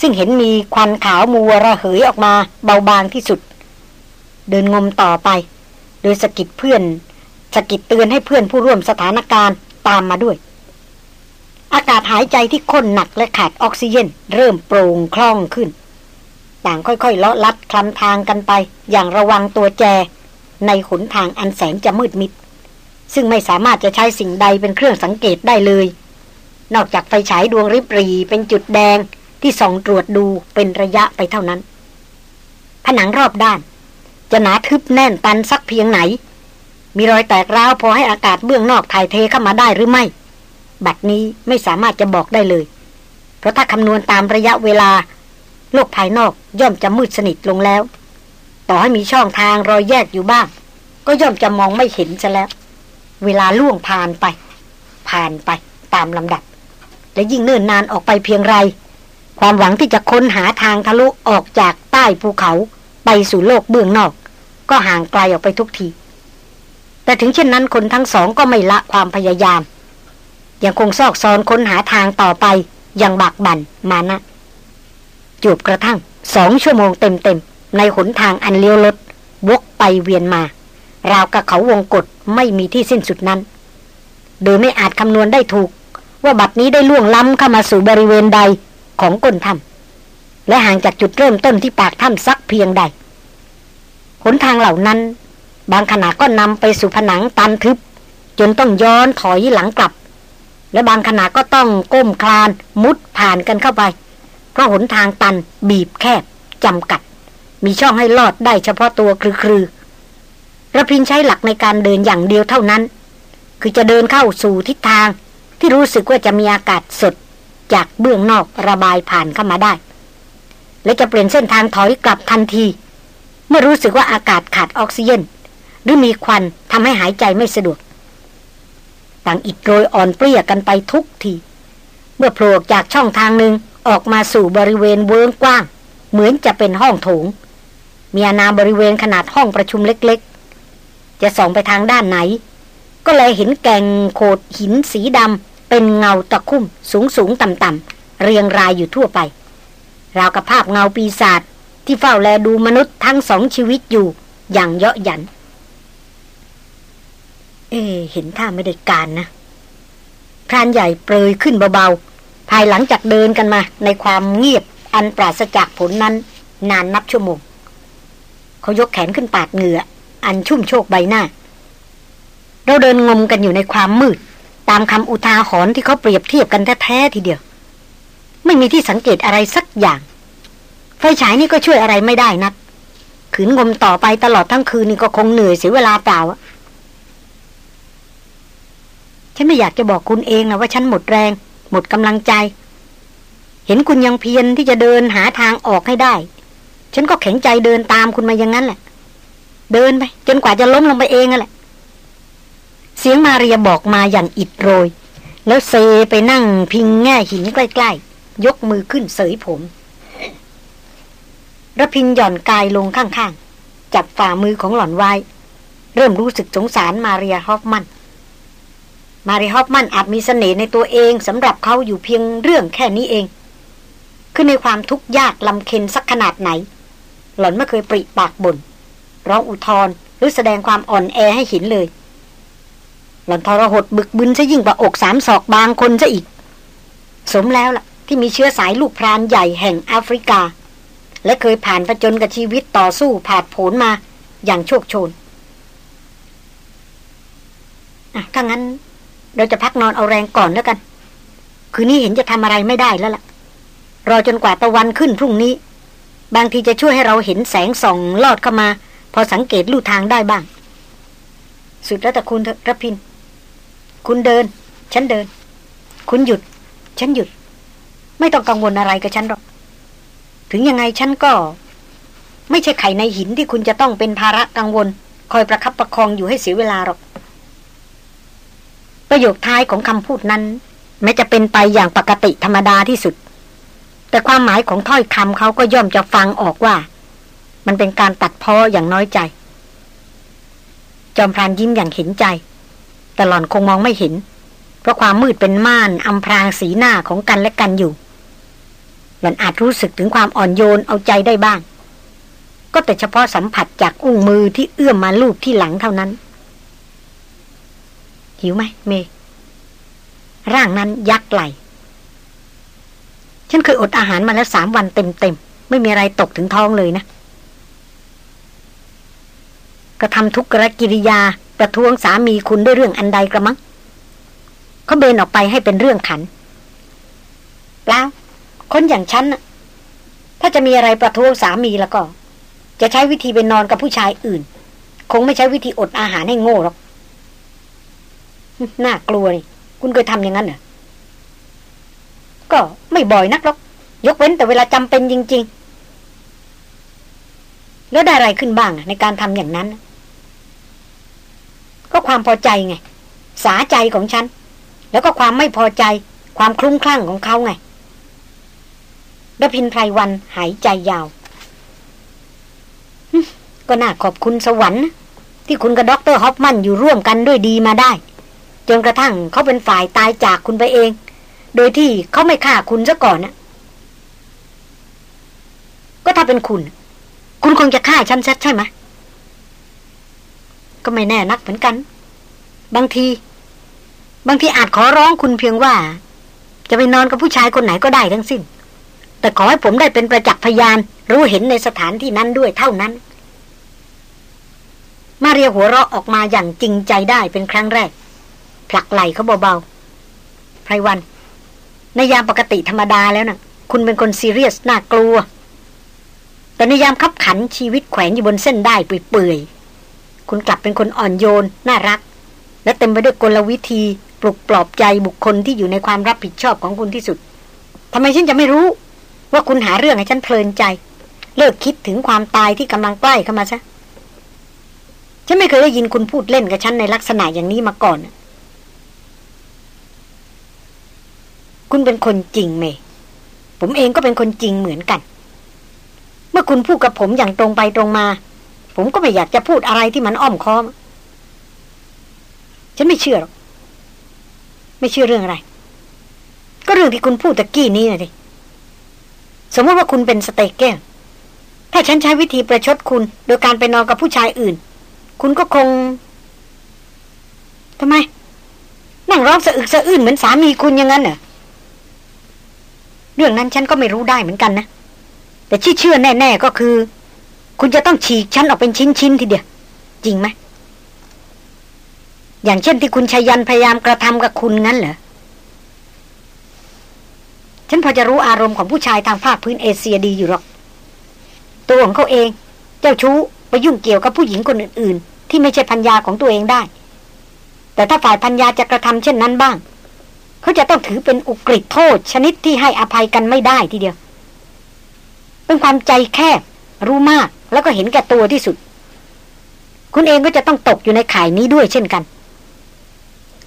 ซึ่งเห็นมีควันขาวมัวระเหยออกมาเบาบางที่สุด เดินงมต่อไป โดยสกิดเพื่อนสกิดเตือนให้เพื่อนผู้ร่วมสถานการณ์ตามมาด้วย อากาศหายใจที่ข้นหนักและขาดออกซิเจนเริ่มโปร่งคล่องขึ้น ต่างค่อยๆเลาะลัดคลำทางกันไป อย่างระวังตัวแจ ในขนทางอันแสนจะมืดมิด ซึ่งไม่สามารถจะใช้สิ่งใดเป็นเครื่องสังเกตได้เลย นอกจากไฟฉายดวงริบรีเป็นจุดแดงที่ส่องตรวจดูเป็นระยะไปเท่านั้น ผนังรอบด้าน จะหนาทึบแน่นตันสักเพียงไหน มีรอยแตกร้าวพอให้อากาศเบื้องนอกถ่ายเทเข้ามาได้หรือไม่ บัดนี้ไม่สามารถจะบอกได้เลย เพราะถ้าคำนวณตามระยะเวลา โลกภายนอกย่อมจะมืดสนิทลงแล้ว ต่อให้มีช่องทางรอยแยกอยู่บ้าง ก็ย่อมจะมองไม่เห็นซะแล้ว เวลาล่วงผ่านไป ผ่านไปตามลำดับ และยิ่งเนิ่นนานออกไปเพียงไร ความหวังที่จะค้นหาทางทะลุออกจากใต้ภูเขาไปสู่โลกเบื้องนอก ก็ห่างไกลออกไปทุกที แต่ถึงเช่นนั้นคนทั้งสองก็ไม่ละความพยายาม ยังคงซอกซอนค้นหาทางต่อไปอย่างบากบั่นมานะจวบกระทั่งสองชั่วโมงเต็มๆในหนทางอันเลี้ยวลดวกไปเวียนมา ราวกับเขาวงกฏไม่มีที่สิ้นสุดนั้น โดยไม่อาจคำนวณได้ถูก ว่าบัดนี้ได้ล่วงล้ำเข้ามาสู่บริเวณใดของก้นถ้ำและห่างจากจุดเริ่มต้นที่ปากถ้ำสักเพียงใดหนทางเหล่านั้น บางขณะก็นำไปสู่ผนังตันทึบ จนต้องย้อนถอยหลังกลับ และบางขณะก็ต้องก้มคลานมุดผ่านกันเข้าไป เพราะหนทางตันบีบแคบจำกัด มีช่องให้ลอดได้เฉพาะตัวคือ ระพินใช้หลักในการเดินอย่างเดียวเท่านั้น คือจะเดินเข้าสู่ทิศทาง ที่รู้สึกว่าจะมีอากาศสด จากเบื้องนอกระบายผ่านเข้ามาได้ และจะเปลี่ยนเส้นทางถอยกลับทันที เมื่อรู้สึกว่าอากาศขาดออกซิเจนหรือมีควันทำให้หายใจไม่สะดวก ต่างอิดโรยอ่อนเปรี้ยกันไปทุกที เมื่อโผล่จากช่องทางหนึ่งออกมาสู่บริเวณเวิ้งกว้าง เหมือนจะเป็นห้องโถง มีอาณาบริเวณขนาดห้องประชุมเล็ก จะส่องไปทางด้านไหน ก็เลยเห็นแก่งโขดหินสีดำเป็นเงาตะคุ่มสูงสูงต่ำต่ำเรียงรายอยู่ทั่วไป ราวกับภาพเงาปีศาจที่เฝ้าแลดูมนุษย์ทั้งสองชีวิตอยู่อย่างเยาะหยัน เอเห็นท่าไม่ได้การนะพรานใหญ่เปรยขึ้นเบาๆ ภายหลังจากเดินกันมาในความเงียบอันปราศจากผลนั้น นานนับชั่วโมง เขายกแขนขึ้นปาดเหงื่อ อันชุ่มโชกใบหน้า เราเดินงมกันอยู่ในความมืด ตามคำอุทาหรณ์ที่เขาเปรียบเทียบกันแท้ๆทีเดียว ไม่มีที่สังเกตอะไรสักอย่าง ไฟฉายนี่ก็ช่วยอะไรไม่ได้นัก ขืนงมต่อไปตลอดทั้งคืนนี่ก็คงเหนื่อยเสียเวลาเปล่าฉันไม่อยากจะบอกคุณเองนะว่าฉันหมดแรง หมดกำลังใจ เห็นคุณยังเพียรที่จะเดินหาทางออกให้ได้ ฉันก็แข็งใจเดินตามคุณมาอย่างนั้นแหละ เดินไป จนกว่าจะล้มลงไปเองนั่นแหละ เสียงมาเรียบอกมาอย่างอิดโรย แล้วเซไปนั่งพิงแง่หินใกล้ ๆ ยกมือขึ้นเสยผมระพินหย่อนกายลงข้างๆ จับฝ่ามือของหล่อนไว้ เริ่มรู้สึกสงสารมาเรียฮอฟมันมาริฮอฟมันอาจมีสเสน่ห์ในตัวเองสำหรับเขาอยู่เพียงเรื่องแค่นี้เอง คือในความทุกข์ยากลำเค็นสักขนาดไหน หล่อนไม่เคยปริปากบน่น ร้องอุทธรหรือแสดงความอ่อนแอให้เห็นเลย หล่อนทรหดบึกบึนซะยิ่งกว่าอกสามศอกบางคนซะอีก สมแล้วล่ะ ที่มีเชื้อสายลูกพรานใหญ่แห่งแอฟริกา และเคยผ่านประจนกับชีวิตต่อสู้ผ่าผนมาอย่างโชคโชนอะถ้างั้น เราจะพักนอนเอาแรงก่อนแล้วกัน คืนนี้เห็นจะทำอะไรไม่ได้แล้วล่ะ รอจนกว่าตะวันขึ้นพรุ่งนี้ บางทีจะช่วยให้เราเห็นแสงส่องลอดเข้ามา พอสังเกตลู่ทางได้บ้าง สุดแล้วแต่คุณเถอะรพิน คุณเดิน ฉันเดิน คุณหยุด ฉันหยุด ไม่ต้องกังวลอะไรกับฉันหรอก ถึงยังไงฉันก็ ไม่ใช่ไข่ในหินที่คุณจะต้องเป็นภาระกังวล คอยประคับประคองอยู่ให้เสียเวลาหรอก ประโยคท้ายของคำพูดนั้น แม้จะเป็นไปอย่างปกติธรรมดาที่สุด แต่ความหมายของถ้อยคำเขาก็ย่อมจะฟังออกว่า มันเป็นการตัดพ้ออย่างน้อยใจ จอมพรานยิ้มอย่างเห็นใจ แต่หล่อนคงมองไม่เห็น เพราะความมืดเป็นม่านอำพรางสีหน้าของกันและกันอยู่ หล่อนอาจรู้สึกถึงความอ่อนโยนเอาใจได้บ้าง ก็แต่เฉพาะสัมผัสจากอุ้งมือที่เอื้อมมาลูบที่หลังเท่านั้น หิวไหมเม ร่างนั้นยักไหลฉันเคยอดอาหารมาแล้วสามวันเต็มๆ ไม่มีอะไรตกถึงท้องเลยนะ กระทำทุกขกิริยาประท้วงสามีคุณด้วยเรื่องอันใดกระมังเขาเบนออกไปให้เป็นเรื่องขันเปล่าคนอย่างฉันถ้าจะมีอะไรประท้วงสามีแล้วก็ จะใช้วิธีไปนอนกับผู้ชายอื่น คงไม่ใช้วิธีอดอาหารให้โง่หรอกน่ากลัวนี่คุณเคยทำอย่างนั้นเหรอก็ไม่บ่อยนักหรอก ยกเว้นแต่เวลาจำเป็นจริง ๆ แล้วได้อะไรขึ้นบ้างในการทำอย่างนั้น ก็ความพอใจไง สาใจของฉัน แล้วก็ความไม่พอใจ ความคลุ้มคลั่งของเขาไงดพินไพรวันหายใจยาว ก็น่าขอบคุณสวรรค์ที่คุณกับด็อกเตอร์ฮอฟมันอยู่ร่วมกันด้วยดีมาได้ จนกระทั่งเขาเป็นฝ่ายตายจากคุณไปเอง โดยที่เขาไม่ฆ่าคุณซะก่อนนะก็ถ้าเป็นคุณ คุณคงจะฆ่าฉันซะใช่ไหม ก็ไม่แน่นักเหมือนกัน บางที บางทีอาจขอร้องคุณเพียงว่า จะไปนอนกับผู้ชายคนไหนก็ได้ทั้งสิ้น แต่ขอให้ผมได้เป็นประจักษ์พยาน รู้เห็นในสถานที่นั้นด้วยเท่านั้น มาเรียหัวเราะออกมาอย่างจริงใจได้เป็นครั้งแรก ผลักไหลเขาเบาๆไพรวัน ในยามปกติธรรมดาแล้วนะ่ะ คุณเป็นคนซีเรียสน่ากลัวแต่ในยามขับขันชีวิตแขวนอยู่บนเส้นได้เปื่อย คุณกลับเป็นคนอ่อนโยน น่ารัก และเต็มไปด้วยกลวิธีปลุกปลอบใจบุคคลที่อยู่ในความรับผิดชอบของคุณที่สุดทำไมฉันจะไม่รู้ ว่าคุณหาเรื่องให้ฉันเพลินใจ เลิกคิดถึงความตายที่กำลังใกล้เข้ามาซะฉันไม่เคยได้ยินคุณพูดเล่นกับฉันในลักษณะอย่างนี้มาก่อน คุณเป็นคนจริงเม ผมเองก็เป็นคนจริงเหมือนกัน เมื่อคุณพูดกับผมอย่างตรงไปตรงมา ผมก็ไม่อยากจะพูดอะไรที่มันอ้อมค้อม ฉันไม่เชื่อหรอก ไม่เชื่อเรื่องอะไร ก็เรื่องที่คุณพูดตะกี้นี้นะดิสมมติว่าคุณเป็นสเต็กแก้ถ้าฉันใช้วิธีประชดคุณ โดยการไปนอนกับผู้ชายอื่น คุณก็คงทำไม นั่งร้องสะอึกสะอื้นเหมือนสามีคุณอย่างนั้นเหรอเรื่องนั้นฉันก็ไม่รู้ได้เหมือนกันนะ แต่ที่เชื่อแน่ ๆ ก็คือ คุณจะต้องฉีกฉันออกเป็นชิ้นๆทีเดียว จริงไหม อย่างเช่นที่คุณชายันพยายามกระทำกับคุณงั้นเหรอ ฉันพอจะรู้อารมณ์ของผู้ชายทางภาคพื้นเอเชียดีอยู่หรอก ตัวของเขาเอง เจ้าชู้ไปยุ่งเกี่ยวกับผู้หญิงคนอื่น ๆ ที่ไม่ใช่พัญญาของตัวเองได้ แต่ถ้าฝ่ายพัญญาจะกระทำเช่นนั้นบ้าง เขาจะต้องถือเป็นอุกฤษโทษ ชนิดที่ให้อภัยกันไม่ได้ทีเดียว เป็นความใจแคบรู้มาก แล้วก็เห็นแก่ตัวที่สุด คุณเองก็จะต้องตกอยู่ในข่ายนี้ด้วยเช่นกัน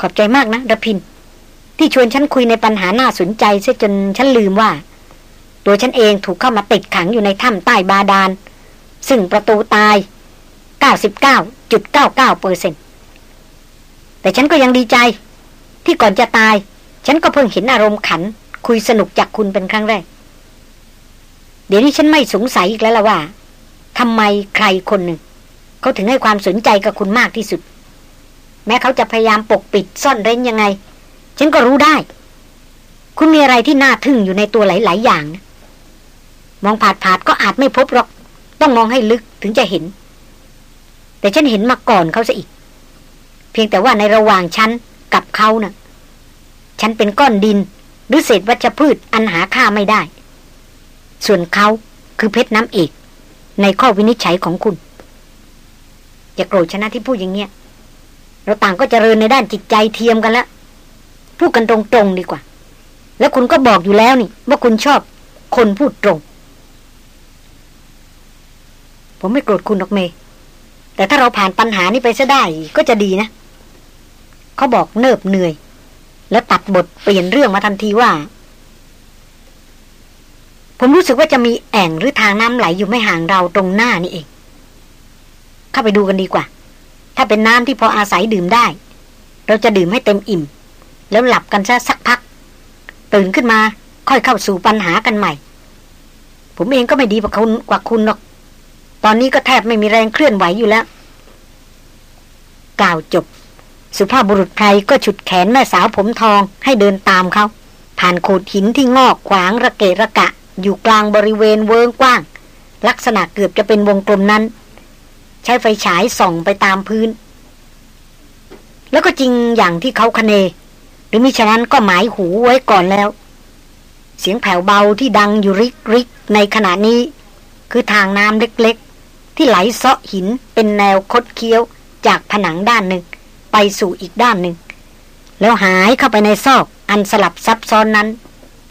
ขอบใจมากนะระพิน ที่ชวนฉันคุยในปัญหาหน่าสนใจเสียจนฉันลืมว่า ตัวฉันเองถูกเข้ามาติดขังอยู่ในถ้ำใต้บาดาล ซึ่งประตูตาย 99.99เปอร์เซ็นแต่ฉันก็ยังดีใจ ที่ก่อนจะตาย ฉันก็เพิ่งเห็นอารมณ์ขัน คุยสนุกจากคุณเป็นครั้งแรกเดี๋ยวนี้ฉันไม่สงสัยอีกแล้วล่ะว่า ทำไมใครคนหนึ่ง เขาถึงให้ความสนใจกับคุณมากที่สุด แม้เขาจะพยายามปกปิดซ่อนเร้นยังไง ฉันก็รู้ได้ คุณมีอะไรที่น่าทึ่งอยู่ในตัวหลาย ๆ อย่างนะมองผาดผาดก็อาจไม่พบหรอก ต้องมองให้ลึกถึงจะเห็น แต่ฉันเห็นมาก่อนเขาซะอีก เพียงแต่ว่าในระหว่างฉันกับเขานะ่ะ ฉันเป็นก้อนดิน หรือเศษวัชพืชอันหาค่าไม่ได้ ส่วนเขาคือเพชรน้ำเอก ในข้อวินิจฉัยของคุณอย่าโกรธชนะที่พูดอย่างเงี้ย เราต่างก็เจริญในด้านจิตใจเทียมกันล้วพูดกันตรงๆดีกว่า แล้วคุณก็บอกอยู่แล้วนี่ ว่าคุณชอบคนพูดตรง ผมไม่โกรธคุณหรอกเม แต่ถ้าเราผ่านปัญหานี้ไปซะได้ก็จะดีนะเขาบอกเนิบเหนื่อย แล้วตัดบทเปลี่ยนเรื่องมาทันทีว่า ผมรู้สึกว่าจะมีแอ่งหรือทางน้ำไหลอยู่ไม่ห่างเราตรงหน้านี่เอง เข้าไปดูกันดีกว่า ถ้าเป็นน้ำที่พออาศัยดื่มได้ เราจะดื่มให้เต็มอิ่ม แล้วหลับกันซะสักพัก ตื่นขึ้นมาค่อยเข้าสู่ปัญหากันใหม่ ผมเองก็ไม่ดีกว่าคุณกว่าคุณหรอก ตอนนี้ก็แทบไม่มีแรงเคลื่อนไหวอยู่แล้ว กล่าวจบ สุภาพบุรุษไพรก็ฉุดแขนแม่สาวผมทองให้เดินตามเขาผ่านโขดหินที่งอกขวางระเกะระกะ อยู่กลางบริเวณเวิงกว้าง ลักษณะเกือบจะเป็นวงกลมนั้น ใช้ไฟฉายส่องไปตามพื้น แล้วก็จริงอย่างที่เขาคเน หรือมิฉะนั้นก็หมายหูไว้ก่อนแล้ว เสียงแผ่วเบาที่ดังอยู่ริกริกในขณะนี้ คือทางน้ำเล็กๆ ที่ไหลเซาะหินเป็นแนวคดเคี้ยวจากผนังด้านหนึ่ง ไปสู่อีกด้านหนึ่ง แล้วหายเข้าไปในซอกอันสลับซับซ้อนนั้น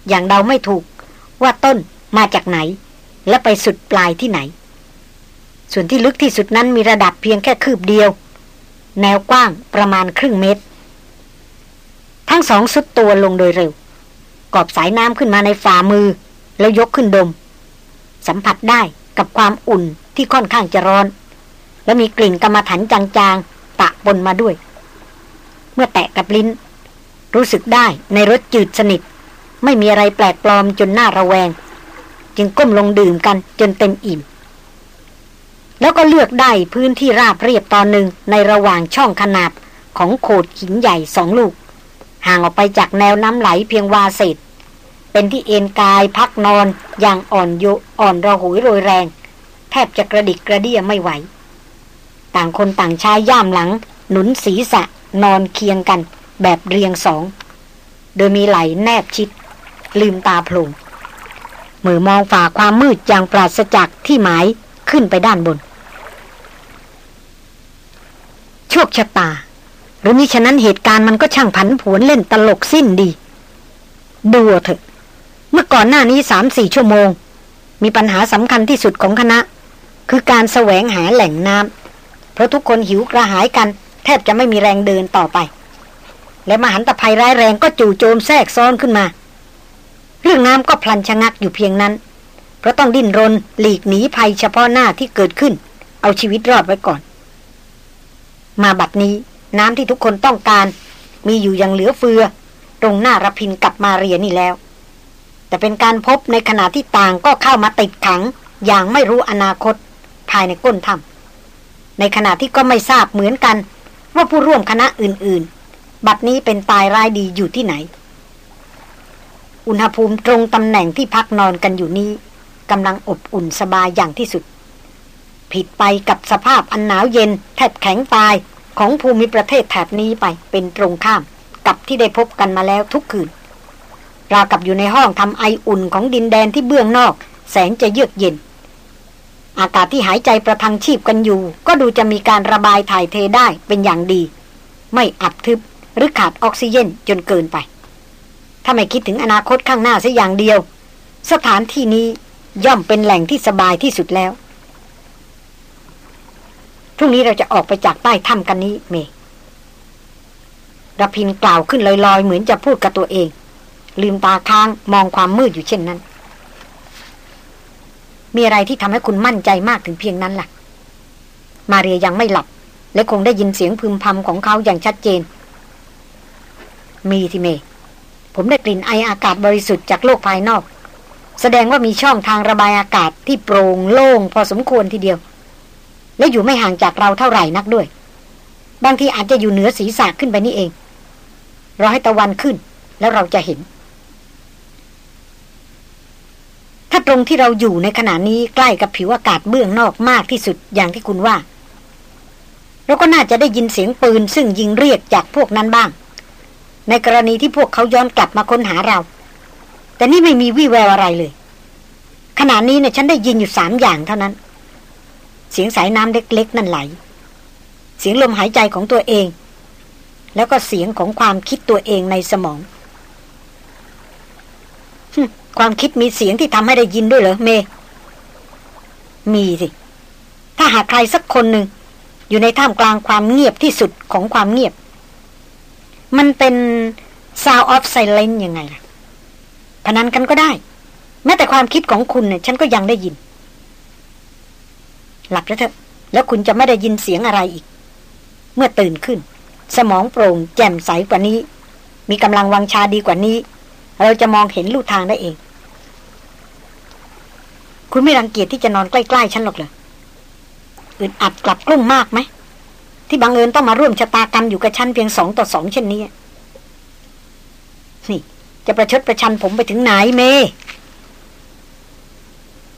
อย่างเดาไม่ถูก ว่าต้นมาจากไหน และไปสุดปลายที่ไหน ส่วนที่ลึกที่สุดนั้นมีระดับเพียงแค่คืบเดียว แนวกว้างประมาณครึ่งเมตร ทั้งสองสุดตัวลงโดยเร็ว กอบสายน้ำขึ้นมาในฝ่ามือ แล้วยกขึ้นดม สัมผัสได้กับความอุ่นที่ค่อนข้างจะร้อน และมีกลิ่นกรรมฐานจางๆตะปนมาด้วย เมื่อแตะกับลิ้น รู้สึกได้ในรสจืดสนิท ไม่มีอะไรแปลกปลอมจนน่าระแวง จึงก้มลงดื่มกันจนเต็มอิ่ม แล้วก็เลือกได้พื้นที่ราบเรียบตอนหนึ่งในระหว่างช่องขนาดของโขดหินใหญ่สองลูก ห่างออกไปจากแนวน้ำไหลเพียงวาเศษ เป็นที่เอนกายพักนอนอย่างอ่อนโยอ่อนระหุยโรยแรง แทบจะกระดิกกระเดี้ยไม่ไหว ต่างคนต่างชายย่ามหลัง หนุนศีรษะนอนเคียงกัน แบบเรียงสอง โดยมีไหลแนบชิด ลืมตาโพลงมือมองฝ่าความมืดอย่างปราศจากที่หมายขึ้นไปด้านบน โชคชะตา หรือมิฉะนั้นเหตุการณ์มันก็ช่างผันผวนเล่นตลกสิ้นดี ดูเถอะ เมื่อก่อนหน้านี้สามสี่ชั่วโมง มีปัญหาสำคัญที่สุดของคณะ คือการแสวงหาแหล่งน้ำเพราะทุกคนหิวกระหายกัน แทบจะไม่มีแรงเดินต่อไป และมหันตภัยร้ายแรงก็จู่โจมแทรกซ้อนขึ้นมา เรื่องน้ำก็พลันชะงักอยู่เพียงนั้น เพราะต้องดิ้นรนหลีกหนีภัยเฉพาะหน้าที่เกิดขึ้น เอาชีวิตรอดไว้ก่อน มาบัดนี้น้ำที่ทุกคนต้องการ มีอยู่อย่างเหลือเฟือ ตรงหน้ารพินกับมาเรียนี่แล้ว แต่เป็นการพบในขณะที่ต่างก็เข้ามาติดขัง อย่างไม่รู้อนาคต ภายในก้นถ้ำในขณะที่ก็ไม่ทราบเหมือนกัน ว่าผู้ร่วมคณะอื่น ๆ บัดนี้เป็นตายรายดีอยู่ที่ไหน อุณหภูมิตรงตำแหน่งที่พักนอนกันอยู่นี้กำลังอบอุ่นสบายอย่างที่สุด ผิดไปกับสภาพอันหนาวเย็นแทบแข็งตายของภูมิประเทศแถบนี้ไปเป็นตรงข้าม กับที่ได้พบกันมาแล้วทุกคืนราวกับอยู่ในห้องทำไออุ่นของดินแดนที่เบื้องนอก แสงจะเยือกเย็น อากาศที่หายใจประทังชีพกันอยู่ ก็ดูจะมีการระบายถ่ายเทได้เป็นอย่างดี ไม่อับทึบหรือขาดออกซิเจนจนเกินไป ถ้าไม่คิดถึงอนาคตข้างหน้าสัอย่างเดียว สถานที่นี้ย่อมเป็นแหล่งที่สบายที่สุดแล้วพรุ่งนี้เราจะออกไปจากใต้ถ้ำกันนี้เมรพินกล่าวขึ้นลอยๆ เหมือนจะพูดกับตัวเอง ลืมตาค้างมองความมืดอยู่เช่นนั้น มีอะไรที่ทำให้คุณมั่นใจมากถึงเพียงนั้นล่ะ มาเรียยังไม่หลับ และคงได้ยินเสียงพึมพำของเขาอย่างชัดเจน มีที่เม ผมได้กลิ่นไออากาศบริสุทธิ์จากโลกภายนอก แสดงว่ามีช่องทางระบายอากาศที่โปร่งโล่งพอสมควรทีเดียว และอยู่ไม่ห่างจากเราเท่าไหร่นักด้วย บางทีอาจจะอยู่เหนือศีรษะขึ้นไปนี่เองรอให้ตะวันขึ้น แล้วเราจะเห็น ถ้าตรงที่เราอยู่ในขณะนี้ใกล้กับผิวอากาศเบื้องนอกมากที่สุดอย่างที่คุณว่าเราก็น่าจะได้ยินเสียงปืนซึ่งยิงเรียกจากพวกนั้นบ้าง ในกรณีที่พวกเขาย้อนกลับมาค้นหาเรา แต่นี่ไม่มีวี่แววอะไรเลย ขณะนี้เนี่ยฉันได้ยินอยู่สามอย่างเท่านั้น เสียงสายน้ำเล็ก ๆ นั่นไหล เสียงลมหายใจของตัวเอง แล้วก็เสียงของความคิดตัวเองในสมอง ความคิดมีเสียงที่ทำให้ได้ยินด้วยเหรอเม มีสิ ถ้าหากใครสักคนหนึ่งอยู่ในท่ามกลางความเงียบที่สุดของความเงียบ มันเป็น sound of silence ยังไงล่ะพนันกันก็ได้ แม้แต่ความคิดของคุณเนี่ยฉันก็ยังได้ยิน หลับแล้วเถอะ แล้วคุณจะไม่ได้ยินเสียงอะไรอีก เมื่อตื่นขึ้น สมองโปร่งแจ่มใสกว่านี้ มีกำลังวังชาดีกว่านี้ เราจะมองเห็นลู่ทางได้เอง คุณไม่รังเกียจที่จะนอนใกล้ๆฉันหรอกเหรออึดอัดกลับกลุ้มมากไหม ที่บังเอิญต้องมาร่วมชะตากรรมอยู่กับฉันเพียงสองต่อสองเช่นนี้ นี่ จะประชดประชันผมไปถึงไหนเม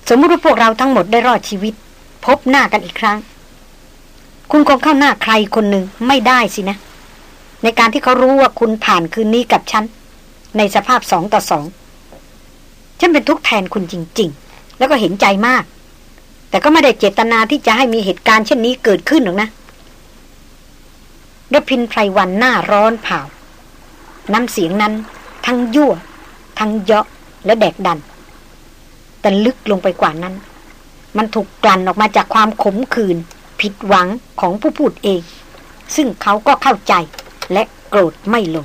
สมมติว่าพวกเราทั้งหมดได้รอดชีวิต พบหน้ากันอีกครั้ง คุณคงเข้าหน้าใครคนหนึ่งไม่ได้สินะ ในการที่เขารู้ว่าคุณผ่านคืนนี้กับฉัน ในสภาพสองต่อสองฉันเป็นทุกแทนคุณจริง ๆ แล้วก็เห็นใจมาก แต่ก็ไม่ได้เจตนาที่จะให้มีเหตุการณ์เช่นนี้เกิดขึ้นหรอกนะ ดพินไพรวันหน้าร้อนเผาน้ำเสียงนั้น ทั้งยั่ว ทั้งเยาะและแดกดัน แต่ลึกลงไปกว่านั้น มันถูกกลั่นออกมาจากความขมขื่นผิดหวังของผู้พูดเอง ซึ่งเขาก็เข้าใจและโกรธไม่ลง